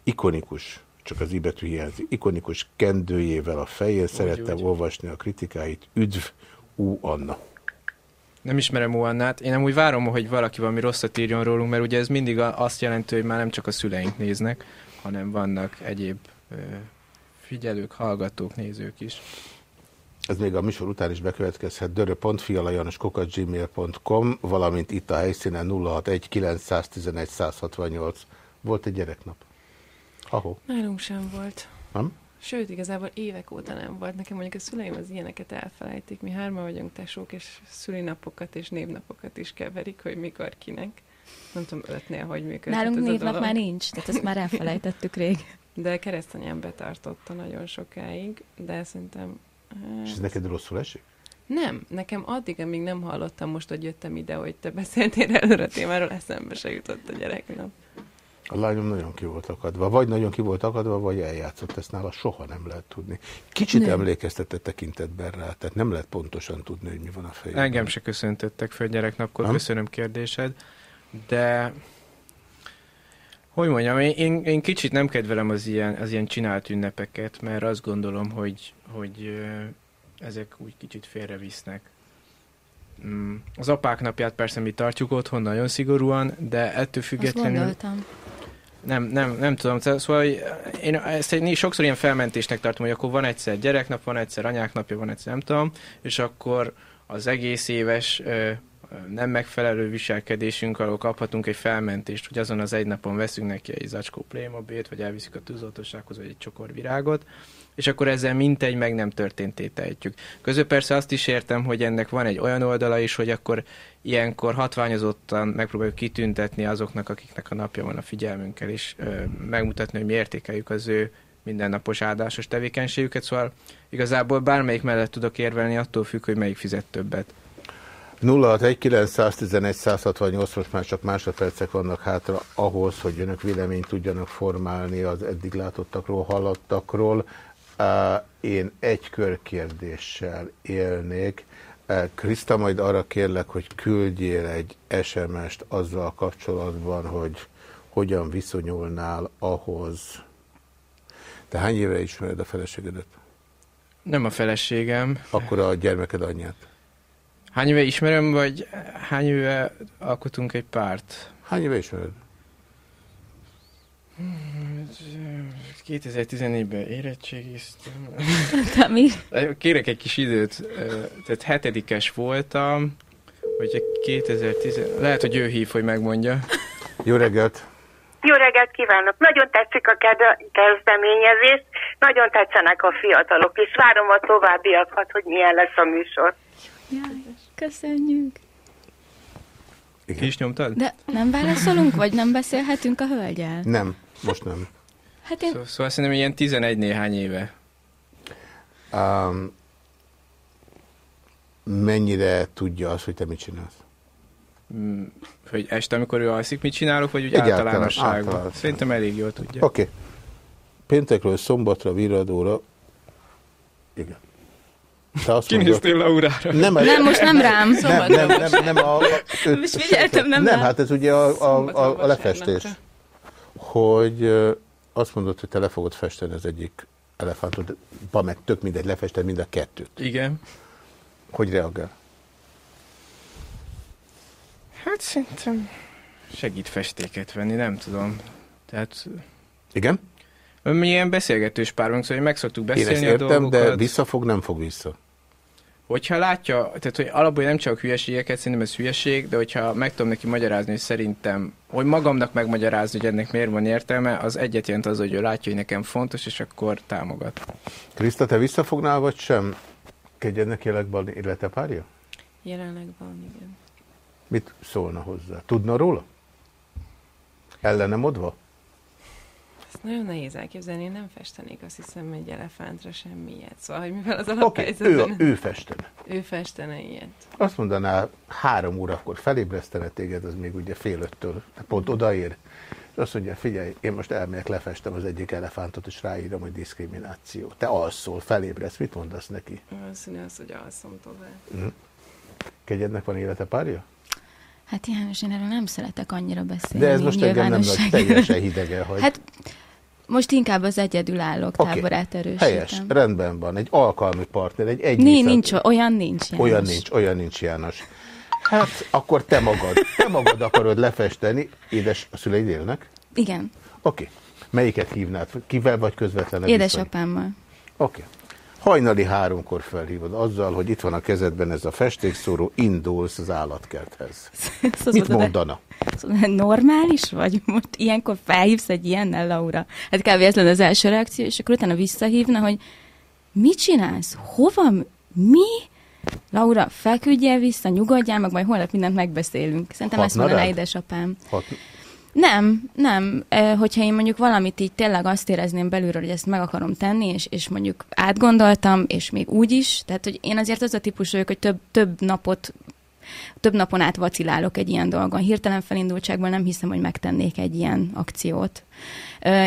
ikonikus, csak az ibetű hiányzik, ikonikus kendőjével a fején. Szerettem úgy. olvasni a kritikáit. Üdv, Ú Anna. Nem ismerem Ú Annát. Én nem úgy várom, hogy valaki valami rosszat írjon rólunk, mert ugye ez mindig azt jelenti, hogy már nem csak a szüleink néznek, hanem vannak egyéb figyelők, hallgatók, nézők is ez még a műsor után is bekövetkezhet, dörö.fialajanoskukat.gmail.com, valamint itt a helyszínen 061 911 168. Volt egy gyereknap? Ahó? Nálunk sem volt. Nem? Sőt, igazából évek óta nem volt. Nekem mondjuk a szüleim az ilyeneket elfelejtik. Mi hárma vagyunk tesók, és szülinapokat és névnapokat is keverik, hogy mikor kinek. Nem tudom, ötnél, hogy működik. Nálunk névnap már nincs, tehát ezt már elfelejtettük rég. De keresztanyám betartotta nagyon sokáig, de szerintem és ez neked rosszul esik? Nem, nekem addig, amíg nem hallottam most, hogy jöttem ide, hogy te beszéltél előre a témáról, eszembe se jutott a gyereknap. A lányom nagyon ki volt akadva. Vagy nagyon ki volt akadva, vagy eljátszott. Ezt nála soha nem lehet tudni. Kicsit nem. emlékeztetett tekintetben rá, tehát nem lehet pontosan tudni, hogy mi van a fejében. Engem se köszöntöttek föl gyereknapkor, nem? köszönöm kérdésed, de hogy mondjam, én, én, én kicsit nem kedvelem az ilyen, az ilyen csinált ünnepeket, mert azt gondolom, hogy, hogy ezek úgy kicsit félrevisznek. Mm, az apák napját persze mi tartjuk otthon nagyon szigorúan, de ettől függetlenül... Nem, nem, nem tudom. Szóval én ezt egy, sokszor ilyen felmentésnek tartom, hogy akkor van egyszer gyereknap, van egyszer anyák napja, van egyszer nem tudom, és akkor az egész éves nem megfelelő viselkedésünk alól kaphatunk egy felmentést, hogy azon az egy napon veszünk neki egy zacskó plémobét, vagy elviszik a tűzoltósághoz, vagy egy csokor virágot, és akkor ezzel mintegy meg nem történt ejtjük. Közben persze azt is értem, hogy ennek van egy olyan oldala is, hogy akkor ilyenkor hatványozottan megpróbáljuk kitüntetni azoknak, akiknek a napja van a figyelmünkkel, és ö, megmutatni, hogy mi értékeljük az ő mindennapos áldásos tevékenységüket, szóval igazából bármelyik mellett tudok érvelni, attól függ, hogy melyik fizet többet. 061911 most már csak másodpercek vannak hátra ahhoz, hogy önök véleményt tudjanak formálni az eddig látottakról, hallottakról. Én egy körkérdéssel élnék. Kriszta, majd arra kérlek, hogy küldjél egy SMS-t azzal kapcsolatban, hogy hogyan viszonyulnál ahhoz. Te hány éve ismered a feleségedet? Nem a feleségem. Akkor a gyermeked anyját? Hány éve ismerem, vagy hány éve alkotunk egy párt? Hány éve ismered? 2014-ben érettségiztem. mi? Kérek egy kis időt. Tehát hetedikes voltam, vagy 2010... Lehet, hogy ő hív, hogy megmondja. Jó reggelt! Jó reggelt kívánok! Nagyon tetszik a kezdeményezés, nagyon tetszenek a fiatalok, és várom a továbbiakat, hogy milyen lesz a műsor. Jaj, köszönjük! Igen. Ki is nyomtad? De nem válaszolunk, vagy nem beszélhetünk a hölgyel? Nem. Most nem. Hát én... Szó, szóval szerintem ilyen 11 néhány éve. Um, mennyire tudja azt, hogy te mit csinálsz? Mm, hogy este, amikor ő alszik, mit csinálok, vagy úgy Egyáltalán, általánosságban? Általán. Szerintem elég jól tudja. Oké. Okay. Péntekről szombatra, viradóra. Igen. Te azt Kinéztél Laurára. Nem, nem, most nem rám. Nem, nem, nem, nem, a, a, most figyeltem, nem Nem, hát ez ugye a, a, a, a lefestés hogy azt mondod, hogy te le fogod festeni az egyik elefántot, ba meg tök mindegy, lefested mind a kettőt. Igen. Hogy reagál? Hát szerintem segít festéket venni, nem tudom. Tehát... Igen? Mi ilyen beszélgetős pár szóval meg szoktuk beszélni Én ezt értem, a dolgokat. de visszafog, nem fog vissza. Hogyha látja, tehát hogy alapból nem csak hülyeségeket, szerintem ez hülyeség, de hogyha meg tudom neki magyarázni, hogy szerintem, hogy magamnak megmagyarázni, hogy ennek miért van értelme, az egyet jelent az, hogy ő látja, hogy nekem fontos, és akkor támogat. Kriszta, te visszafognál, vagy sem? Kegyednek jelenleg élete párja? Jelenleg van, igen. Mit szólna hozzá? Tudna róla? Ellenem odva? Ezt nagyon nehéz elképzelni, én nem festenék azt hiszem egy elefántra semmilyet. Szóval, hogy mivel az alaphelyzetben... Okay, ő, ő festene. Ő festene ilyet. Azt mondaná, három órakor felébresztene téged, az még ugye fél öttől, pont odaér, és azt mondja, figyelj, én most elmegyek, lefestem az egyik elefántot, és ráírom, hogy diszkrimináció. Te alszol, felébresz, mit mondasz neki? Valószínű az, hogy alszom tovább. Mm. Kegyednek van élete párja? Hát János, én erről nem szeretek annyira beszélni. De ez most engem nem nagy teljesen hidegen hogy... Hát most inkább az egyedülállók okay. táborát erősítem. Helyes, rendben van. Egy alkalmi partner, egy egy. Nincs, nincs, olyan nincs, János. Olyan nincs, olyan nincs, János. Hát akkor te magad, te magad akarod lefesteni. Édes, a szüleid élnek? Igen. Oké. Okay. Melyiket hívnád? Kivel vagy közvetlenül? Édesapámmal. Oké. Okay. Hajnali háromkor felhívod azzal, hogy itt van a kezedben ez a festékszóró, indulsz az állatkerthez. Szóval Mit mondana? Szóval normális vagy? Most ilyenkor felhívsz egy ilyennel, Laura? Hát kb. ez lenne az első reakció, és akkor utána visszahívna, hogy mit csinálsz? Hova? Mi? Laura, feküdjél vissza, nyugodjál meg, majd holnap mindent megbeszélünk. Szerintem Hatna ezt mondaná édesapám. Hat... Nem, nem. Hogyha én mondjuk valamit így tényleg azt érezném belülről, hogy ezt meg akarom tenni, és, és mondjuk átgondoltam, és még úgy is, tehát hogy én azért az a típus vagyok, hogy több, több napot több napon át vacilálok egy ilyen dolgon. Hirtelen felindultságból nem hiszem, hogy megtennék egy ilyen akciót.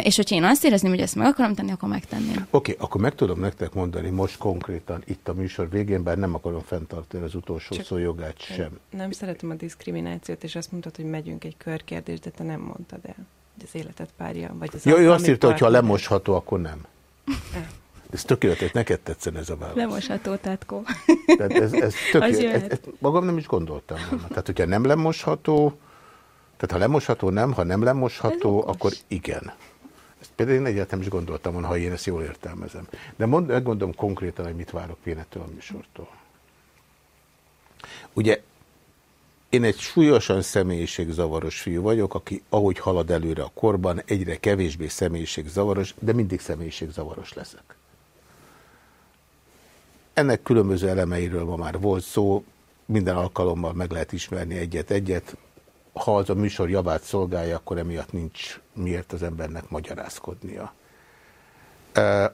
És hogyha én azt érezném, hogy ezt meg akarom tenni, akkor megtenném. Oké, okay, akkor meg tudom nektek mondani most konkrétan itt a műsor végén, bár nem akarom fenntartani az utolsó Csak szó jogát sem. Nem szeretem a diszkriminációt, és azt mondtad, hogy megyünk egy körkérdést, de te nem mondtad el, hogy az életet párja, vagy az Jó, ő azt írta, hogy ha lemosható, akkor nem. Ez tökéletes, neked tetszen ez a válasz. Lemosható, tátkó. Tehát ez, ez tökéletes. Ez, ez, magam nem is gondoltam. Tehát, hogyha nem lemosható, Tehát ha lemosható, nem, ha nem lemosható, akkor igen. Ezt például én egyáltalán is gondoltam volna, ha én ezt jól értelmezem. De mond, meggondolom konkrétan, hogy mit várok Pénettől a műsortól. Ugye én egy súlyosan személyiségzavaros fiú vagyok, aki ahogy halad előre a korban, egyre kevésbé személyiségzavaros, de mindig személyiségzavaros leszek. Ennek különböző elemeiről ma már volt szó, minden alkalommal meg lehet ismerni egyet-egyet. Ha az a műsor javát szolgálja, akkor emiatt nincs miért az embernek magyarázkodnia.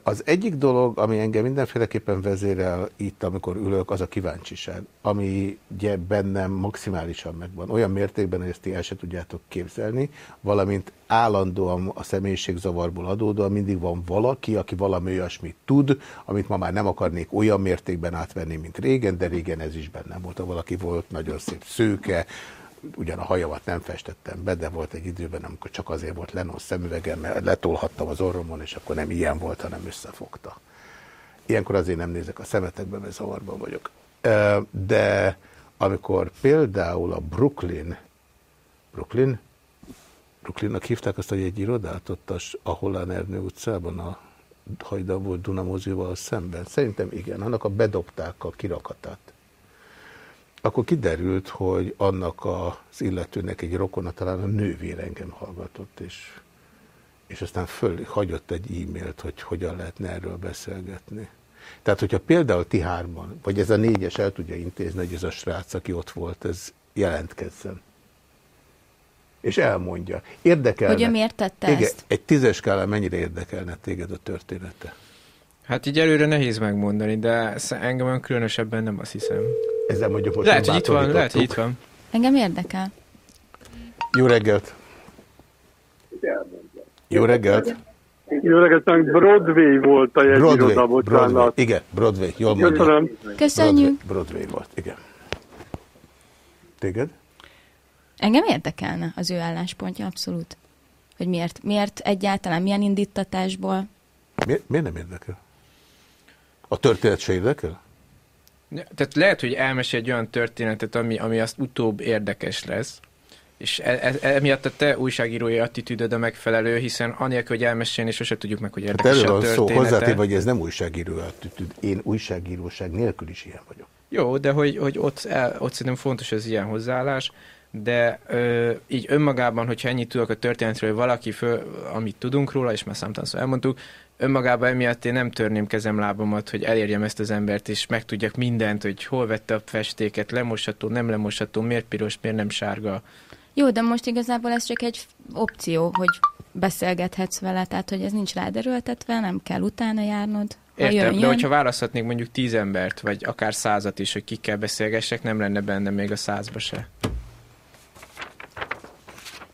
Az egyik dolog, ami engem mindenféleképpen vezérel itt, amikor ülök, az a kíváncsiság, ami ugye bennem maximálisan megvan. Olyan mértékben, hogy ezt ti el se tudjátok képzelni, valamint állandóan a személyiségzavarból adódóan mindig van valaki, aki valami olyasmit tud, amit ma már nem akarnék olyan mértékben átvenni, mint régen, de régen ez is bennem volt. Valaki volt nagyon szép szőke, ugyan a hajamat nem festettem be, de volt egy időben, amikor csak azért volt Lenos szemüvegem, mert letolhattam az orromon, és akkor nem ilyen volt, hanem összefogta. Ilyenkor azért nem nézek a szemetekbe, mert zavarban vagyok. De amikor például a Brooklyn, Brooklyn? Brooklynnak hívták azt, hogy egy irodát ott a Hollán Ernő utcában, a hajdan volt Dunamozival szemben. Szerintem igen, annak a bedobták a kirakatát akkor kiderült, hogy annak az illetőnek egy rokona, talán a nővér engem hallgatott, és, és aztán föl hagyott egy e-mailt, hogy hogyan lehetne erről beszélgetni. Tehát, hogyha például ti hárman, vagy ez a négyes el tudja intézni, hogy ez a srác, aki ott volt, ez jelentkezzen. És elmondja. Érdekelne. Hogy ő miért tette igen, ezt? Egy tízes skálán mennyire érdekelne téged a története? Hát így előre nehéz megmondani, de engem különösebben nem azt hiszem. Ezzel mondjuk most lehet, hogy itt van, lehet, hogy itt van. Engem érdekel. Jó reggelt! Jó reggelt! Jó reggelt, Broadway volt a jegyiroda, bocsánat. Broadway, igen, Broadway, jól mondja. Köszönöm. Köszönjük. Broadway, Broadway volt, igen. Téged? Engem érdekelne az ő álláspontja, abszolút. Hogy miért, miért egyáltalán, milyen indítatásból. Miért, miért nem érdekel? A történet se érdekel? Tehát lehet, hogy elmesél egy olyan történetet, ami, ami azt utóbb érdekes lesz, és e, e, emiatt a te újságírói attitűdöd a megfelelő, hiszen anélkül, hogy elmesélni, sose tudjuk meg, hogy hát érdekes hát a története. szó, hozzátéve, hogy ez nem újságíró attitűd. Én újságíróság nélkül is ilyen vagyok. Jó, de hogy, hogy ott, el, ott szerintem fontos az ilyen hozzáállás, de ö, így önmagában, hogyha ennyit tudok a történetről, hogy valaki, föl, amit tudunk róla, és már számtalanszor elmondtuk, önmagában emiatt én nem törném kezem lábamat, hogy elérjem ezt az embert, és megtudjak mindent, hogy hol vette a festéket, lemosható, nem lemosható, miért piros, miért nem sárga. Jó, de most igazából ez csak egy opció, hogy beszélgethetsz vele, tehát hogy ez nincs ráderőltetve, nem kell utána járnod. Ha Értem, jön, jön. de hogyha választhatnék mondjuk tíz embert, vagy akár százat is, hogy kikkel beszélgessek, nem lenne benne még a százba se.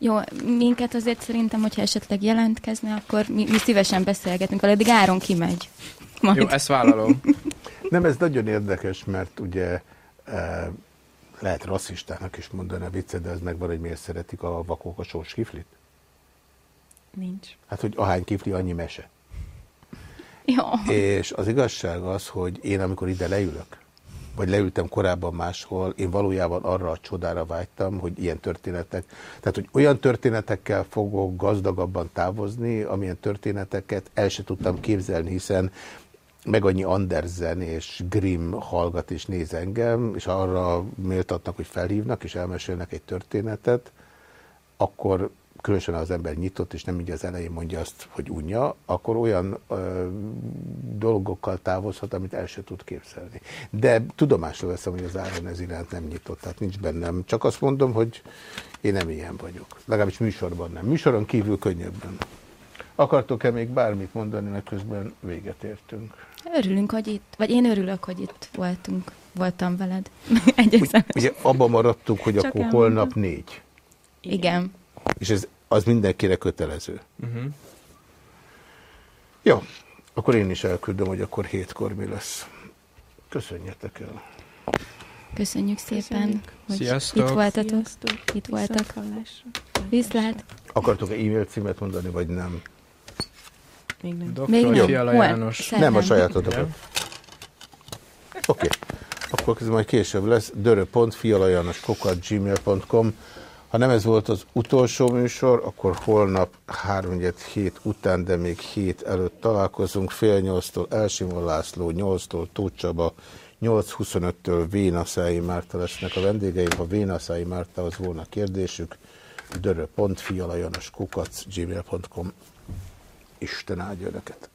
Jó, minket azért szerintem, hogyha esetleg jelentkezne, akkor mi, mi szívesen beszélgetünk, addig Áron kimegy. Majd. Jó, ezt vállalom. Nem, ez nagyon érdekes, mert ugye e, lehet rasszistának is mondani a viccet, de ez megvan, hogy miért szeretik a vakok a sós kiflit? Nincs. Hát, hogy ahány kifli, annyi mese. Jó. És az igazság az, hogy én amikor ide leülök, vagy leültem korábban máshol, én valójában arra a csodára vágytam, hogy ilyen történetek, tehát hogy olyan történetekkel fogok gazdagabban távozni, amilyen történeteket el se tudtam képzelni, hiszen meg annyi Andersen és Grimm hallgat és néz engem, és arra méltatnak, hogy felhívnak és elmesélnek egy történetet, akkor különösen az ember nyitott, és nem így az elején mondja azt, hogy unja, akkor olyan ö, dolgokkal távozhat, amit el se tud képzelni. De tudomásra veszem, hogy az áron ez iránt nem nyitott, tehát nincs bennem. Csak azt mondom, hogy én nem ilyen vagyok. Legalábbis műsorban nem. Műsoron kívül könnyebben. Akartok-e még bármit mondani, mert közben véget értünk? Örülünk, hogy itt, vagy én örülök, hogy itt voltunk, voltam veled. Ugye abban maradtuk, hogy Csak akkor elmondom. holnap négy. Igen. És ez az mindenkire kötelező. Uh mhm. -huh. Jó, akkor én is elküldöm, hogy akkor hétkor mi lesz. Köszönjetek el. Köszönjük szépen, Köszönjük. hogy Sziasztok. itt voltatok. Sziasztok. Itt voltak. Viszlát. Akartok-e e-mail címet mondani, vagy nem? Még nem. Dr. Még nem. János. Nem a sajátotokat. Oké. Okay. Akkor ez majd később lesz. dörö.fialajanos.gmail.com Ha nem ez volt az utolsó műsor, akkor holnap 3 hét után, de még hét előtt találkozunk. Fél nyolctól Elsimon László, 8-tól Tóth Csaba, 8.25-től Vénaszái Márta lesznek a vendégeim. Ha Vénaszái Mártához volna kérdésük, dörö.fi alajanos kukac gmail.com Isten áldja Önöket!